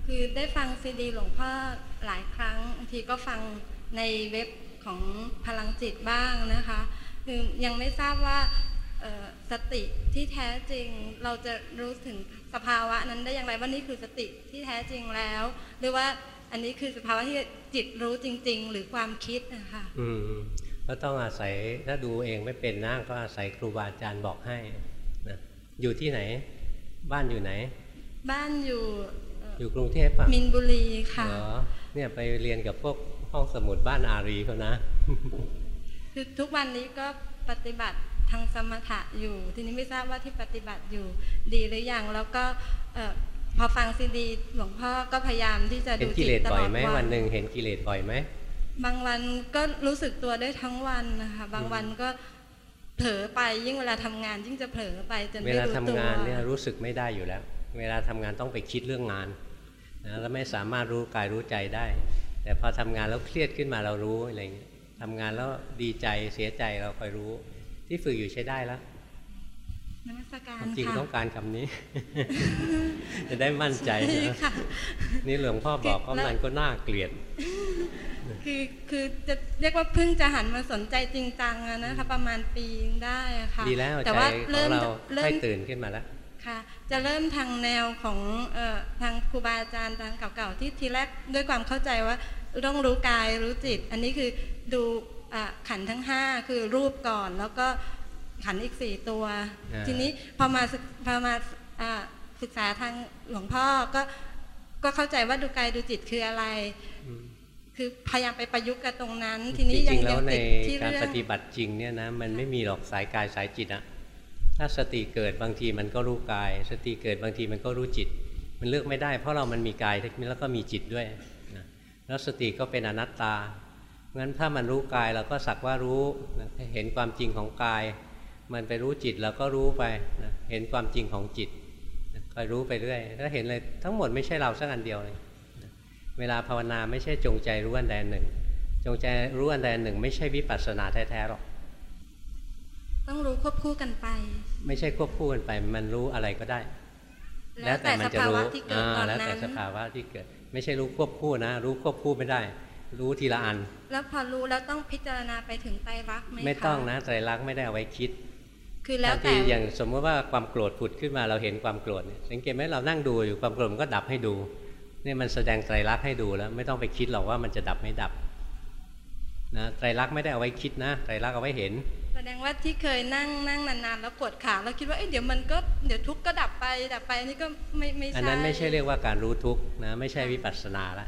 คือได้ฟังซีดีหลวงพ่อหลายครั้งบางทีก็ฟังในเว็บของพลังจิตบ้างนะคะ คือยังไม่ทราบว่าเอ่อสติที่แท้จริงเราจะรู้ถึงสภาวะนั้นได้อย่างไรว่านี่คือสติที่แท้จริงแล้ว หรือว่าอันนี้คือสภาวะที่จิตรู้จริง ๆ หรือความคิดนะคะอืมก็ต้องอาศัยถ้าดูเองไม่เป็นนะก็อาศัยครูบาอาจารย์บอกให้นะอยู่ที่ไหน บ้านอยู่ไหน บ้านอยู่เอยู่กรุงเทพป่ะมินบุรีค่ะเหรอเนี่ยไปเรียนกับพวกห้องสมุดบ้านอารีเขานะ คือทุกวันนี้ก็ปฏิบัติทางสมถะอยู่ ทีนี้ไม่ทราบว่าที่ปฏิบัติอยู่ดีหรือยังแล้วก็เอ่อพอฟังซีดีหลวงพ่อก็พยายามที่จะเห็ดูนกิจิเลตสตบ่ลอยอดไหมวัวันนหนึ่งเห็นกิเลสบ่อยไหมบางวันก็รู้สึกตัวได้ทั้งวันนะคะบางวันก็เผลอไปยิ่งเวลาทำงาน ยิ่งจะเผลอไปจนเวไม่ลารู้ทำตัวงานเนี่ยรู้สึกไม่ได้อยู่แล้ว เวลาทำงานต้องไปคิดเรื่องงานนะแล้วไม่สามารถรู้กายรู้ใจได้ แต่พอทำงานแล้วเครียดขึ้นมาเรารู้อะไรเงี้ย ทำงานแล้วดีใจเสียใจเราคอยรู้ ที่ฝึกอยู่ใช้ได้แล้วนมัสการจริงค่ะต้องการคำนี้ จะได้มั่นใจใช่นะค่ะนี่หลวงพ่อบอกว่าแล้วมันก็น่าเกลียด คือคือจะเรียกว่าเพิ่งจะหันมาสนใจจริงจังอะนะคะประมาณปีได้อะค่ะดีแล้วแต่ใจว่าของเริ่มเราเริ่ให้มตื่นขึ้นมาแล้วค่ะจะเริ่มทางแนวของเอ่อทางครูบาอาจารย์ทางเก่าๆที่ทีแรกด้วยความเข้าใจว่าต้องรู้กายรู้จิต อันนี้คือ ดูอะขันธ์ทั้งห้าคือรูปก่อน แล้วก็ขันธ์อีกสี่ตัวอ่าทีนี้พอมาศึกพอมาอ่าศึกษาทางหลวงพ่อก็ก็เข้าใจว่าดูกายดูจิตคืออะไร คือพยายามไปประยุกต์กับตรงนั้น ทีนี้จยัริงงๆแล้ยัวงในติดที่การเรื่อปงฏิบัติจริงเนี่ยนะมันไม่มีหรอกสายกายสายจิตอะถ้าสติเกิดบางทีมันก็รู้กาย สติเกิดบางทีมันก็รู้จิต มันเลือกไม่ได้ เพราะเรามันมีกายแล้วก็มีจิตด้วยนะแล้วสติก็เป็นอนัตตา งั้นถ้ามันรู้กายเราก็สักว่ารู้เห็นความจริงของกาย มันไปรู้จิตเราก็รู้ไปนะเห็นความจริงของจิตคอยรู้ไปเรื่อยถ้าเห็นเลยทั้งหมดไม่ใช่เราสักอันเดียวเลยเวลาภาวนาไม่ใช่จงใจรู้อันใดหนึ่ง จงใจรู้อันใดหนึ่ง ไม่ใช่วิปัสสนาแท้ๆหรอกต้องรู้ควบคู่กันไป ไม่ใช่ควบคู่กันไป มันรู้อะไรก็ได้ แล้วแต่สภาวะที่เกิดตอนนั้นแล้วแต่สภาวะที่เกิด ไม่ใช่รู้ควบคู่นะ รู้ควบคู่ไม่ได้ รู้ทีละอัน แล้วพอรู้แล้วต้องพิจารณาไปถึงไตรลักษณ์ไหมคะไม่ต้องนะไตรลักษณ์ไม่ได้เอาไว้คิด คือแล้วแต่อย่างสมมติว่าความโกรธผุดขึ้นมาเราเห็นความโกรธสังเกตไหมเรานั่งดูอยู่ความโกรธมันก็ดับให้ดูนี่มันแสดงไตรลักษณ์ให้ดูแล้ว ไม่ต้องไปคิดหรอกว่ามันจะดับไม่ดับนะไตรลักษณ์ไม่ได้เอาไว้คิดนะไตรลักษณ์เอาไว้เห็น แสดงว่าที่เคยนั่งนั่งนานๆแล้วปวดขาแล้วคิดว่าเเดี๋ยวมันก็เดี๋ยวทุกข์ก็ดับไปดับไปนี่ก็ไม่ไม่ใช่อันนั้นไม่ใช่เรียกว่าการรู้ทุกข์นะไม่ใช่วิปัสสนาละ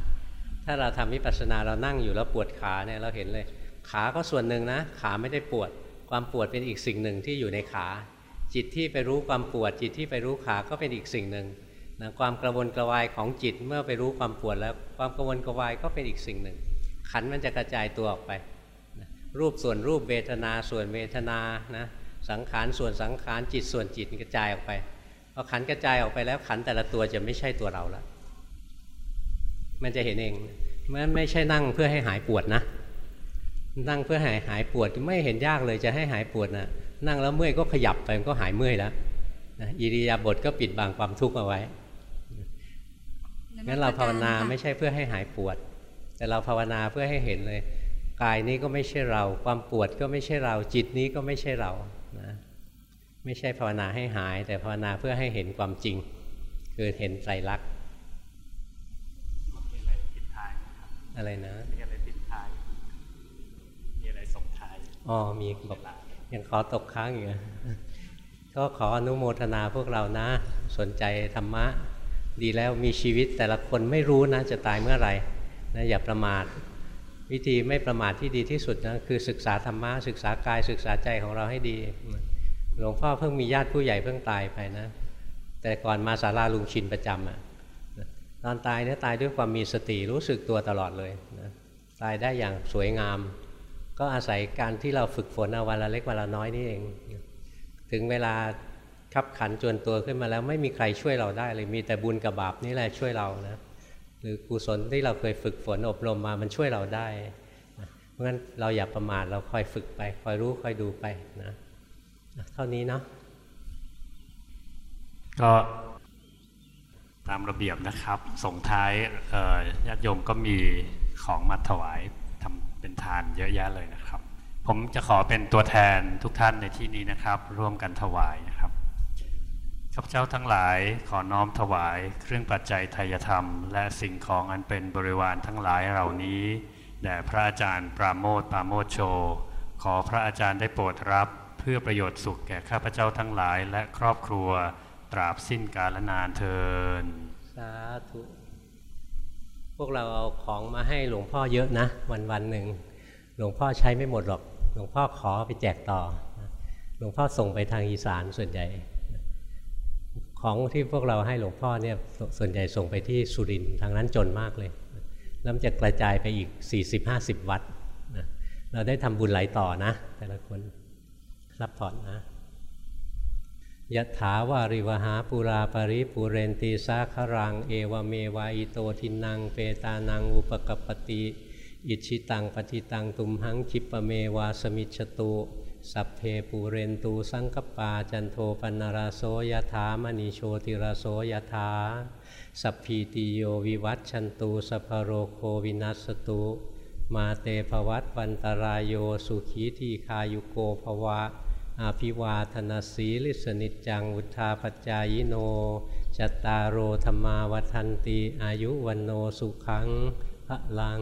ถ้าเราทำวิปัสสนาเรานั่งอยู่แล้วปวดขาเนี่ยเราเห็นเลย ขาก็ส่วนหนึ่งนะ ขาไม่ได้ปวด ความปวดเป็นอีกสิ่งหนึ่งที่อยู่ในขา จิตที่ไปรู้ความปวด จิตที่ไปรู้ขาก็เป็นอีกสิ่งหนึ่งนะความกระวนกระวายของจิตเมื่อไปรู้ความปวดแล้ว ความกระวนกระวายก็เป็นอีกสิ่งหนึ่ง ขันมันจะกระจายตัวออกไปนะรูปส่วนรูปเวทนาส่วนเวทนานะสังขารส่วนสังขารจิตส่วนจิตกระจายออกไปพอขันกระจายออกไปแล้วขันแต่ละตัวจะไม่ใช่ตัวเราแล้ว มันจะเห็นเองมันไม่ใช่นั่งเพื่อให้หายปวดนะ นั่งเพื่อหายหายปวดไม่เห็นยากเลยจะให้หายปวดนะนั่งแล้วเมื่อยก็ขยับไปมันก็หายเมื่อยแล้วนะอิริยาบถก็ปิดบังความทุกข์เอาไว้งั้นเราภาวนาไม่ใช่เพื่อให้หายปวด แต่เราภาวนาเพื่อให้เห็นเลยกายนี้ก็ไม่ใช่เรา ความปวดก็ไม่ใช่เรา จิตนี้ก็ไม่ใช่เรานะไม่ใช่ภาวนาให้หาย แต่ภาวนาเพื่อให้เห็นความจริง คือเห็นไตรลักษณ์ อะไรนะมีอะไรปิดท้ายมีอะไรส่งท้ายอ๋อมีบอกยังขอตกค้างอยู่ก็ขออนุโมทนาพวกเรานะ สนใจธรรมะ ดีแล้วมีชีวิตแต่ละคนไม่รู้นะ จะตายเมื่อไหร่นะอย่าประมาทวิธีไม่ประมาทที่ดีที่สุดนะคือศึกษาธรรมะศึกษากายศึกษาใจของเราให้ดี หลวงพ่อเพิ่งมีญาติผู้ใหญ่เพิ่งตายไปนะ แต่ก่อนมาศาลาลุงชินประจำอะ ตอนตายเนี่ยตายด้วยความมีสติรู้สึกตัวตลอดเลยนะตายได้อย่างสวยงาม ก็อาศัยการที่เราฝึกฝนเอาวันละเล็กวันละน้อยนี่เอง ถึงเวลาขับขันจวนตัวขึ้นมาแล้วไม่มีใครช่วยเราได้เลยมีแต่บุญกับบาปนี่แหละช่วยเรานะหรือกุศลที่เราเคยฝึกฝนอบรมมามันช่วยเราได้เพราะฉะนั้นเราอย่าประมาทเราคอยฝึกไป คอยรู้คอยดูไปนะเท่านี้เนาะก็ ตามระเบียบนะครับ ส่งท้ายญาติโยมก็มีของมาถวายทำเป็นทานเยอะแยะเลยนะครับ ผมจะขอเป็นตัวแทนทุกท่านในที่นี้นะครับ ร่วมกันถวายนะครับข้าพเจ้าทั้งหลายขอน้อมถวายเครื่องปัจจัยไทยธรรม และสิ่งของอันเป็นบริวารทั้งหลายเหล่านี้แด่พระอาจารย์ปราโมทปราโมทโช ขอพระอาจารย์ได้โปรดรับ เพื่อประโยชน์สุขแก่ข้าพเจ้าทั้งหลายและครอบครัว ราบสิ้นกาลนานเทินสาธุพวกเราเอาของมาให้หลวงพ่อเยอะนะ วันวันหนึ่งหลวงพ่อใช้ไม่หมดหรอก หลวงพ่อขอไปแจกต่อ หลวงพ่อส่งไปทางอีสานส่วนใหญ่ ของที่พวกเราให้หลวงพ่อเนี่ยส่วนใหญ่ส่งไปที่สุรินทร์ทางนั้นจนมากเลยแล้วจะกระจายไปอีก 40-50 วัดเราได้ทำบุญไหลต่อนะ แต่ละคนรับพรนะ ยะถาวาริวะหาปูรา ปะริปูเรนติ สาคะรัง เอวะเมวะ อิโตทินนังเปตานังอุปะกัปปะติ อิจฉิตังปัตถิตังตุมหัง ขิปปะเมวะ สะมิชฌะตุ สัพเพปูเรนตุ สังกัปปาจันโทปัณณะระโส ยะถา มะณีโชติระโส ยะถาสัพพีติโยวิวัชชันตุ สัพพะโรโควินัสสะตุมาเตภวัตวันตรายโยสุขีทีคายุโกภวะ อาภิวาธนาสีลิสนิจังอุทาปจายโน จตารโรธรรมาวันตีอายุวันโนสุขังพระลัง